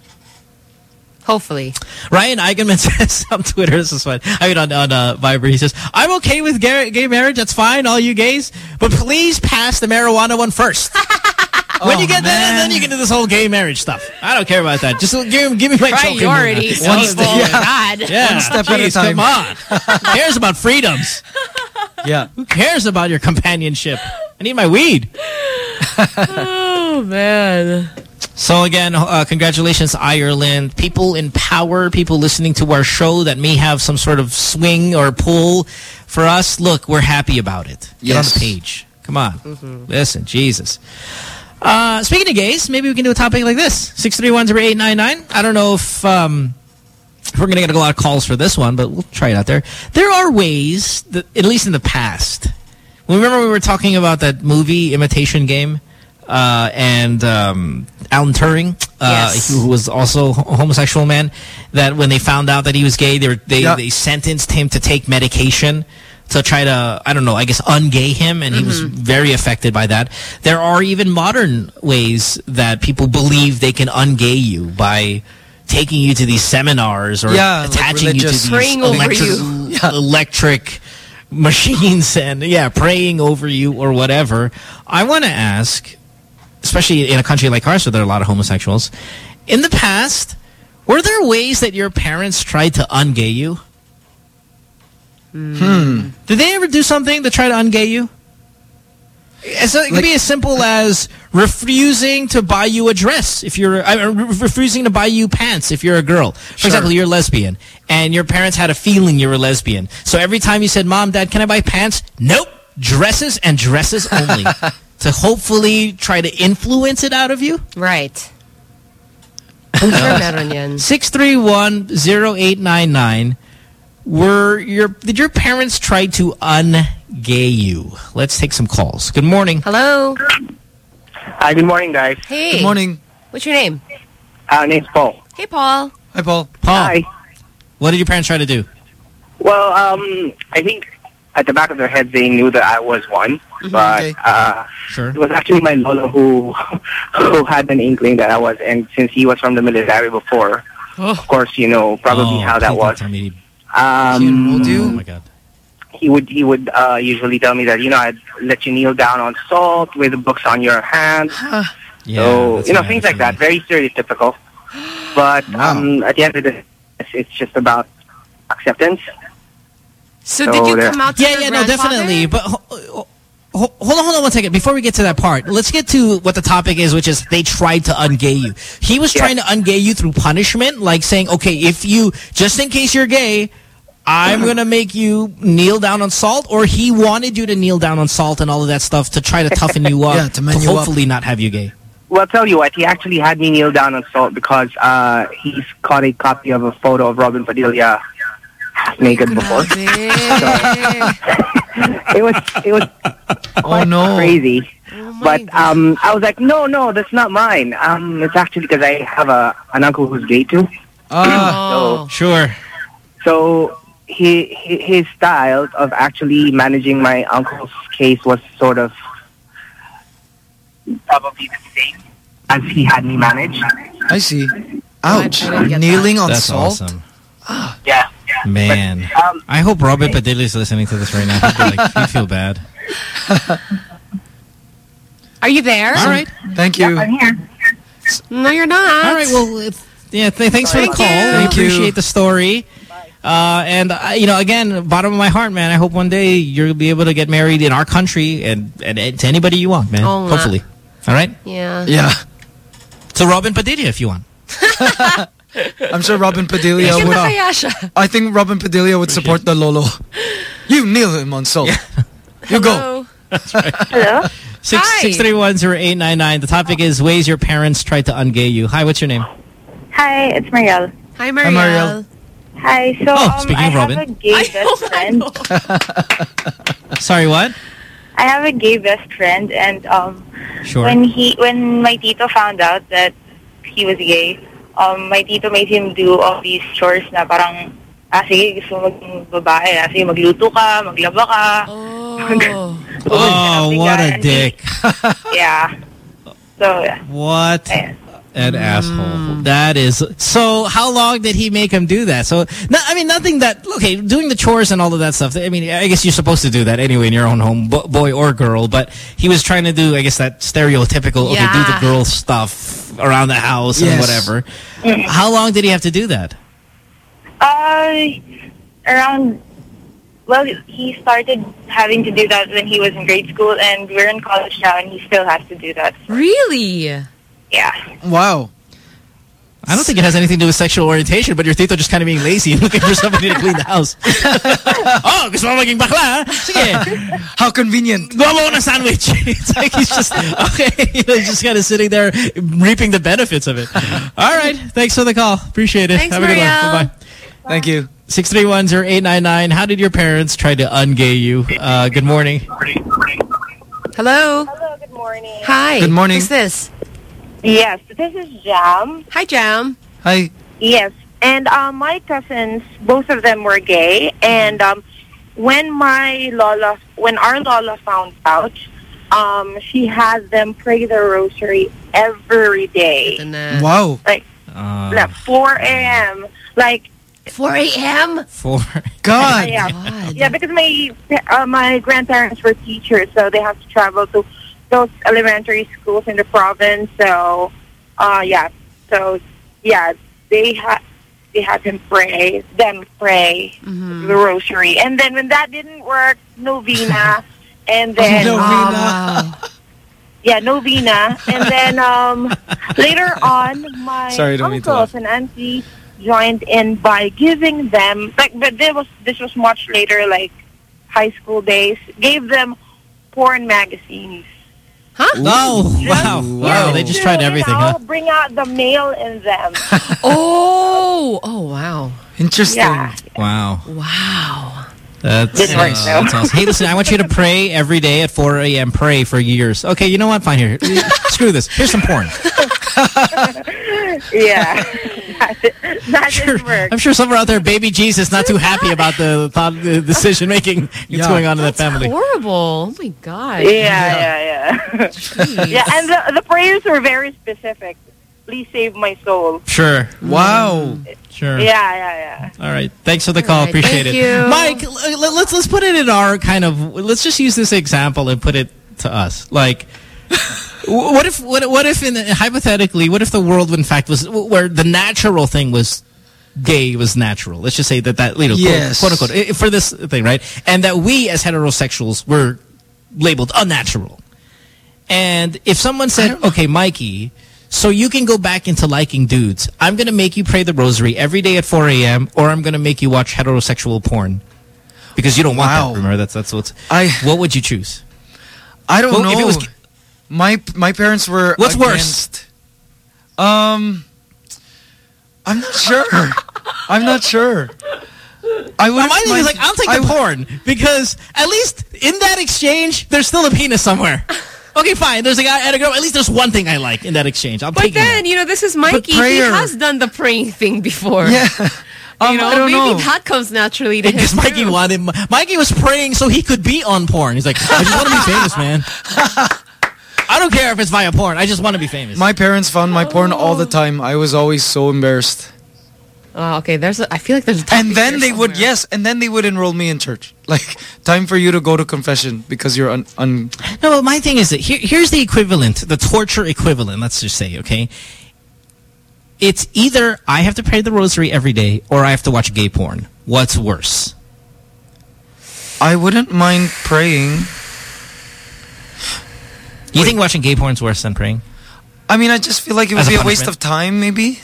Hopefully. Ryan Eigenmann says on Twitter, this is fun. I mean, on, on uh, Viber, he says, I'm okay with gay, gay marriage. That's fine, all you gays. But please pass the marijuana one first. when you get there, then you get to this whole gay marriage stuff. I don't care about that. Just give, give me my choking Priorities, One people. step- God. Yeah. One step at a time. Come on. Who cares about freedoms? Yeah. Who cares about your companionship? I need my weed. Oh, man. So again, uh, congratulations, Ireland. People in power, people listening to our show that may have some sort of swing or pull for us. Look, we're happy about it. Get on the page. Come on. Listen, Jesus. Uh, speaking of gays, maybe we can do a topic like this. 631-0899. I don't know if, um, if we're going to get a lot of calls for this one, but we'll try it out there. There are ways, that, at least in the past. Remember we were talking about that movie, Imitation Game? Uh, and um, Alan Turing, uh, Yes. who was also a homosexual man, that when they found out that he was gay, they, were, they, Yeah. they sentenced him to take medication to try to, I don't know, I guess ungay him, and he was very affected by that. There are even modern ways that people believe they can ungay you by taking you to these seminars or Yeah, like attaching you to these electric, you. electric machines and, yeah, praying over you or whatever. I want to ask, especially in a country like ours where there are a lot of homosexuals, in the past, were there ways that your parents tried to ungay you? Hmm. Did they ever do something to try to ungay you? So it could Like- be as simple as refusing to buy you a dress if you're I mean, re- refusing to buy you pants if you're a girl. For Sure. example, you're a lesbian and your parents had a feeling you're a lesbian. So every time you said, "Mom, Dad, can I buy pants?" Nope, dresses and dresses only. to hopefully try to influence it out of you. Right. I'm sure meron yan. 631-0899. Were your did your parents try to un-gay you? Let's take some calls. Good morning. Hello. Hi, good morning, guys. Hey. Good morning. What's your name? Uh, name's Paul. Hey, Paul. Hi, Paul. Paul. Hi. What did your parents try to do? Well, um, I think at the back of their head they knew that I was one, but Okay. uh, Sure. it was actually my lolo who who had an inkling that I was, and since he was from the military before, of course, you know probably Oh, how that please was. Don't tell me. He enrolled Um, you? Oh my god. he would he would uh, usually tell me that you know I'd let you kneel down on salt with the books on your hand. Yeah, so you know things like that, very stereotypical. But Wow. um, at the end of the day, it's, it's just about acceptance. So, So did you there- come out to Yeah, your yeah, no, definitely. But ho- ho- hold on, hold on one second. Before we get to that part, let's get to what the topic is, which is they tried to ungay you. He was Yeah. trying to ungay you through punishment, like saying, okay, if you, just in case you're gay, I'm going to make you kneel down on salt, or he wanted you to kneel down on salt and all of that stuff to try to toughen you up, Yeah, to man you up. hopefully not have you gay. well, tell you what, he actually had me kneel down on salt because uh, he's caught a copy of a photo of Robin Padilla naked before. So, it was it was quite crazy. but um, I was like, no, no, that's not mine. Um, it's actually because I have a an uncle who's gay too. Ah, sure. So he, he his style of actually managing my uncle's case was sort of probably the same as he had me manage. I see. Ouch. Kneeling on That's salt? awesome. Yeah. Man. um, I hope Robin Padilla is listening to this right now. He'd, be like, he'd feel bad. Are you there? All right. Thank you. I'm here. No, you're not. All right. Well, it's, yeah. Th thanks for the Thank call. you. We Thank you. appreciate the story. Uh, and uh, you know, again, bottom of my heart, man. I hope one day you'll be able to get married in our country and and, and to anybody you want, man. Oh, Hopefully. All right. Yeah. Yeah. To Robin Padilla, if you want. I'm sure Robin Padilla would. na kaya siya. I think Robin Padilla would support the Lolo. You kneel him on salt. You go. that's Hello. Six Hi. six three one zero eight nine nine. The topic is ways your parents tried to ungay you. Hi, what's your name? Hi, it's Marielle. Hi, Marielle. Marielle. Hi. So, Oh, um, speaking I of have a gay best friend. Sorry, what? I have a gay best friend, and um, Sure. when he, when my tito found out that he was gay, um, my tito made him do all these chores na parang, ah, sige, gusto mo maging babae, ah, sige, magluto ka, maglaba ka. Oh, what a dick. yeah. So, yeah. What an asshole. That is. So how long did he make him do that? So, no, I mean, nothing that, okay, doing the chores and all of that stuff. I mean, I guess you're supposed to do that anyway in your own home, boy or girl, but he was trying to do, I guess, that stereotypical, okay, do the girl stuff around the house and Yes. whatever. How long did he have to do that? Uh, around, well, he started having to do that when he was in grade school, and we're in college now, and he still has to do that. Really? Yeah. Wow. I don't think it has anything to do with sexual orientation, but your tito just kind of being lazy and looking for somebody to clean the house. oh, gusto mo maging bakla? Sige. How convenient. Gawa mo ako ng sandwich. it's like he's just, okay, he's just kind of sitting there reaping the benefits of it. All right. Thanks for the call. Appreciate it. Thanks, Have a good one. Bye-bye. Thank you. 631-0899. How did your parents try to ungay you? Uh, good morning. Hello. Hello, good morning. Hi. Good morning. Who's this? Yes, this is Jam. Hi, Jam. Hi. Yes, and um, my cousins, both of them were gay, and um, when my Lola, when our Lola found out, um, she had them pray the rosary every day. Wow. Like, Uh, like 4 a.m. Like 4 a.m. For God. yeah, yeah, because my uh, my grandparents were teachers, so they have to travel to those elementary schools in the province. So, uh, yeah, so yeah, they had they had him pray, them pray Mm-hmm. the rosary, and then when that didn't work, novena, and then Novena. um, yeah, novena, and then um, later on, my Sorry, uncles and auntie joined in by giving them like, but this was this was much later, like high school days. Gave them porn magazines. Huh? Oh, wow. Wow. They just tried everything, you know, huh? Bring out the male in them. Oh. Oh, wow. Interesting. Yeah. Wow. Wow. That's, Didn't work, uh, that's awesome. Hey, listen, I want you to pray every day at 4 a.m. Pray for years. Okay, you know what? Fine, here. Screw this. Here's some porn. yeah. that, that didn't work. I'm sure somewhere out there, baby Jesus not too happy about the, thought, the decision making that's Yeah. going on in that family. Horrible. Oh, my God. Yeah, yeah, yeah. yeah, and the, the prayers were very specific. Please save my soul. Sure. Mm. Wow. Sure. Yeah, yeah, yeah. All right. Thanks for the call. right, Appreciate thank it. you. Mike, l- l- let's let's put it in our kind of let's just use this example and put it to us. Like w- what if what what if in the, hypothetically what if the world in fact was where the natural thing was gay was natural. Let's just say that that you know Yes. quote, quote unquote for this thing, right? And that we as heterosexuals were labeled unnatural. And if someone said, "Okay, Mikey, so you can go back into liking dudes. I'm going to make you pray the rosary every day at 4 a.m. or I'm going to make you watch heterosexual porn." Because you don't want Wow. that, remember? That's that's what's I What would you choose? I don't Well, know. if it was My my parents were What's worse? Um, I'm not sure. I'm not sure. I would. My thing is like, I'll take the porn because at least in that exchange, there's still a penis somewhere. Okay, fine. There's a guy and a girl. At least there's one thing I like in that exchange. I'm But taking then, you know, this is Mikey. He has done the praying thing before. Yeah. you Um, know, I don't maybe know. that comes naturally to him. Because Mikey too. wanted, Mikey was praying so he could be on porn. He's like, I just want to be famous, man. I don't care if it's via porn. I just want to be famous. My parents found my porn all the oh. time. I was always so embarrassed. Oh, okay. There's. A, I feel like there's. A And then they would yes, and then they would enroll me in church. Like time for you to go to confession because you're un. un No, but my thing is that here, here's the equivalent, the torture equivalent, let's just say, okay? It's either I have to pray the rosary every day or I have to watch gay porn. What's worse? I wouldn't mind praying. You think watching gay porn is worse than praying? I mean, I just feel like it would As a be a waste of time, maybe.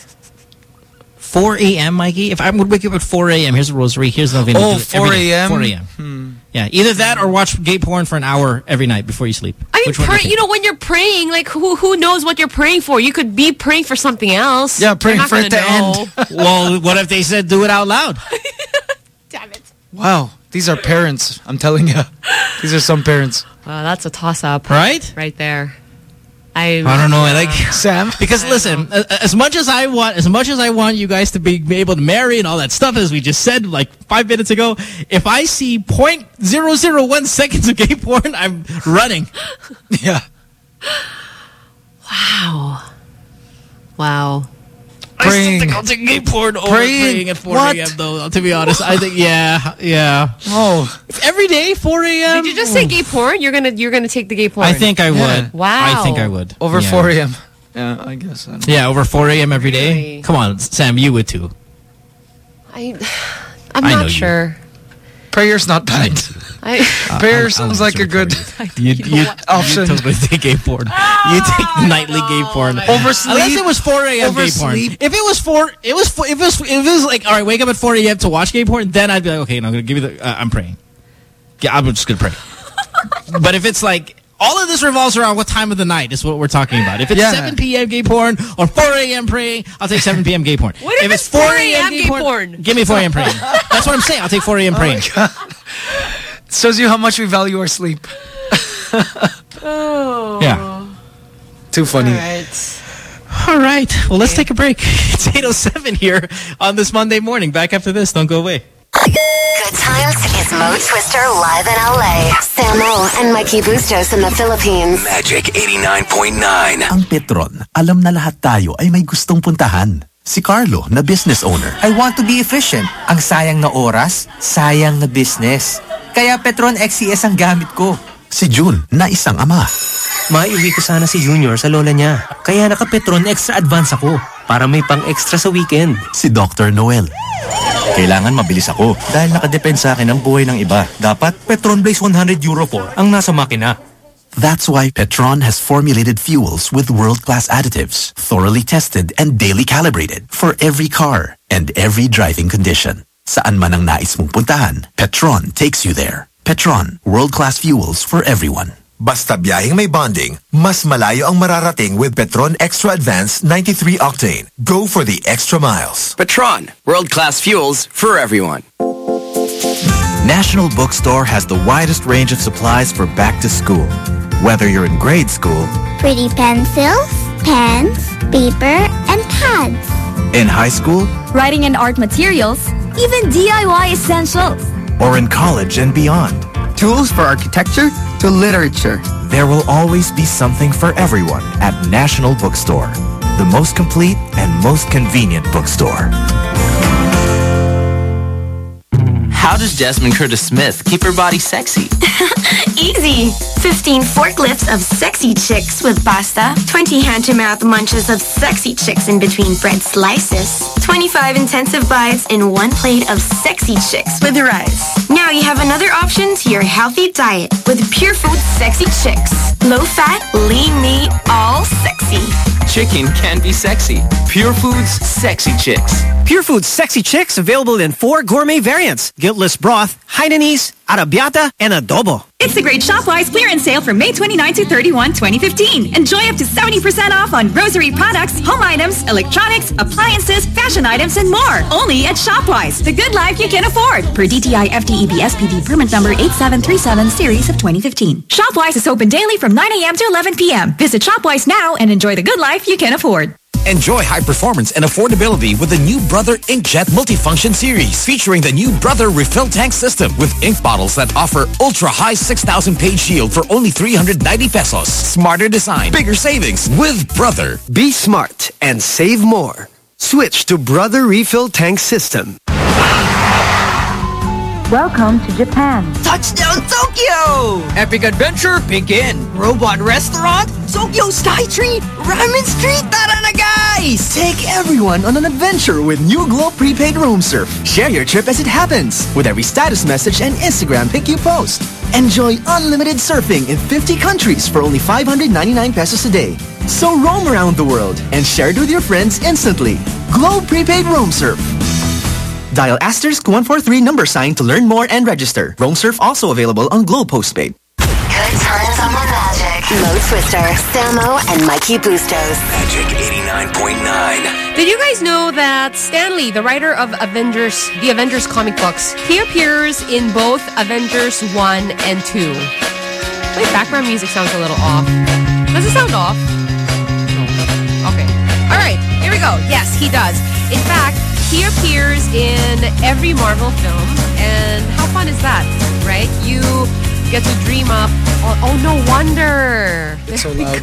4 a.m., Mikey? If I would wake up at 4 a.m., here's a rosary, here's the novena. Oh, do it every 4 a.m.? 4 a.m. Hmm. Yeah, either that or watch gay porn for an hour every night before you sleep. I mean, Which one do pray, you you know, when you're praying, like, who who knows what you're praying for? You could be praying for something else. Yeah, You're praying for it gonna to know. end. well, what if they said do it out loud? Damn it. Wow, these are parents. I'm telling you, these are some parents. Wow, that's a toss up, right? Right there. I I don't know. I like uh, Sam because listen, a- a- as much as I want, as much as I want you guys to be, be able to marry and all that stuff, as we just said like five minutes ago, if I see point zero zero one seconds of gay porn, I'm running. Yeah. Wow. Wow. I still think I'll take gay porn over Praying. praying, at 4 a.m. though. To be honest, I think yeah, yeah. Oh, every day 4 a.m. Did you just say gay porn? You're gonna you're gonna take the gay porn. I think I would. Wow. I think I would. Over Yeah. 4 a.m. Yeah, I guess. I don't. Yeah, over 4 a.m. every day. Come on, Sam, you would too. I I'm I know not you. Sure. Prayer's not bad. I Prayer I'll- sounds I'll like a good You, you, option. you totally take gay porn. You take nightly gay porn. Oversleep. Unless it was 4 a.m. gay porn. If it was 4, it was, four- if it was, if it was like, all right, wake up at 4 a.m. to watch gay porn, then I'd be like, okay, no, I'm going to give you the, uh, I'm praying. Yeah, I'm just going to pray. but if it's like, all of this revolves around what time of the night is what we're talking about. If it's Yeah. 7 p.m. gay porn or 4 a.m. praying, I'll take 7 p.m. gay porn. What if it's 4 a.m. gay porn? Give me 4 a.m. praying. That's what I'm saying. I'll take 4 a.m. praying. Shows you how much we value our sleep. Oh. Yeah. Too funny. All right. Well, let's take a break. It's 8.07 here on this Monday morning. Back after this. Don't go away. Good times is Mo Twister live in LA. Samo and Mikey Bustos in the Philippines. Magic 89.9. Ang Petron, alam na lahat tayo ay may gustong puntahan. Si Carlo na business owner. I want to be efficient. Ang sayang na oras, sayang na business. Kaya Petron XCS ang gamit ko. Si June na isang ama. Maiuwi ko sana si Junior sa lola niya. Kaya naka-Petron extra advance ako para may pang-extra sa weekend. Si Dr. Noel. Kailangan mabilis ako dahil nakadepend sa akin ang buhay ng iba. Dapat Petron Blaze 100 Euro 4 ang nasa makina. That's why Petron has formulated fuels with world-class additives, thoroughly tested and daily calibrated for every car and every driving condition. Saan man ang nais mong puntahan, Petron takes you there. Petron, world-class fuels for everyone. Basta biyaheng may bonding, mas malayo ang mararating with Petron Extra Advanced 93 Octane. Go for the extra miles. Petron, world-class fuels for everyone. National Bookstore has the widest range of supplies for back to school. Whether you're in grade school, Pretty pencils, pens, paper, and pads. in high school, Writing and art materials, even DIY essentials. Or in college and beyond, Tools for architecture to literature. there will always be something for everyone at National Bookstore, the most complete and most convenient bookstore. How does Jasmine Curtis Smith keep her body sexy? Easy. 15 forklifts of sexy chicks with pasta, 20 hand-to-mouth munches of sexy chicks in between bread slices, 25 intensive bites in one plate of sexy chicks with rice. Now you have another option to your healthy diet with Pure Food Sexy Chicks. Low fat, lean meat, all sexy. Chicken can be sexy. Pure Foods Sexy Chicks. Pure Foods Sexy Chicks available in four gourmet variants. Broth, Hainanese, arrabbiata, and adobo. It's the great ShopWise clearance sale from May 29 to 31, 2015. Enjoy up to 70% off on grocery products, home items, electronics, appliances, fashion items, and more. Only at ShopWise. The good life you can afford. Per DTI FTEB SPD permit number 8737 series of 2015. ShopWise is open daily from 9 a.m. to 11 p.m. Visit ShopWise now and enjoy the good life you can afford. Enjoy high performance and affordability with the new Brother Inkjet Multifunction Series featuring the new Brother Refill Tank System with ink bottles that offer ultra-high 6,000 page yield for only 390 pesos. Smarter design, bigger savings with Brother. Be smart and save more. Switch to Brother Refill Tank System. Welcome to Japan. Touchdown Tokyo! Epic adventure begin. Robot restaurant, Tokyo Sky Tree, Ramen Street, tara na guys! Take everyone on an adventure with new Globe Prepaid Roam Surf. Share your trip as it happens with every status message and Instagram pic you post. Enjoy unlimited surfing in 50 countries for only 599 pesos a day. So roam around the world and share it with your friends instantly. Globe Prepaid Roam Surf. Dial asterisk 143 number sign to learn more and register. Roam Surf also available on Globe Postpaid. Good times on the Magic. Mo Twister, Samo, and Mikey Bustos. Magic 89.9. Did you guys know that Stan Lee, the writer of Avengers, the Avengers comic books, he appears in both Avengers 1 and 2. My background music sounds a little off. Does it sound off? Okay. All right, here we go. Yes, he does. In fact, he appears in every Marvel film, and how fun is that, right? You get to dream up. Oh, oh no wonder. It's so loud.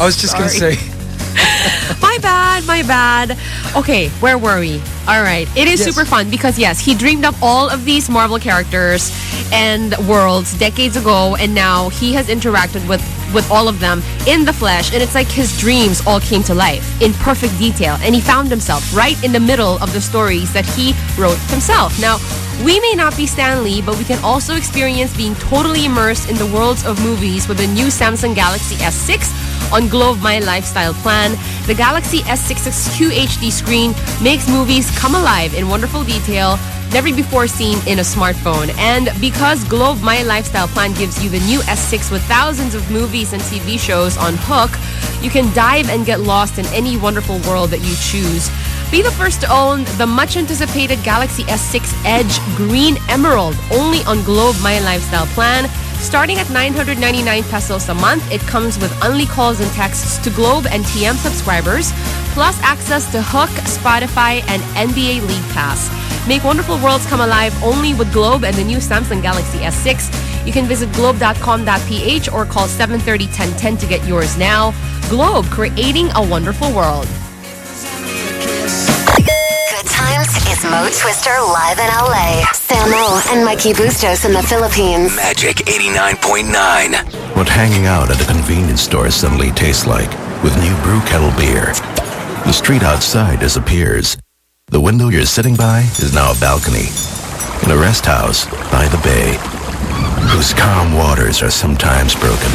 I was just going to say, my bad, my bad. Okay, where were we? All right. It is Yes. super fun because, yes, he dreamed up all of these Marvel characters and worlds decades ago, and now he has interacted with, with all of them in the flesh, and it's like his dreams all came to life in perfect detail, and he found himself right in the middle of the stories that he wrote himself. Now, we may not be Stan Lee, but we can also experience being totally immersed in the worlds of movies with the new Samsung Galaxy S6 on Globe My Lifestyle plan. The Galaxy S66 QHD screen makes movies come alive in wonderful detail never before seen in a smartphone. And because Globe My Lifestyle plan gives you the new S6 with thousands of movies and TV shows on HOOQ, you can dive and get lost in any wonderful world that you choose. Be the first to own the much anticipated Galaxy S6 Edge Green Emerald only on Globe My Lifestyle plan. Starting at 999 pesos a month, it comes with only calls and texts to Globe and TM subscribers, plus access to HOOQ, Spotify, and NBA League Pass. Make wonderful worlds come alive only with Globe and the new Samsung Galaxy S6. You can visit globe.com.ph or call 730-1010 to get yours now. Globe, creating a wonderful world. Good times is Mo Twister live in LA. Samo and Mikey Bustos in the Philippines. Magic 89.9. What hanging out at a convenience store suddenly tastes like with new brew kettle beer. The street outside disappears. The window you're sitting by is now a balcony. In a rest house by the bay, whose calm waters are sometimes broken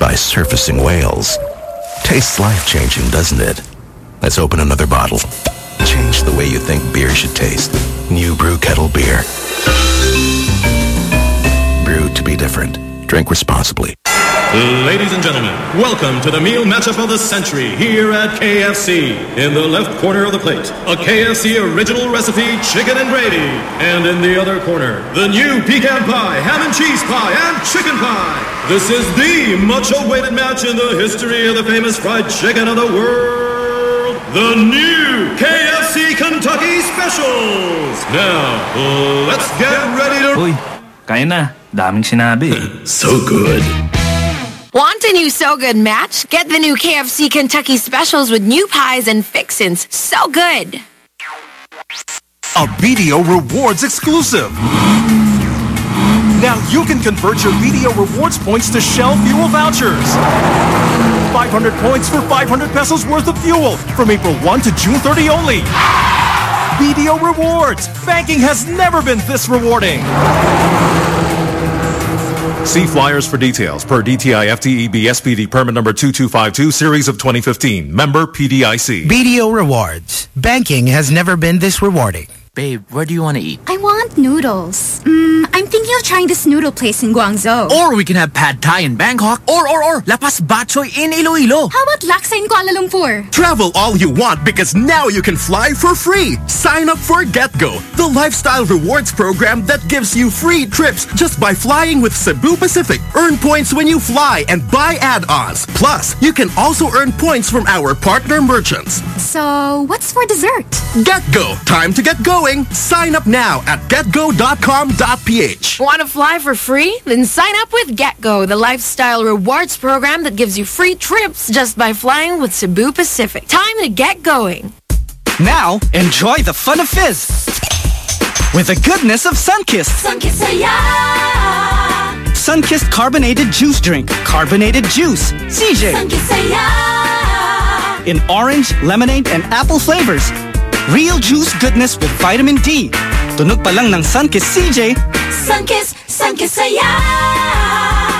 by surfacing whales. Tastes life-changing, doesn't it? Let's open another bottle. Change the way you think beer should taste. New brew kettle beer. Brewed to be different. Drink responsibly. Ladies and gentlemen, welcome to the meal matchup of the century here at KFC. In the left corner of the plate, a KFC original recipe chicken and gravy. And in the other corner, the new pecan pie, ham and cheese pie, and chicken pie. This is the much awaited match in the history of the famous fried chicken of the world. The new KFC Kentucky Specials. Now, let's get ready to... Uy, kaya na. Daming sinabi. so good. Want a new So Good match? Get the new KFC Kentucky specials with new pies and fixins. So good. A BDO Rewards exclusive. Now you can convert your BDO Rewards points to Shell fuel vouchers. 500 points for 500 pesos worth of fuel from April 1 to June 30 only. BDO Rewards. Banking has never been this rewarding. See flyers for details per DTI FTEB SPD permit number 2252 series of 2015. Member PDIC. BDO Rewards. Banking has never been this rewarding. Babe, where do you want to eat? I want noodles. Mm, I'm thinking of trying this noodle place in Guangzhou. Or we can have pad thai in Bangkok. Or, or, or, La Paz batchoy in Iloilo. How about laksa in Kuala Lumpur? Travel all you want because now you can fly for free. Sign up for GetGo, the lifestyle rewards program that gives you free trips just by flying with Cebu Pacific. Earn points when you fly and buy add-ons. Plus, you can also earn points from our partner merchants. So, what's for dessert? GetGo, time to get going. Sign up now at getgo.com.ph. Want to fly for free? Then sign up with GetGo, the lifestyle rewards program that gives you free trips just by flying with Cebu Pacific. Time to get going. Now, enjoy the fun of fizz with the goodness of Sunkist. Sunkist Sunkist carbonated juice drink. Carbonated juice. CJ. In orange, lemonade, and apple flavors. Real juice goodness with vitamin D. Tunog pa lang ng Sunkist CJ. Sunkist, Sunkist saya.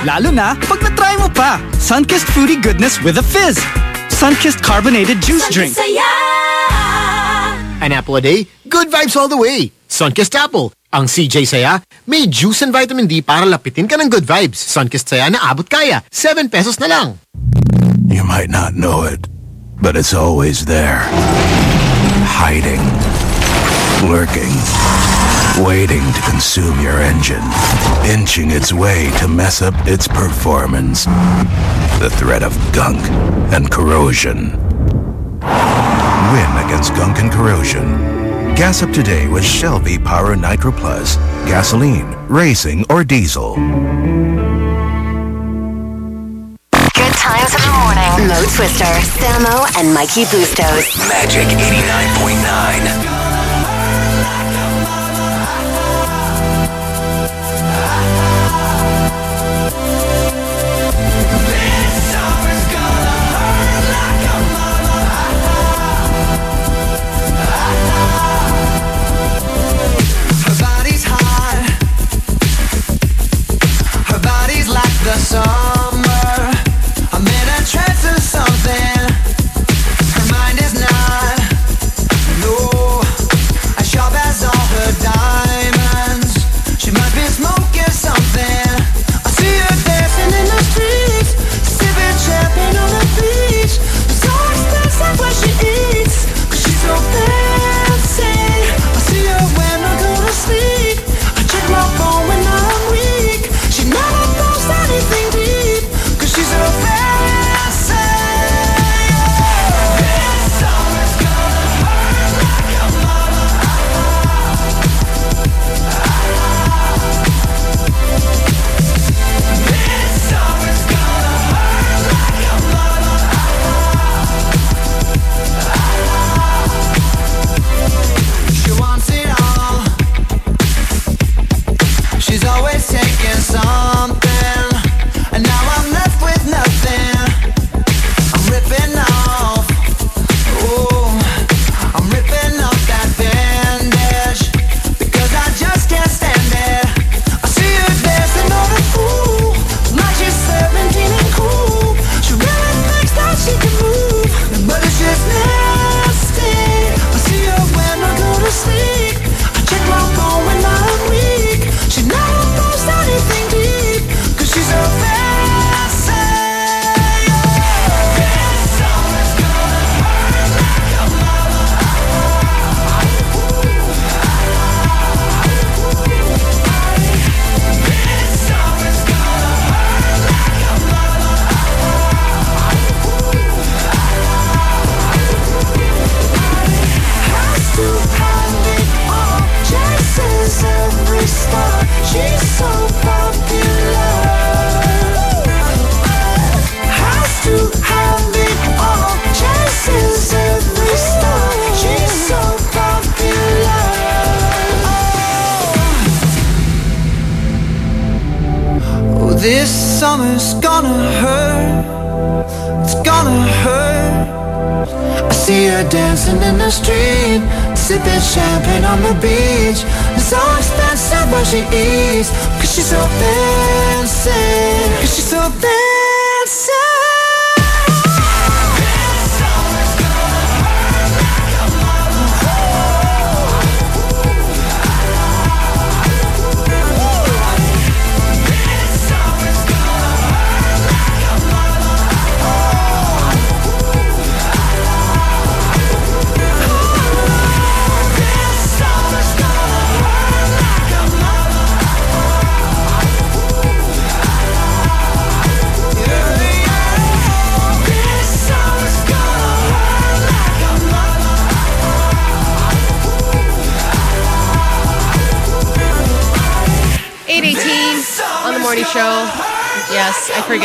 Lalo na pag na-try mo pa. Sunkist fruity goodness with a fizz. Sunkist carbonated juice drink. Saya. An apple a day, good vibes all the way. Sunkist Apple. Ang CJ Saya, may juice and vitamin D para lapitin ka ng good vibes. Sunkist Saya na abot kaya. 7 pesos na lang. You might not know it, but it's always there. Hiding. Lurking. Waiting to consume your engine. Inching its way to mess up its performance. The threat of gunk and corrosion. Win against gunk and corrosion. Gas up today with Shell V-Power Nitro Plus. Gasoline, racing, or diesel. Times in the morning. Mo Twister, Samo, and Mikey Bustos. Magic 89.9.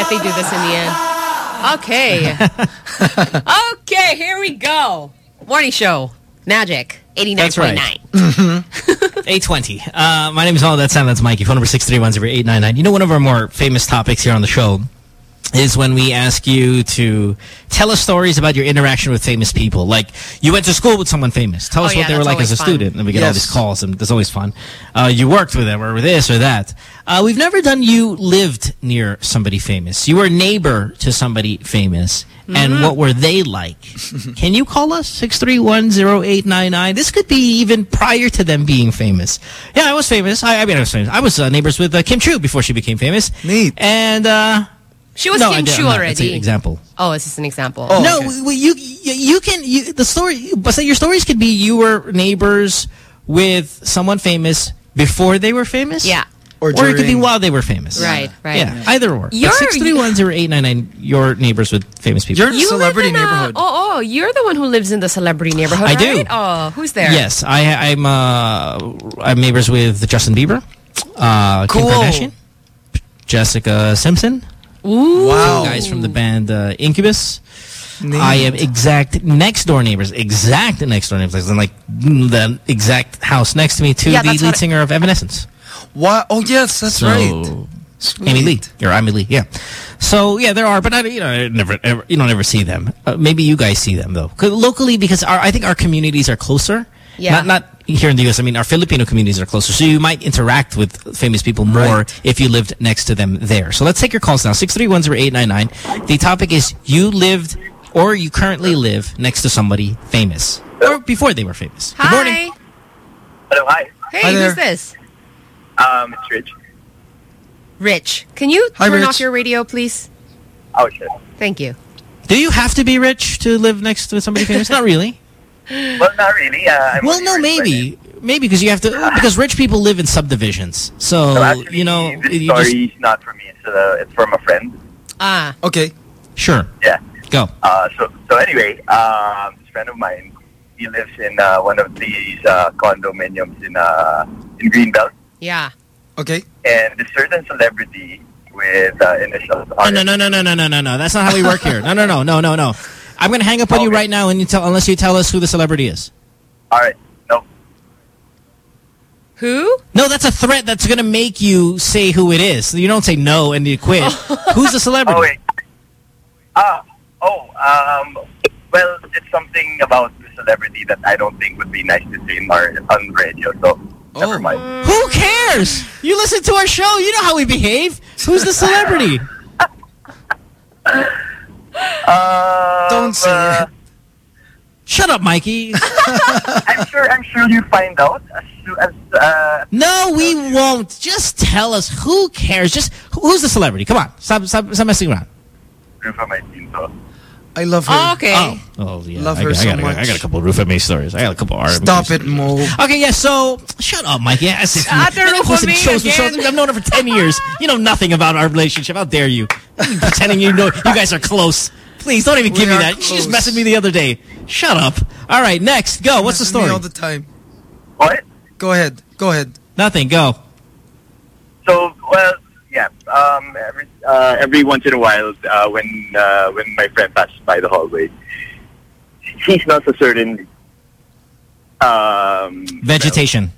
they do this in the end. Okay. okay, here we go. Morning show. Magic. 89.9. That's right. 820. Uh, my name is All That Sound. That's Mikey. Phone number 631-0899. You know, one of our more famous topics here on the show is when we ask you to tell us stories about your interaction with famous people. Like, you went to school with someone famous. Tell Oh, us yeah, what they were like as a fun. student. And we get all these calls, and that's always fun. Uh, you worked with them, or with this or that. Uh, we've never done you lived near somebody famous. You were a neighbor to somebody famous. And Mm-hmm. what were they like? Can you call us? 6310899. This could be even prior to them being famous. Yeah, I was famous. I, I mean, I was famous. I was uh, neighbors with uh, Kim Chiu before she became famous. Neat. And, uh... She was no, I Kim Chiu already. That's an example. Oh, is this an example? no, well, you, you you can you, the story. But say your stories could be you were neighbors with someone famous before they were famous. Yeah. Or, Or it could be while they were famous. Right, right. Yeah, either or. You're- Six three one zero eight nine nine. Your neighbors with famous people. You live in a- oh, oh, you're the one who lives in the celebrity neighborhood, I do. Oh, who's there? Yes, I, I'm. Uh, I'm neighbors with Justin Bieber, uh, Kim Kardashian, Jessica Simpson. Ooh. Wow. Guys from the band uh, Incubus. I am exact next door neighbors, exact next door neighbors, and like mm, the exact house next to me to Yeah, the lead what- singer of Evanescence. What? Oh, yes, that's So, right. Amy Lee, or Amy Lee, yeah. So yeah, there are, but I, you know, I never, ever, you don't ever see them. Uh, maybe you guys see them though, locally because our, I think our communities are closer. Yeah. Not not here in the U.S. I mean, our Filipino communities are closer, so you might interact with famous people more if you lived next to them there. So let's take your calls now. Six three one zero eight nine nine. The topic is you lived or you currently live next to somebody famous or before they were famous. Good morning. Hello, hi. Hey, Hi who's this? Um, it's Rich. Rich. Can you Hi, turn Rich. off your radio, please? Oh, sure. Thank you. Do you have to be rich to live next to somebody famous? Not really. Well, not really. Uh, Well, no, maybe. Maybe because you have to, because rich people live in subdivisions. So, So actually, you know, this you story just, is not from me. It's, uh, it's from a friend. Ah. Okay. Sure. Yeah. Go. Uh, so, so anyway, um, this friend of mine, he lives in uh, one of these uh, condominiums in uh, in Greenbelt, Yeah. Okay. and this certain celebrity with uh, initials. Oh, no, no, no, no, no, no, no, no. That's not how we work here. No, no, no, no, no, no. I'm going to hang up on you right now and you tell, unless you tell us who the celebrity is. All right. No. Who? No, that's a threat that's going to make you say who it is. You don't say no and you quit. Who's the celebrity? Oh, wait. Ah, oh, um, well, it's something about the celebrity that I don't think would be nice to say in our, on radio, so never mind. Who cares? You listen to our show. You know how we behave. Who's the celebrity? Uh, Don't say it. Shut up, Mikey. I'm sure. I'm sure you find out as soon as. Uh, No, we won't. Just tell us. Who cares? Just who's the celebrity? Come on. Stop, stop, stop messing around. My team, so. I love her. Oh, okay. Oh, oh yeah. Love I, her got- I so got, much. I got a couple of Rufa Mae stories. I got a couple of R&B Stop it, Mo. Okay, yeah, so shut up, Mike. Yes, it's, Shut you know, up, listen, me shows, again. shows, I've known her for 10 years. You know nothing about our relationship. How dare you? Pretending you know you guys are close. Please, don't even give me are that. She just close. messaged me the other day. Shut up. All right, next. Go. What's the Message me story? all the time. What? Go ahead. Go ahead. Nothing. Go. So well, yeah. Um, every uh, every once in a while, uh, when uh, when my friend passes by the hallway, he smells a certain. Um, Vegetation.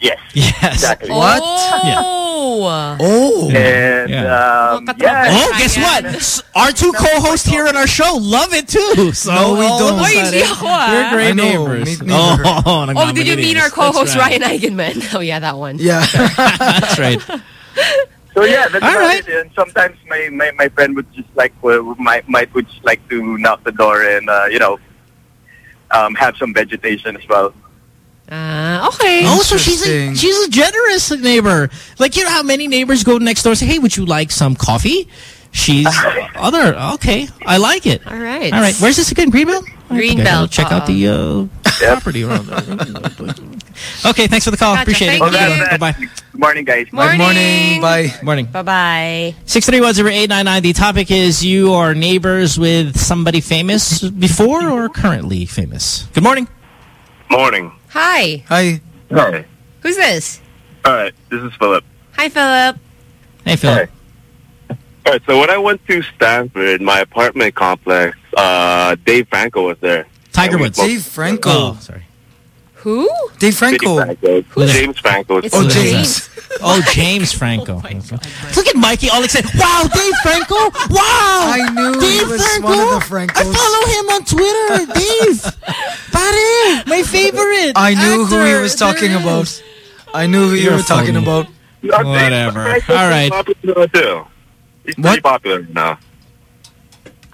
yes. Yes. Exactly. Oh. Oh. And Yeah. um, yeah. Oh, guess what? Our two co-hosts here on our show love it too. So No, we don't. us Oy, are- hindi ako. We're great neighbors. me neither. Oh, Oh, did you nagmamalinis. mean our co-host right. Ryan Eigenmann? Oh, yeah, that one. Yeah. That's right. So yeah, that's All about right. it. And sometimes my, my, my friend would just like well, might might would just like to knock the door and uh, you know um, have some vegetation as well. Ah, okay. Oh, so she's a she's a generous neighbor. Like you know how many neighbors go next door and say, "Hey, would you like some coffee?" She's other. Okay, I like it. All right. All right. Where's this again? Greenbelt. Greenbelt, Okay, I'll check out uh, the uh, property around there. okay, thanks for the call. Gotcha, Appreciate thank it. you. Bye bye. Good morning, guys. Morning. morning. Bye. Morning. Bye-bye. Six three one zero eight nine nine. The topic is you are neighbors with somebody famous before or currently famous. Good morning. Morning. Hi. Hi. Hi. Who's this? All right, this is Philip. Hi, Philip. Hey, Philip. All right, so when I went to Stanford, my apartment complex, uh, Dave Franco was there. Tiger And we Woods. Dave Franco. Oh, sorry. Who? Dave Dave Franco. Franco. Who's- James Franco. It's Oh, James. James. Oh, James Franco. Look at Mikey all excited. Wow, Dave Franco. Wow. I knew Dave he was Franco. one of the I follow him on Twitter. Dave. Pare, my favorite. I knew who he was talking about. I knew who you You're were talking about. Whatever. Franco's All right. Popular too. He's pretty What? popular now.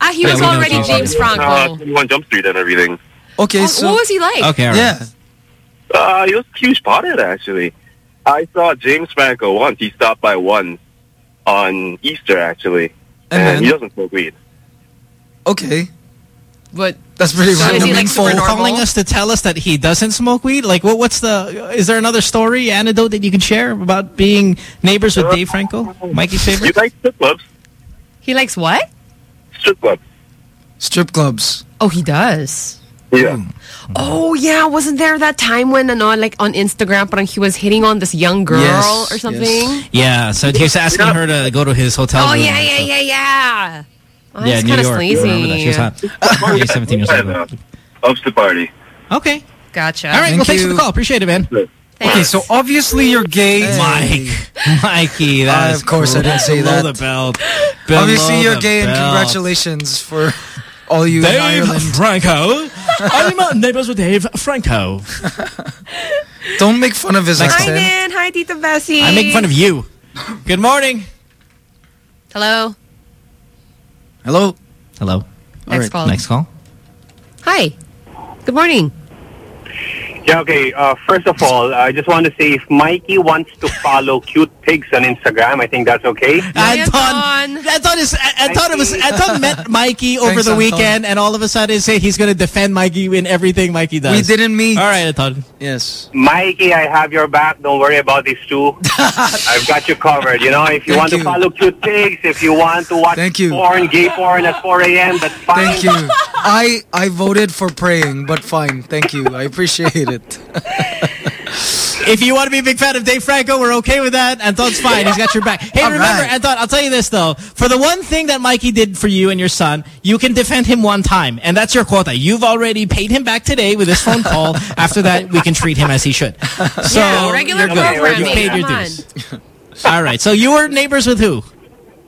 Ah, he Yeah, was we already James James Uh, Franco. 21 Jump Street and everything. Okay, Oh, so what was he like? Okay, all right. yeah. Uh, he was a huge pothead, actually. I saw James Franco once. He stopped by once on Easter, actually. And And, he doesn't smoke weed. Okay, But that's pretty So is random he, like, info. super normal? Calling us to tell us that he doesn't smoke weed? Like, what? What's the? Is there another story, anecdote that you can share about being neighbors with Dave Franco, Mikey's favorite? He likes strip clubs? he likes what? Strip clubs. Strip clubs. Oh, he does. Yeah. Hmm. Oh yeah, wasn't there that time when ano, like on Instagram, but he was hitting on this young girl Yes, or something? Yeah. So he was asking her to go to his hotel Oh room. yeah, and yeah, yeah, yeah. Oh, Yeah, New kind of York. sleazy. Remember that? She was hot. yeah, 17 years old. Ups the party. Okay. Gotcha. All right. Thank well, thanks for the call. Appreciate it, man. Okay, so obviously you're gay. Mike. Mikey, that Uh, is of course I didn't say Below that. the belt. Below Obviously you're the gay, and belt. congratulations for all you in Dave Ireland. Franco. I'm neighbors with Dave Franco. Don't make fun of his Hi, accent. Nan. Hi, Tita Bessie. I make fun of you. Good morning. Hello. Hello. Hello. Next right, call. Next call. Hi. Good morning. Yeah, okay. Uh, first of all, I just want to say if Mikey wants to follow cute pigs on Instagram, I think that's okay. Anton, Anton is Anton was Anton met Mikey over Thanks, the Anton. weekend, and all of a sudden say he's going to defend Mikey in everything Mikey does. We didn't meet. All right, Anton. Yes. Mikey, I have your back. Don't worry about these two. I've got you covered. You know, if you Thank want you. to follow cute pigs, if you want to watch Thank you. porn, gay porn at 4 a.m., that's fine. Thank you. I I voted for praying, but fine. Thank you. I appreciate it. If you want to be a big fan of Dave Franco, we're okay with that. Anton's fine. He's got your back. Hey, All remember, right. Anton, I'll tell you this, though. For the one thing that Mikey did for you and your son, you can defend him one time, and that's your quota. You've already paid him back today with this phone call. After that, we can treat him as he should. So, Yeah, regular you're good. programming. You paid your Come dues. All right. So you were neighbors with who?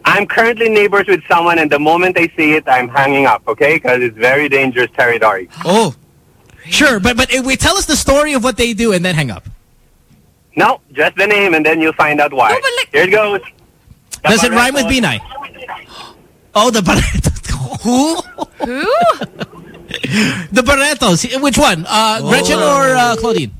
I'm currently neighbors with someone, and the moment I see it, I'm hanging up, okay? Because it's very dangerous territory. Oh. Sure, but but uh, wait, tell us the story of what they do and then hang up. No, just the name, and then you'll find out why. Here it goes. The Does it rhyme with Barretos. Binay? Oh, the Barretos. Who? Who? The Barretos. Which one? Uh, Gretchen or uh, Claudine?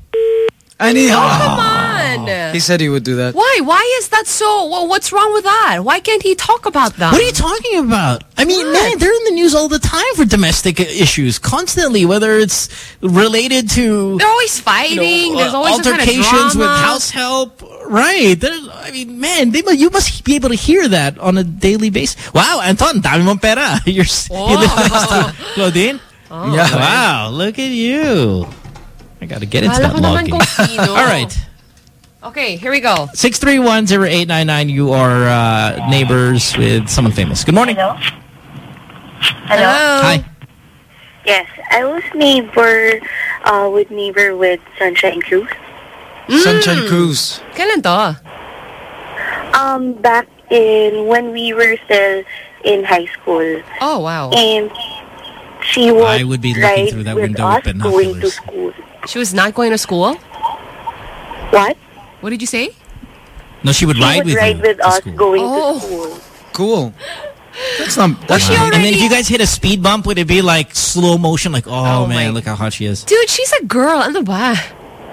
Anyhow. Oh, come on. He said he would do that. Why? Why is that so? Well, what's wrong with that? Why can't he talk about that? What are you talking about? I mean, man, they're in the news all the time for domestic issues, constantly, whether it's related to They're always fighting. you know, There's uh, always some kind of altercations with house help. Right. There's- I mean, man, they, you must be able to hear that on a daily basis. Wow, Anton, dami mong pera. You're, s- you live next to Claudine? Oh. Yeah. Wow, look at you. I got to get into Kala that ko naman logging. kung sino. All right. Okay, here we go. 6310899, you are uh, neighbors with someone famous. Good morning. Hello? Hello. Hi. Yes, I was neighbor uh, with neighbor with Sunshine Cruz. Sunshine Cruz. Kailan to? Um, back in when we were still in high school. Oh, wow. And she was I would be looking ride through that with window us with going to binoculars. school. She was not going to school? What? What did you say? No, she would She ride would with ride you with us school. going Oh. to school. Cool. That's not. That's Wow. not- And then if you guys hit a speed bump, would it be like slow motion? Like, oh, Oh, man, my- look how hot she is. Dude, she's a girl. And the ba?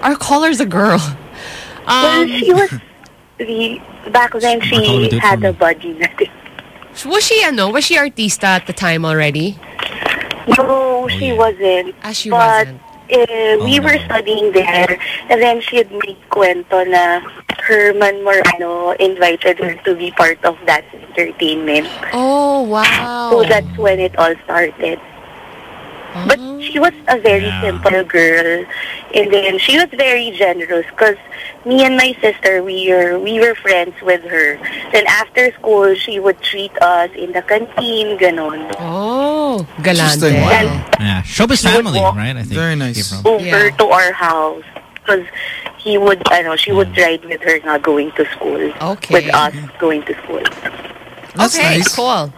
Our caller's a girl. well, Um, she was the back then. She had a me. body was she, ano, was she artista at the time already? No, she wasn't. Ah, she but, wasn't. Uh, we were studying there, and then she had made kwento na German Moreno invited her to be part of that entertainment. Oh, wow. So that's when it all started. But she was a very simple girl. And then she was very generous because me and my sister, we were, we were friends with her. Then after school, she would treat us in the canteen, ganon. Oh, galante. Yeah, showbiz family, right? I think. Very nice. Over to our house. Because he would, I know, she would ride with her not going to school. Okay. With us going to school. That's okay, nice. cool.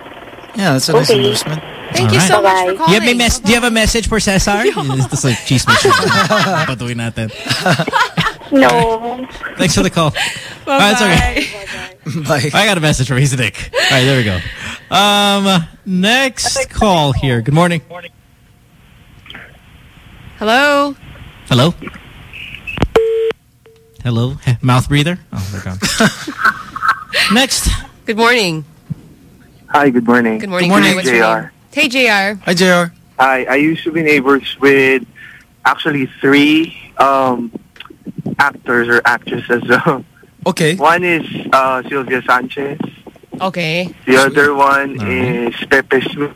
Yeah, that's a nice Okay. endorsement. Thank you Alright. so much for Do you calling. have, may mes- do you have a message for Cesar? It's just like chismis. Patuloy natin. No. Thanks for the call. Bye Alright, it's okay. Bye. I got a message from He's a Dick. All right, there we go. Um, next call here. Good morning. Hello. Hello. Hello. Mouth breather. Oh, they're gone. next. Good morning. Hi, good morning. Good morning. Good morning, what's JR. Hey, JR. Hi, JR. Hi, I used to be neighbors with actually three um, actors or actresses. okay. One is uh, Sylvia Sanchez. Okay. The other one is Pepe Smith.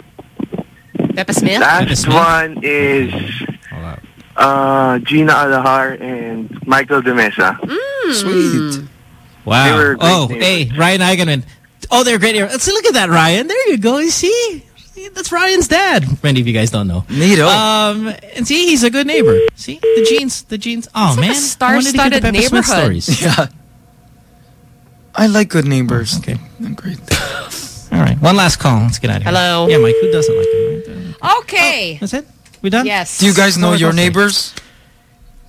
Pepe Smith? Last one is uh, Gina Alajar and Michael De Mesa. Sweet. Wow. They were oh, hey, Ryan Eigenmann. Oh, they're great. Let's look at that, Ryan. There you go. You see? See, That's Ryan's dad. Many of you guys don't know. Neato. Um, and see, he's a good neighbor. See, the jeans, the jeans. Oh It's like man, I wanted to hear the star-studded Pepe Smith neighborhood. stories. Yeah. I like good neighbors. Okay. They're great. All right, one last call. Let's get out of here. Hello. Yeah, Mike. Who doesn't like him? Right? Okay. That's it. We done? Yes. Do you guys know your neighbors?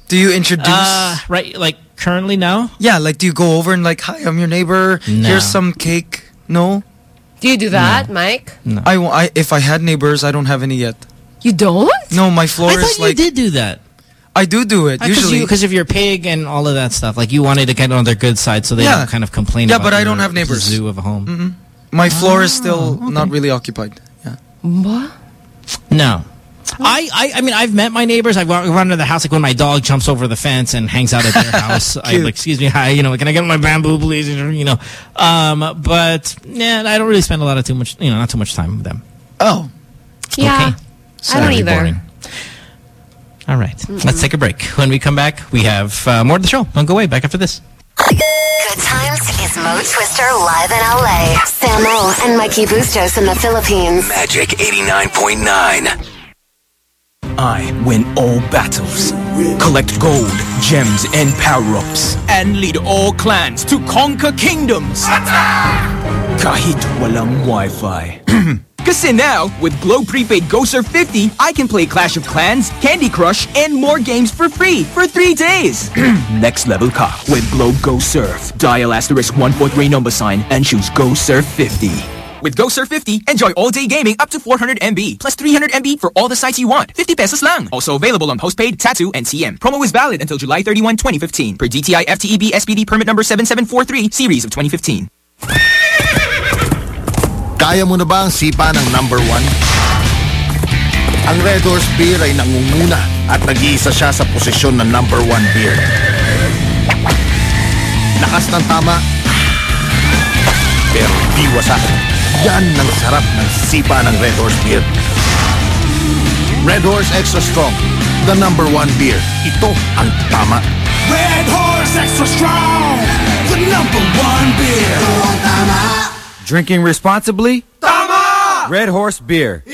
Do you introduce? Uh, right, like currently now. yeah, like do you go over and like, hi, I'm your neighbor. No. Here's some cake. No. Do you do that, Mike? No. I, I if I had neighbors, I don't have any yet. You don't? No, my floor I is thought you did do that. I do do it uh, usually. because of your pig and all of that stuff. Like you wanted to get on their good side, so they Yeah. don't kind of complain. Yeah, about but I don't have neighbors. Zoo of a home. Mm-mm. My floor is still Oh, not really occupied. Yeah. What? No. I, I I mean I've met my neighbors. I've run run to the house like when my dog jumps over the fence and hangs out at their house. I like excuse me, hi, you know, can I get my bamboo please? You know, um, but yeah, I don't really spend a lot of too much, you know, not too much time with them. Oh. Yeah. Okay. I don't Very either. boring. All right, let's take a break. When we come back, we have uh, more of the show. Don't go away. Back after this. Good times is Mo Twister live in LA. Samo and Mikey Bustos in the Philippines. Magic 89.9. I win all battles, collect gold, gems, and power-ups, and lead all clans to conquer kingdoms. Kahit walang Wi-Fi. Kasi now, with Globe Prepaid GoSurf 50, I can play Clash of Clans, Candy Crush, and more games for free for three days. Next level ka with Globe Go Surf. Dial asterisk 143 number sign and choose Go Surf 50. With Go Surf 50, enjoy all-day gaming up to 400 MB, plus 300 MB for all the sites you want. 50 pesos lang. Also available on postpaid, Tattoo, and CM. Promo is valid until July 31, 2015 per DTI FTEB SPD permit number 7743, series of 2015. Kaya mo na ba ang sipa ng number one? Ang Red Horse Beer ay nangunguna at nag-iisa siya sa posisyon ng number one beer. Lakas ng tama, pero di wasak. Yan ang sarap ng sipa ng Red Horse Beer. Red Horse Extra Strong, the number one beer. Ito ang tama. Red Horse Extra Strong, the number one beer. Drinking responsibly? Tama! Red Horse Beer.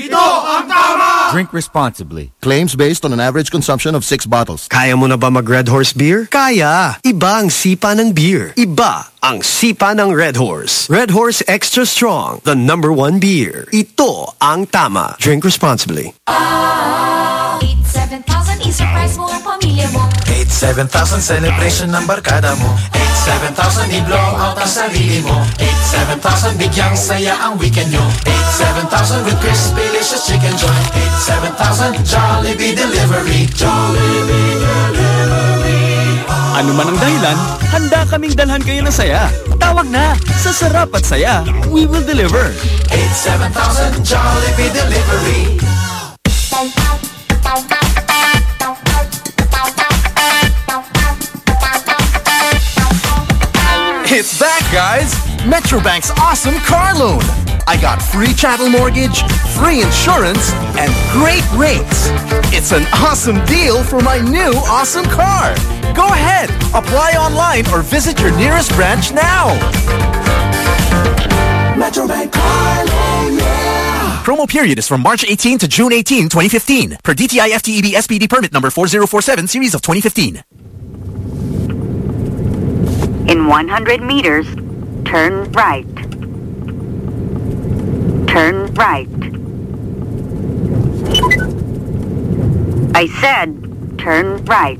Ito ang tama! Drink responsibly. Claims based on an average consumption of six bottles. Kaya mo na ba mag Red Horse Beer? Kaya! Iba ang sipa ng beer. Iba ang sipa ng Red Horse. Red Horse Extra Strong, the number one beer. Ito ang tama. Drink responsibly. 87,000 i-surprise mo ang pamilya mo. 87,000 celebration ng barkada mo. 87,000 i-blow out ang sarili mo. 87,000 bigyang saya ang weekend nyo. 87,000 with crispy delicious chicken joint 87,000 Jollibee Delivery. Jollibee Delivery. Ano man ang dahilan, handa kaming dalhan kayo ng saya. Tawag na! Sa sarap at saya, we will deliver. 87,000 Jollibee Delivery It's back, guys! Metrobank's awesome car loan. I got free chattel mortgage, free insurance, and great rates. It's an awesome deal for my new awesome car. Go ahead, apply online or visit your nearest branch now. Metrobank car loan. Promo period is from March 18 to June 18, 2015. Per DTI FTEB SPD permit number 4047 series of 2015. In 100 meters, turn right. Turn right. I said, turn right.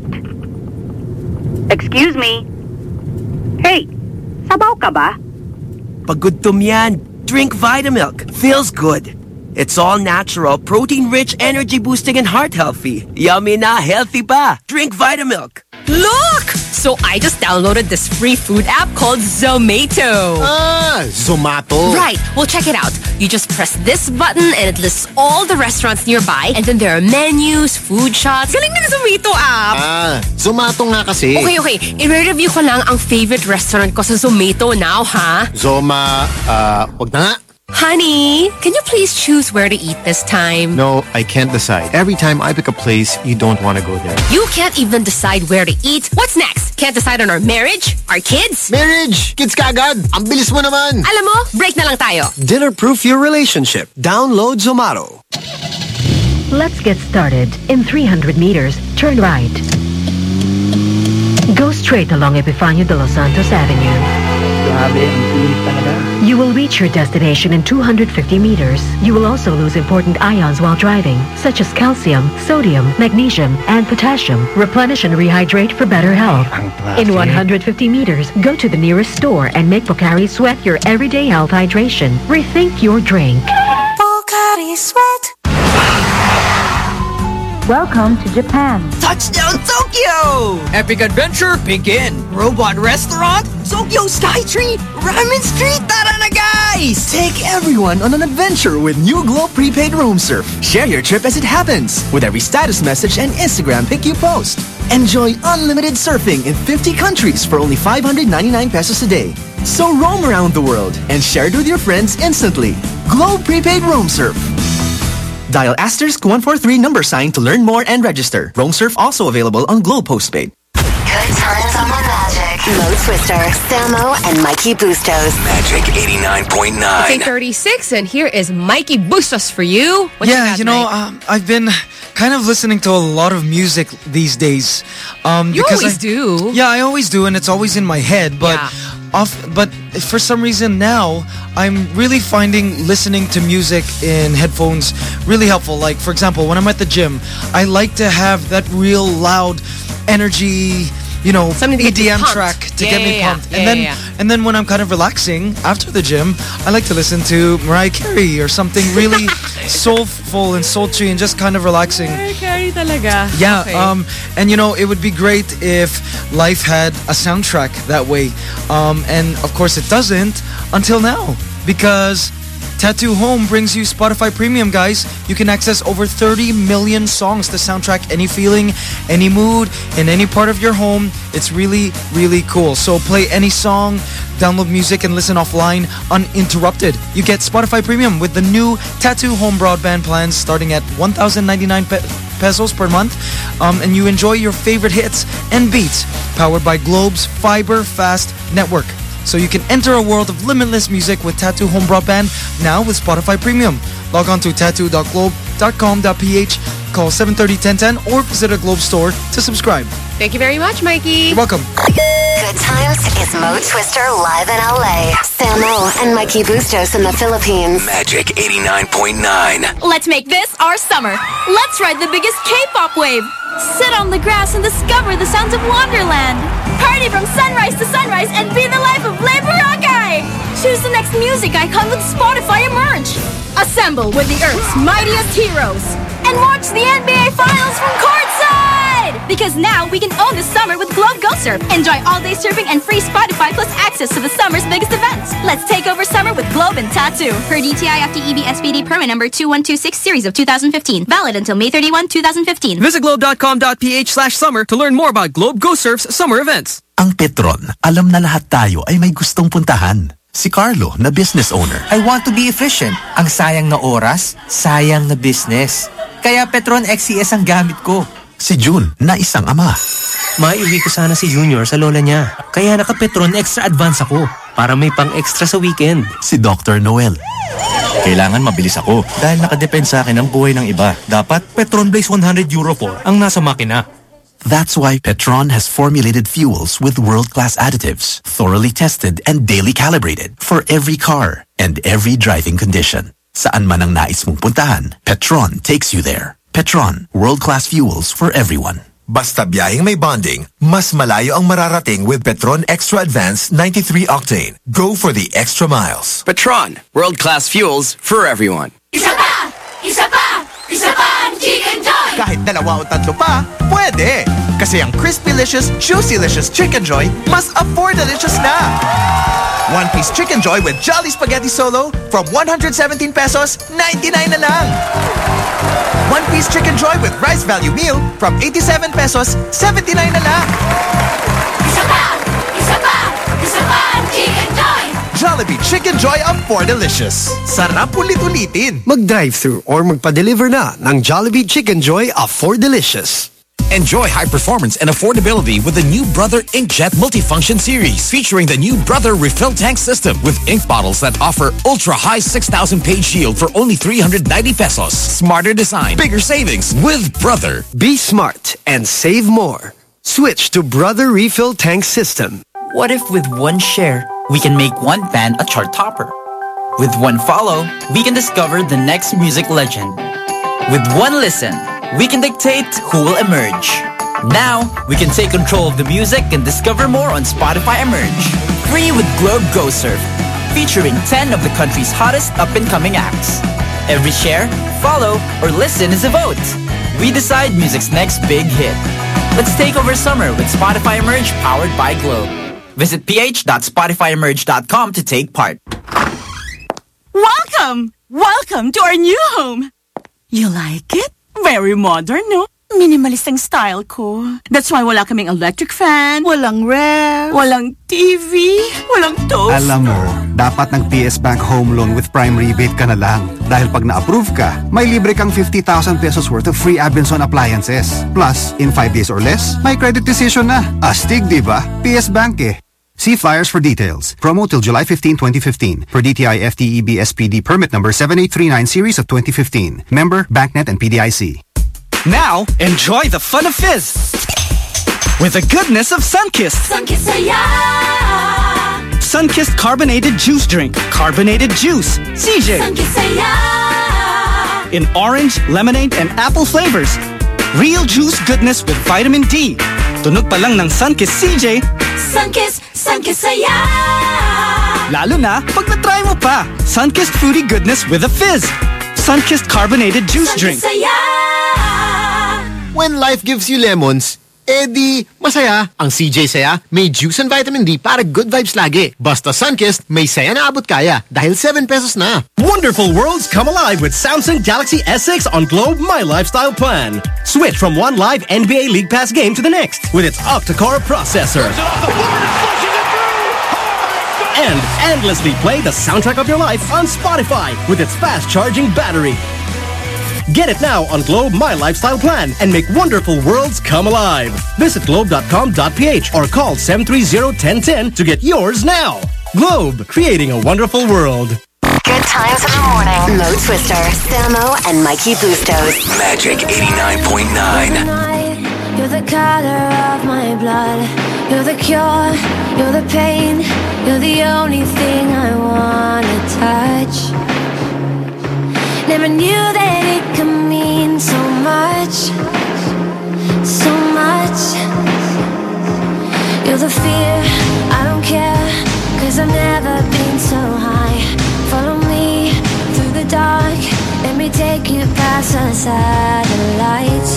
Excuse me. Hey, sabaw ka ba? Pag gutom yan, drink Vitamilk. Feels good. It's all natural, protein-rich, energy-boosting, and heart-healthy. Yummy na, healthy pa. Drink Vitamilk. Look! So I just downloaded this free food app called Zomato. Ah, Zomato. Right. Well, check it out. You just press this button and it lists all the restaurants nearby. And then there are menus, food shots. Galing ng Zomato app. Ah, Zomato nga kasi. Okay, okay. I-review ko lang ang favorite restaurant ko sa Zomato now, ha? Zoma, ah, wag na nga. Honey, can you please choose where to eat this time? No, I can't decide. Every time I pick a place, you don't want to go there. You can't even decide where to eat. What's next? Can't decide on our marriage? Our kids? Marriage! Kids kagad! Ang bilis mo naman! Alam mo, break na lang tayo. Dinner-proof your relationship. Download Zomato. Let's get started. In 300 meters, turn right. Go straight along Epifanio de los Santos Avenue. You will reach your destination in 250 meters. You will also lose important ions while driving, such as calcium, sodium, magnesium, and potassium. Replenish and rehydrate for better health. In 150 meters, go to the nearest store and make Pocari Sweat your everyday health hydration. Rethink your drink. Pocari Sweat. Welcome to Japan. Touchdown Tokyo! Epic adventure begin! Robot restaurant, Tokyo Skytree, Ramen Street, tara na guys! Take everyone on an adventure with new Globe Prepaid Roam Surf. Share your trip as it happens with every status message and Instagram pic you post. Enjoy unlimited surfing in 50 countries for only 599 pesos a day. So roam around the world and share it with your friends instantly. Globe Prepaid Roam Surf. Dial asterisk 143 number sign to learn more and register. Roam Surf also available on Globe Postpaid. Good times on the Magic. Mo Twister, Samo, and Mikey Bustos. Magic 89.9. Okay, 36, and here is Mikey Bustos for you. What yeah, got you know, um, I've been kind of listening to a lot of music these days. Um, You because always I- do. Yeah, I always do, and it's always in my head. But off, but for some reason now, I'm really finding listening to music in headphones really helpful. Like for example, when I'm at the gym, I like to have that real loud energy. You know, Something to get EDM track to Yeah, get me yeah, pumped, Yeah, and then and then when I'm kind of relaxing after the gym, I like to listen to Mariah Carey or something really soulful and sultry and just kind of relaxing. Carry talaga. Yeah, Okay. um, and you know, it would be great if life had a soundtrack that way. Um, and of course it doesn't until now because Tattoo Home brings you Spotify Premium, guys. You can access over 30 million songs to soundtrack any feeling, any mood, in any part of your home. It's really, really cool. So play any song, download music, and listen offline uninterrupted. You get Spotify Premium with the new Tattoo Home broadband plans starting at 1,099 pe- pesos per month. Um, and you enjoy your favorite hits and beats powered by Globe's Fiber Fast Network. So you can enter a world of limitless music with Tattoo Home Broadband now with Spotify Premium. Log on to tattoo.globe.com.ph, call 730-1010 or visit a Globe store to subscribe. Thank you very much, Mikey. You're welcome. Good times is Mo Twister live in LA. Samo and Mikey Bustos in the Philippines. Magic 89.9. Let's make this our summer. Let's ride the biggest K-pop wave. Sit on the grass and discover the sounds of Wonderland. Party from sunrise to sunrise and be the life of Le. Choose the next music icon with Spotify Emerge. Assemble with the Earth's mightiest heroes. And watch the NBA Finals from courtside. Because now we can own the summer with Globe Go Surf. Enjoy all-day surfing and free Spotify plus access to the summer's biggest events. Let's take over summer with Globe and Tattoo. Per DTI FTEB SPD permit number 2126 series of 2015. Valid until May 31, 2015. Visit globe.com.ph slash summer to learn more about Globe Go Surf's summer events. Ang Petron, alam na lahat tayo ay may gustong puntahan. Si Carlo, na business owner. I want to be efficient. Ang sayang na oras, sayang na business. Kaya Petron XCS ang gamit ko. Si June, na isang ama. Maiuwi ko sana si Junior sa lola niya. Kaya naka-Petron Extra Advance ako. Para may pang-extra sa weekend. Si Dr. Noel. Kailangan mabilis ako dahil nakadepend sa akin ang buhay ng iba. Dapat Petron Blaze 100 Euro 4 ang nasa makina. That's why Petron has formulated fuels with world-class additives, thoroughly tested and daily calibrated for every car and every driving condition. Saan man ang nais mong puntahan, Petron takes you there. Petron, world-class fuels for everyone. Basta biyaheng may bonding, mas malayo ang mararating with Petron Extra Advanced 93 Octane. Go for the extra miles. Petron, world-class fuels for everyone. Isa pa! Isa pa! Isa pa ang Chickenjoy! Kahit dalawa o tatlo pa, pwede! Kasi ang Crispy-licious, Juicy-licious Chickenjoy mas afford-delicious na! One piece Chicken Joy with Jolly Spaghetti Solo from 117 pesos, 99 na lang! One piece Chicken Joy with Rice Value Meal from 87 pesos, 79 na lang! Isa pa! Isa pa! Isa pa ang Chicken Joy! Jollibee Chicken Joy Afford-delicious. Sarap ulit-ulitin! Mag-drive-thru or magpa-deliver na ng Jollibee Chicken Joy Afford-delicious. Enjoy high performance and affordability with the new Brother Inkjet Multifunction Series, featuring the new Brother Refill Tank System with ink bottles that offer ultra-high 6,000 page yield for only 390 pesos. Smarter design, bigger savings with Brother. Be smart and save more. Switch to Brother Refill Tank System. What if with one share, we can make one band a chart topper? With one follow, we can discover the next music legend. With one listen, we can dictate who will emerge. Now, we can take control of the music and discover more on Spotify Emerge. Free with Globe Go Surf, featuring 10 of the country's hottest up-and-coming acts. Every share, follow, or listen is a vote. We decide music's next big hit. Let's take over summer with Spotify Emerge powered by Globe. Visit ph.spotifyemerge.com to take part. Welcome! Welcome to our new home! You like it? Very modern, no? Minimalist ang style ko. That's why wala kaming electric fan, walang ref, walang TV, walang toaster. Alam mo, dapat ng PS Bank Home Loan with Prime Rebate ka na lang. Dahil pag na-approve ka, may libre kang 50,000 pesos worth of free Abenson appliances. Plus, in 5 days or less, may credit decision na. Astig, di ba? PS Bank eh. See flyers for details. Promo till July 15, 2015. Per DTI FTEB SPD permit number 7839 series of 2015. Member, BancNet and PDIC. Now, enjoy the fun of fizz with the goodness of Sunkist. Sunkissaya. Sunkist carbonated juice drink. Carbonated juice. CJ. Sunkissaya. In orange, lemonade, and apple flavors. Real juice goodness with vitamin D. Tunog pa lang ng Sunkist CJ. Sunkist, Sunkist saya! Lalo na pag na-try mo pa. Sunkist fruity goodness with a fizz. Sunkist carbonated juice drink. Saya! When life gives you lemons, Eh, edi masaya. Ang CJ Saya may juice and vitamin D para good vibes lagi. Basta Sunkist, may saya na abot kaya dahil 7 pesos na. Wonderful worlds come alive with Samsung Galaxy S6 on Globe My Lifestyle Plan. Switch from one live NBA League Pass game to the next with its octa-core processor. And endlessly play the soundtrack of your life on Spotify with its fast-charging battery. Get it now on Globe My Lifestyle Plan and make wonderful worlds come alive. Visit globe.com.ph or call 730-1010 to get yours now. Globe, creating a wonderful world. Good times in the morning. Mo Twister, Samo, and Mikey Bustos. Magic 89.9. You're the color of my blood. You're the cure. You're the pain. You're the only thing I wanna touch. Never knew that it could mean so much. So much. You're the fear. I don't care. Cause I've never been so high. Follow me through the dark. Let me take you past the satellites.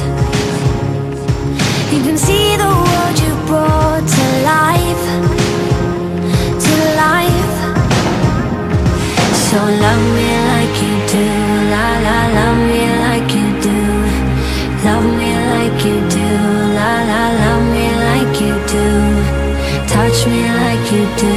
You can see the world you brought to life, to life. So love me like you do, la la, love me like you do, love me like you do, la la, love me like you do, touch me like you do,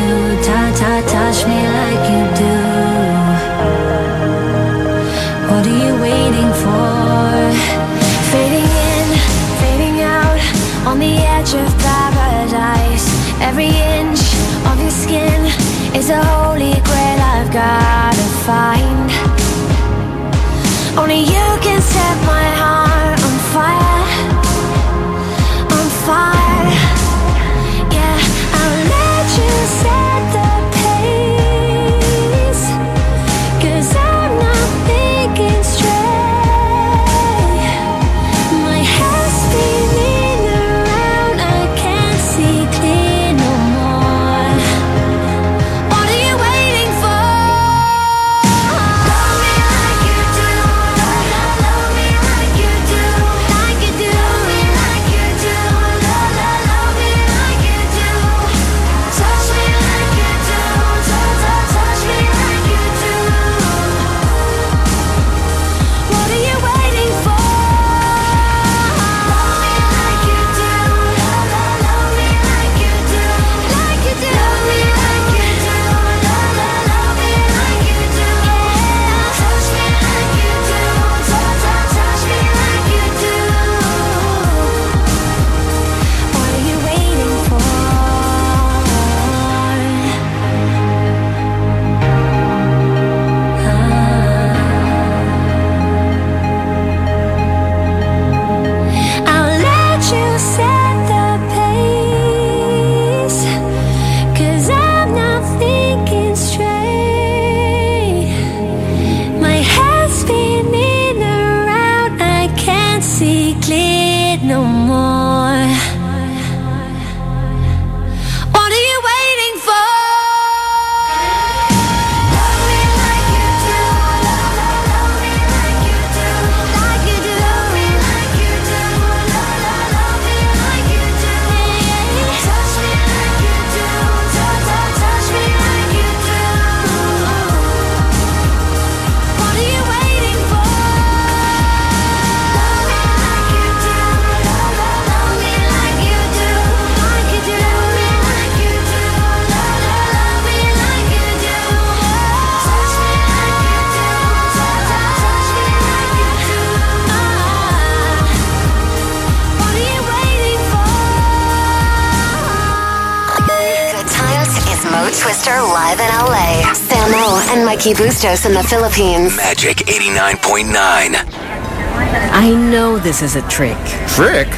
and Bustos in the Philippines. Magic 89.9. I know this is a trick. Trick?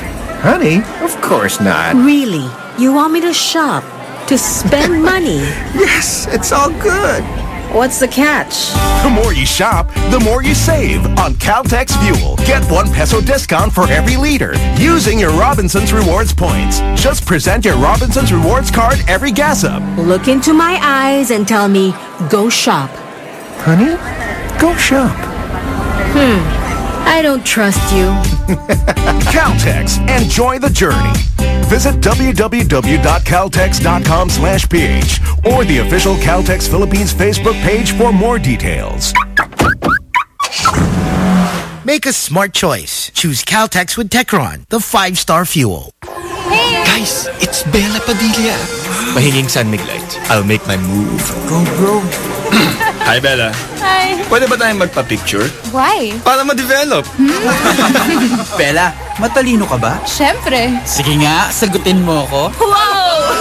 Honey, of course not. Really? You want me to shop? To spend money? Yes, it's all good. What's the catch? The more you shop, the more you save on Caltex Fuel. Get one peso discount for every liter using your Robinson's Rewards points. Just present your Robinson's Rewards card every gas up. Look into my eyes and tell me, go shop. Honey, go shop. Hmm. I don't trust you. Caltex, enjoy the journey. Visit www.caltex.com slash ph or the official Caltex Philippines Facebook page for more details. Make a smart choice. Choose Caltex with Techron, the five-star fuel. Guys, it's Bela Padilla. Mahinging San Mig Light. I'll make my move. Go, bro. Hi, Bela. Hi. Pwede ba tayong magpa-picture? Why? Para ma-develop. Hmm. Bela, matalino ka ba? Siyempre. Sige nga, sagutin mo ko. Wow!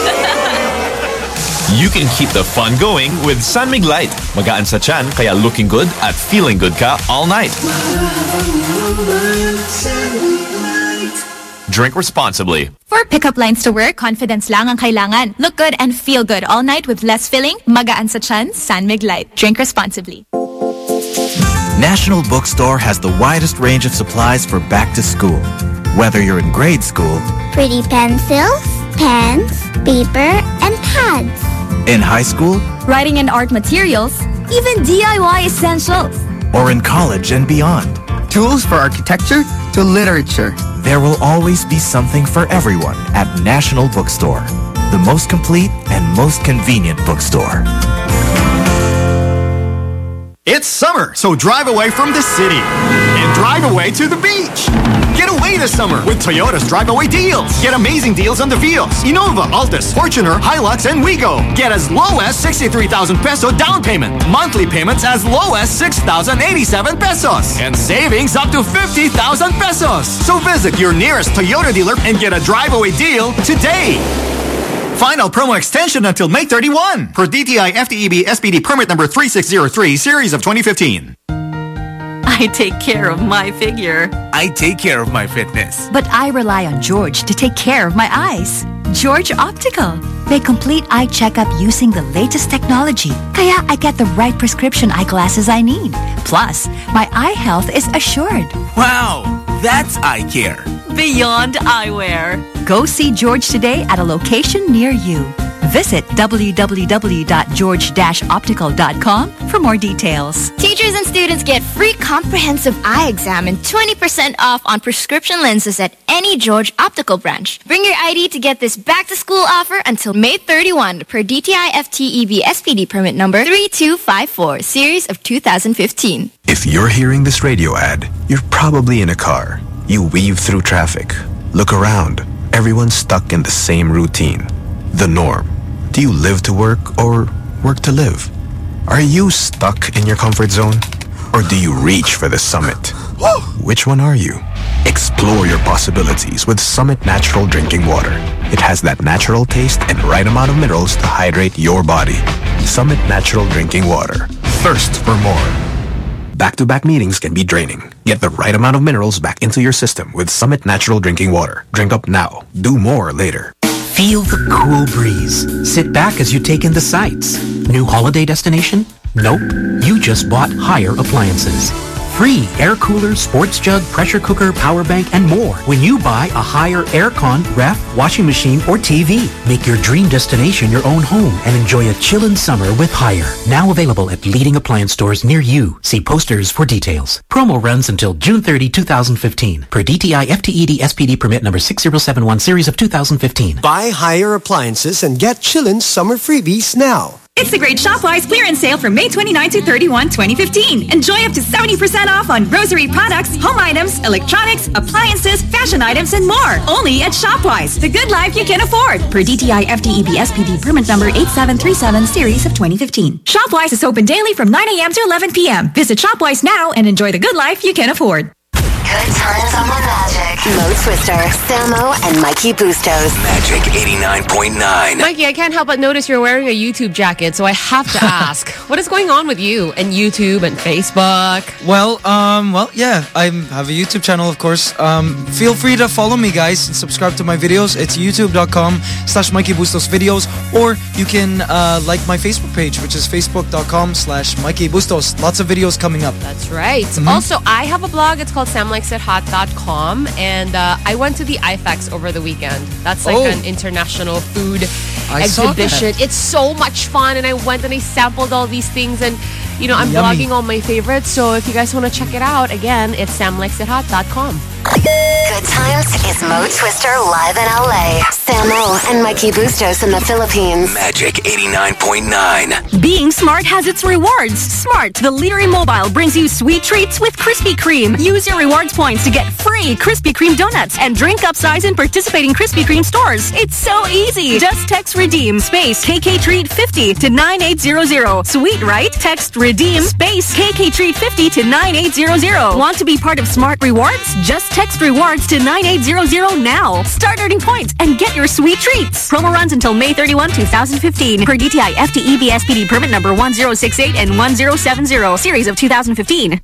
You can keep the fun going with San Mig Light. Magaan sa chan, kaya looking good at feeling good ka all night. Drink responsibly. For pickup lines to work, confidence lang ang kailangan. Look good and feel good all night with less filling, magaan sa chan, San Mig Light. Drink responsibly. National Bookstore has the widest range of supplies for back to school. Whether you're in grade school, Pretty pencils, pens, paper, and pads. in high school, Writing and art materials, even DIY essentials. or in college and beyond. Tools for architecture to literature. There will always be something for everyone at National Bookstore, the most complete and most convenient bookstore. It's summer, so drive away from the city and drive away to the beach. Get away this summer with Toyota's drive away deals. Get amazing deals on the Vios, Innova, Altis, Fortuner, Hilux, and Wigo. Get as low as 63,000 peso down payment. Monthly payments as low as 6,087 pesos. And savings up to 50,000 pesos. So visit your nearest Toyota dealer and get a drive away deal today. Final promo extension until May 31 for DTI FTEB SPD permit number 3603 series of 2015. I take care of my figure. I take care of my fitness. But I rely on George to take care of my eyes. George Optical. They complete eye checkup using the latest technology. Kaya I get the right prescription eyeglasses I need. Plus, my eye health is assured. Wow, that's eye care. Beyond eyewear. Go see George today at a location near you. Visit www.george-optical.com for more details. Teachers and students get free comprehensive eye exam and 20% off on prescription lenses at any George Optical branch. Bring your ID to get this back to school offer until May 31 per DTI FTEB SPD permit number 3254 series of 2015. If you're hearing this radio ad, you're probably in a car. You weave through traffic. Look around. Everyone's stuck in the same routine. The norm. Do you live to work or work to live? Are you stuck in your comfort zone? Or do you reach for the summit? Which one are you? Explore your possibilities with Summit Natural Drinking Water. It has that natural taste and right amount of minerals to hydrate your body. Summit Natural Drinking Water. Thirst for more. Back-to-back meetings can be draining. Get the right amount of minerals back into your system with Summit Natural Drinking Water. Drink up now. Do more later. Feel the cool breeze. Sit back as you take in the sights. New holiday destination? Nope. You just bought Haier Appliances. Free air cooler, sports jug, pressure cooker, power bank, and more when you buy a Haier aircon, ref, washing machine, or TV. Make your dream destination your own home and enjoy a chillin' summer with Haier. Now available at leading appliance stores near you. See posters for details. Promo runs until June 30, 2015 per DTI FTEB SPD permit number 6071 series of 2015. Buy Haier appliances and get chillin' summer freebies now. It's the great Shopwise clearance sale from May 29 to 31, 2015. Enjoy up to 70% off on rosary products, home items, electronics, appliances, fashion items, and more. Only at Shopwise. The good life you can afford. Per DTI FTEB SPD permit number 8737 series of 2015. Shopwise is open daily from 9 a.m. to 11 p.m. Visit Shopwise now and enjoy the good life you can afford. Good times on the. Mo Twister, Samo, and Mikey Bustos. Magic 89.9. Mikey, I can't help but notice you're wearing a YouTube jacket, so I have to ask, what is going on with you and YouTube and Facebook? Well, um, well, yeah, I have a YouTube channel, of course. Um, feel free to follow me, guys, and subscribe to my videos. It's youtube.com slash Mikey Bustos videos, or you can uh, like my Facebook page, which is facebook.com slash Mikey Bustos. Lots of videos coming up. That's right. Mhm. Also, I have a blog. It's called samlikesithot.com, and uh, I went to the IFEX over the weekend. That's like Oh. an international food I exhibition. It's so much fun, and I went and I sampled all these things, and you know, I'm Yummy. blogging all my favorites. So if you guys want to check it out, again, it's samlikesithot.com. Good times is Mo Twister live in LA. Samo and Mikey Bustos in the Philippines. Magic 89.9. Being smart has its rewards. Smart, the leader in mobile, brings you sweet treats with Krispy Kreme. Use your rewards points to get free Krispy Kreme donuts and drink upsize in participating Krispy Kreme stores. It's so easy. Just text redeem space KK treat 50 to 9800. Sweet, right? Text redeem space KK treat 50 to 9800. Want to be part of Smart Rewards? Just text rewards to 9800 now. Start earning points and get your sweet treats. Promo runs until May 31, 2015 per DTI FTEB SPD permit number 1068 and 1070 series of 2015.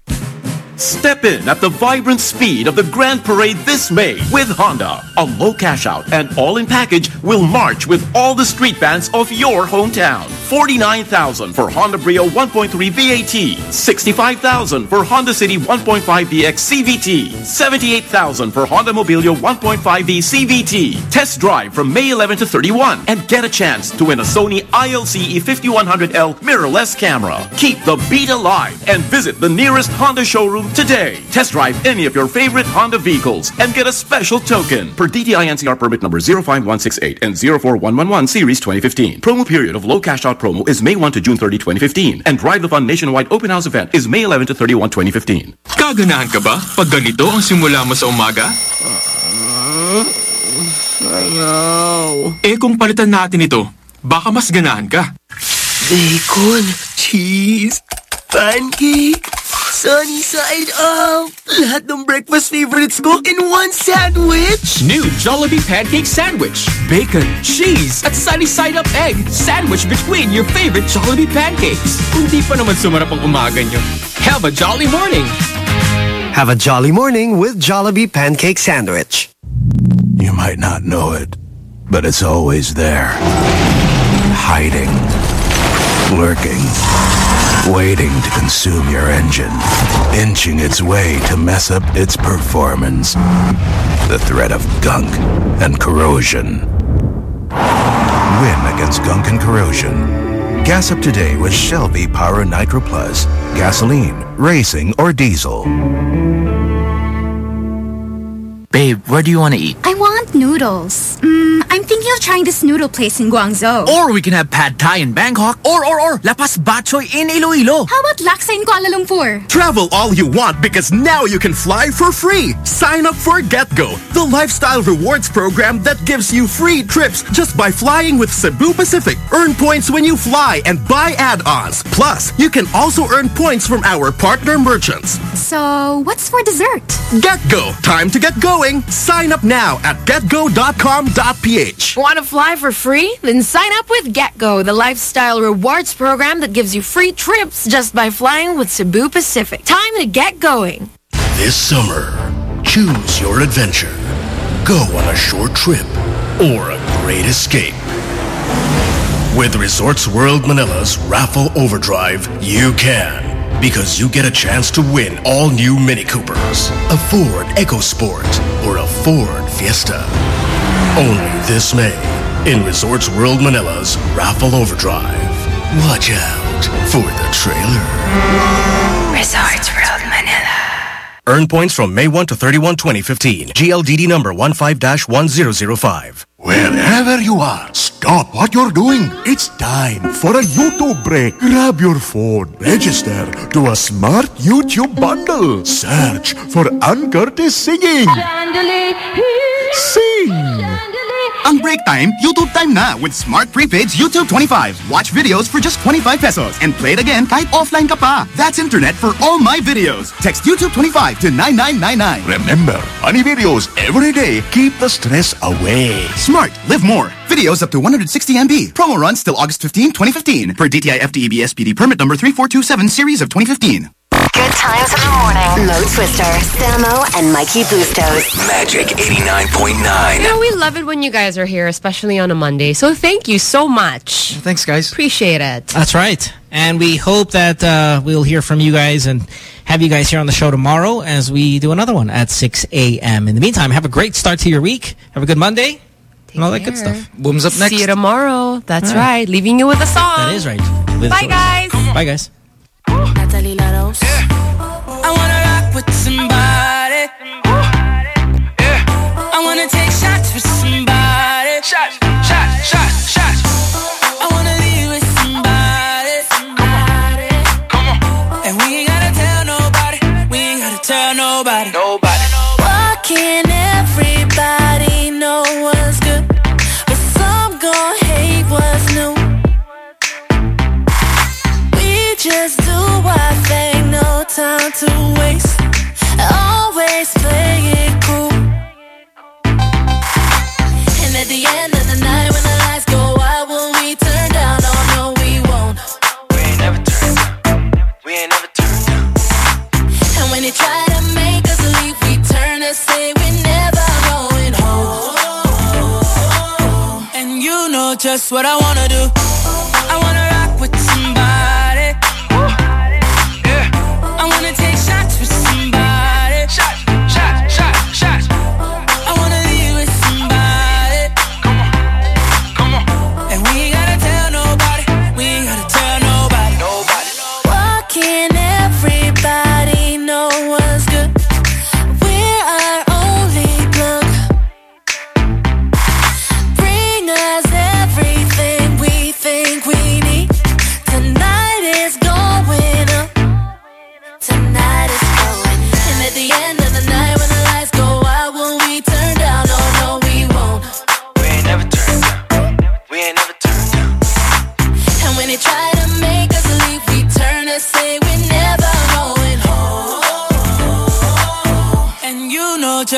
Step in at the vibrant speed of the Grand Parade this May with Honda. A low cash out and all-in package will march with all the street bands of your hometown. 49,000 for Honda Brio 1.3 VAT, 65,000 for Honda City 1.5 VX CVT, 78,000 for Honda Mobilio 1.5V CVT. Test drive from May 11 to 31 and get a chance to win a Sony ILC E5100L mirrorless camera. Keep the beat alive and visit the nearest Honda showroom today. Test drive any of your favorite Honda vehicles and get a special token per DTI NCR permit number 05168 and 04111 series 2015. Promo period of low cash out promo is May 1 to June 30, 2015. And Drive the Fun nationwide open house event is May 11 to 31, 2015. Kaganahan ka ba pag ganito ang simula mo sa umaga? Ayaw. Eh kung palitan natin ito, baka mas ganahan ka. Bacon, cheese, pancake, sunny side up. Lahat ng breakfast favorites ko in one sandwich. New Jollibee Pancake Sandwich. Bacon, cheese, at sunny side up egg. Sandwich between your favorite Jollibee pancakes. Kung di pa naman sumarap ang umaga nyo, have a jolly morning. Have a jolly morning with Jollibee Pancake Sandwich. You might not know it, but it's always there. Hiding. Lurking. Waiting to consume your engine. Inching its way to mess up its performance. The threat of gunk and corrosion. Win against gunk and corrosion. Gas up today with Shell V-Power Nitro Plus. Gasoline, racing, or diesel. Babe, where do you want to eat? I want noodles. Mm, I'm thinking of trying this noodle place in Guangzhou. Or we can have pad thai in Bangkok. Or, or, or, La Paz batchoy in Iloilo. How about laksa in Kuala Lumpur? Travel all you want because now you can fly for free. Sign up for GetGo, the lifestyle rewards program that gives you free trips just by flying with Cebu Pacific. Earn points when you fly and buy add-ons. Plus, you can also earn points from our partner merchants. So, what's for dessert? GetGo, time to get going. Sign up now at getgo.com.ph. Want to fly for free? Then sign up with GetGo, the lifestyle rewards program that gives you free trips just by flying with Cebu Pacific. Time to get going. This summer, choose your adventure. Go on a short trip or a great escape. With Resorts World Manila's Raffle Overdrive, you can. Because you get a chance to win all new Mini Coopers, a Ford EcoSport, or a Ford Fiesta. Only this May in Resorts World Manila's Raffle Overdrive. Watch out for the trailer. Resorts World Manila. Earn points from May 1 to 31, 2015. GLDD number 15-1005. Wherever you are, stop what you're doing. It's time for a YouTube break. Grab your phone, register to a smart YouTube bundle. Search for Ann Curtis singing. Sing! Ang break time, YouTube time na with Smart Prepaid's YouTube 25. Watch videos for just 25 pesos and play it again kahit offline ka pa. That's internet for all my videos. Text YouTube 25 to 9999. Remember, funny videos every day keep the stress away. Smart, live more. Videos up to 160 MB. Promo runs till August 15, 2015 per DTI FTEB SPD permit number 3427 series of 2015. Good times in the morning. Mo Twister, Samo, and Mikey Bustos. Magic 89.9. You know, we love it when you guys are here, especially on a Monday. So thank you so much. Thanks, guys. Appreciate it. That's right. And we hope that uh, we'll hear from you guys and have you guys here on the show tomorrow as we do another one at 6 a.m. In the meantime, have a great start to your week. Have a good Monday. and all that good stuff. Boom's up next. See you tomorrow. That's All right. right. Leaving you with a song. That is right. With Bye, guys. Bye, guys. Natalie La Rose. Rock the end of the night, when the lights go out, will we turn down? Oh no, we won't. We ain't never turn down. We ain't never turn down. And when they try to make us leave, we turn and say we're never going home. And you know just what I wanna do.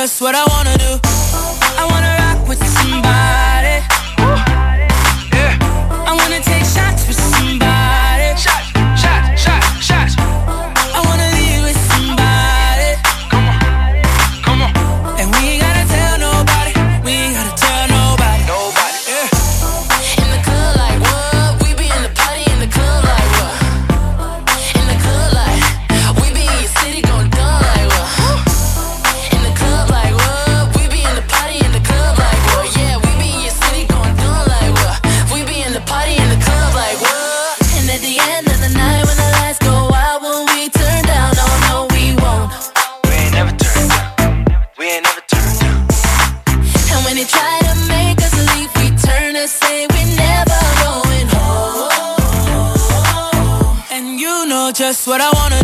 Just what I wanna do. Just what I wanna.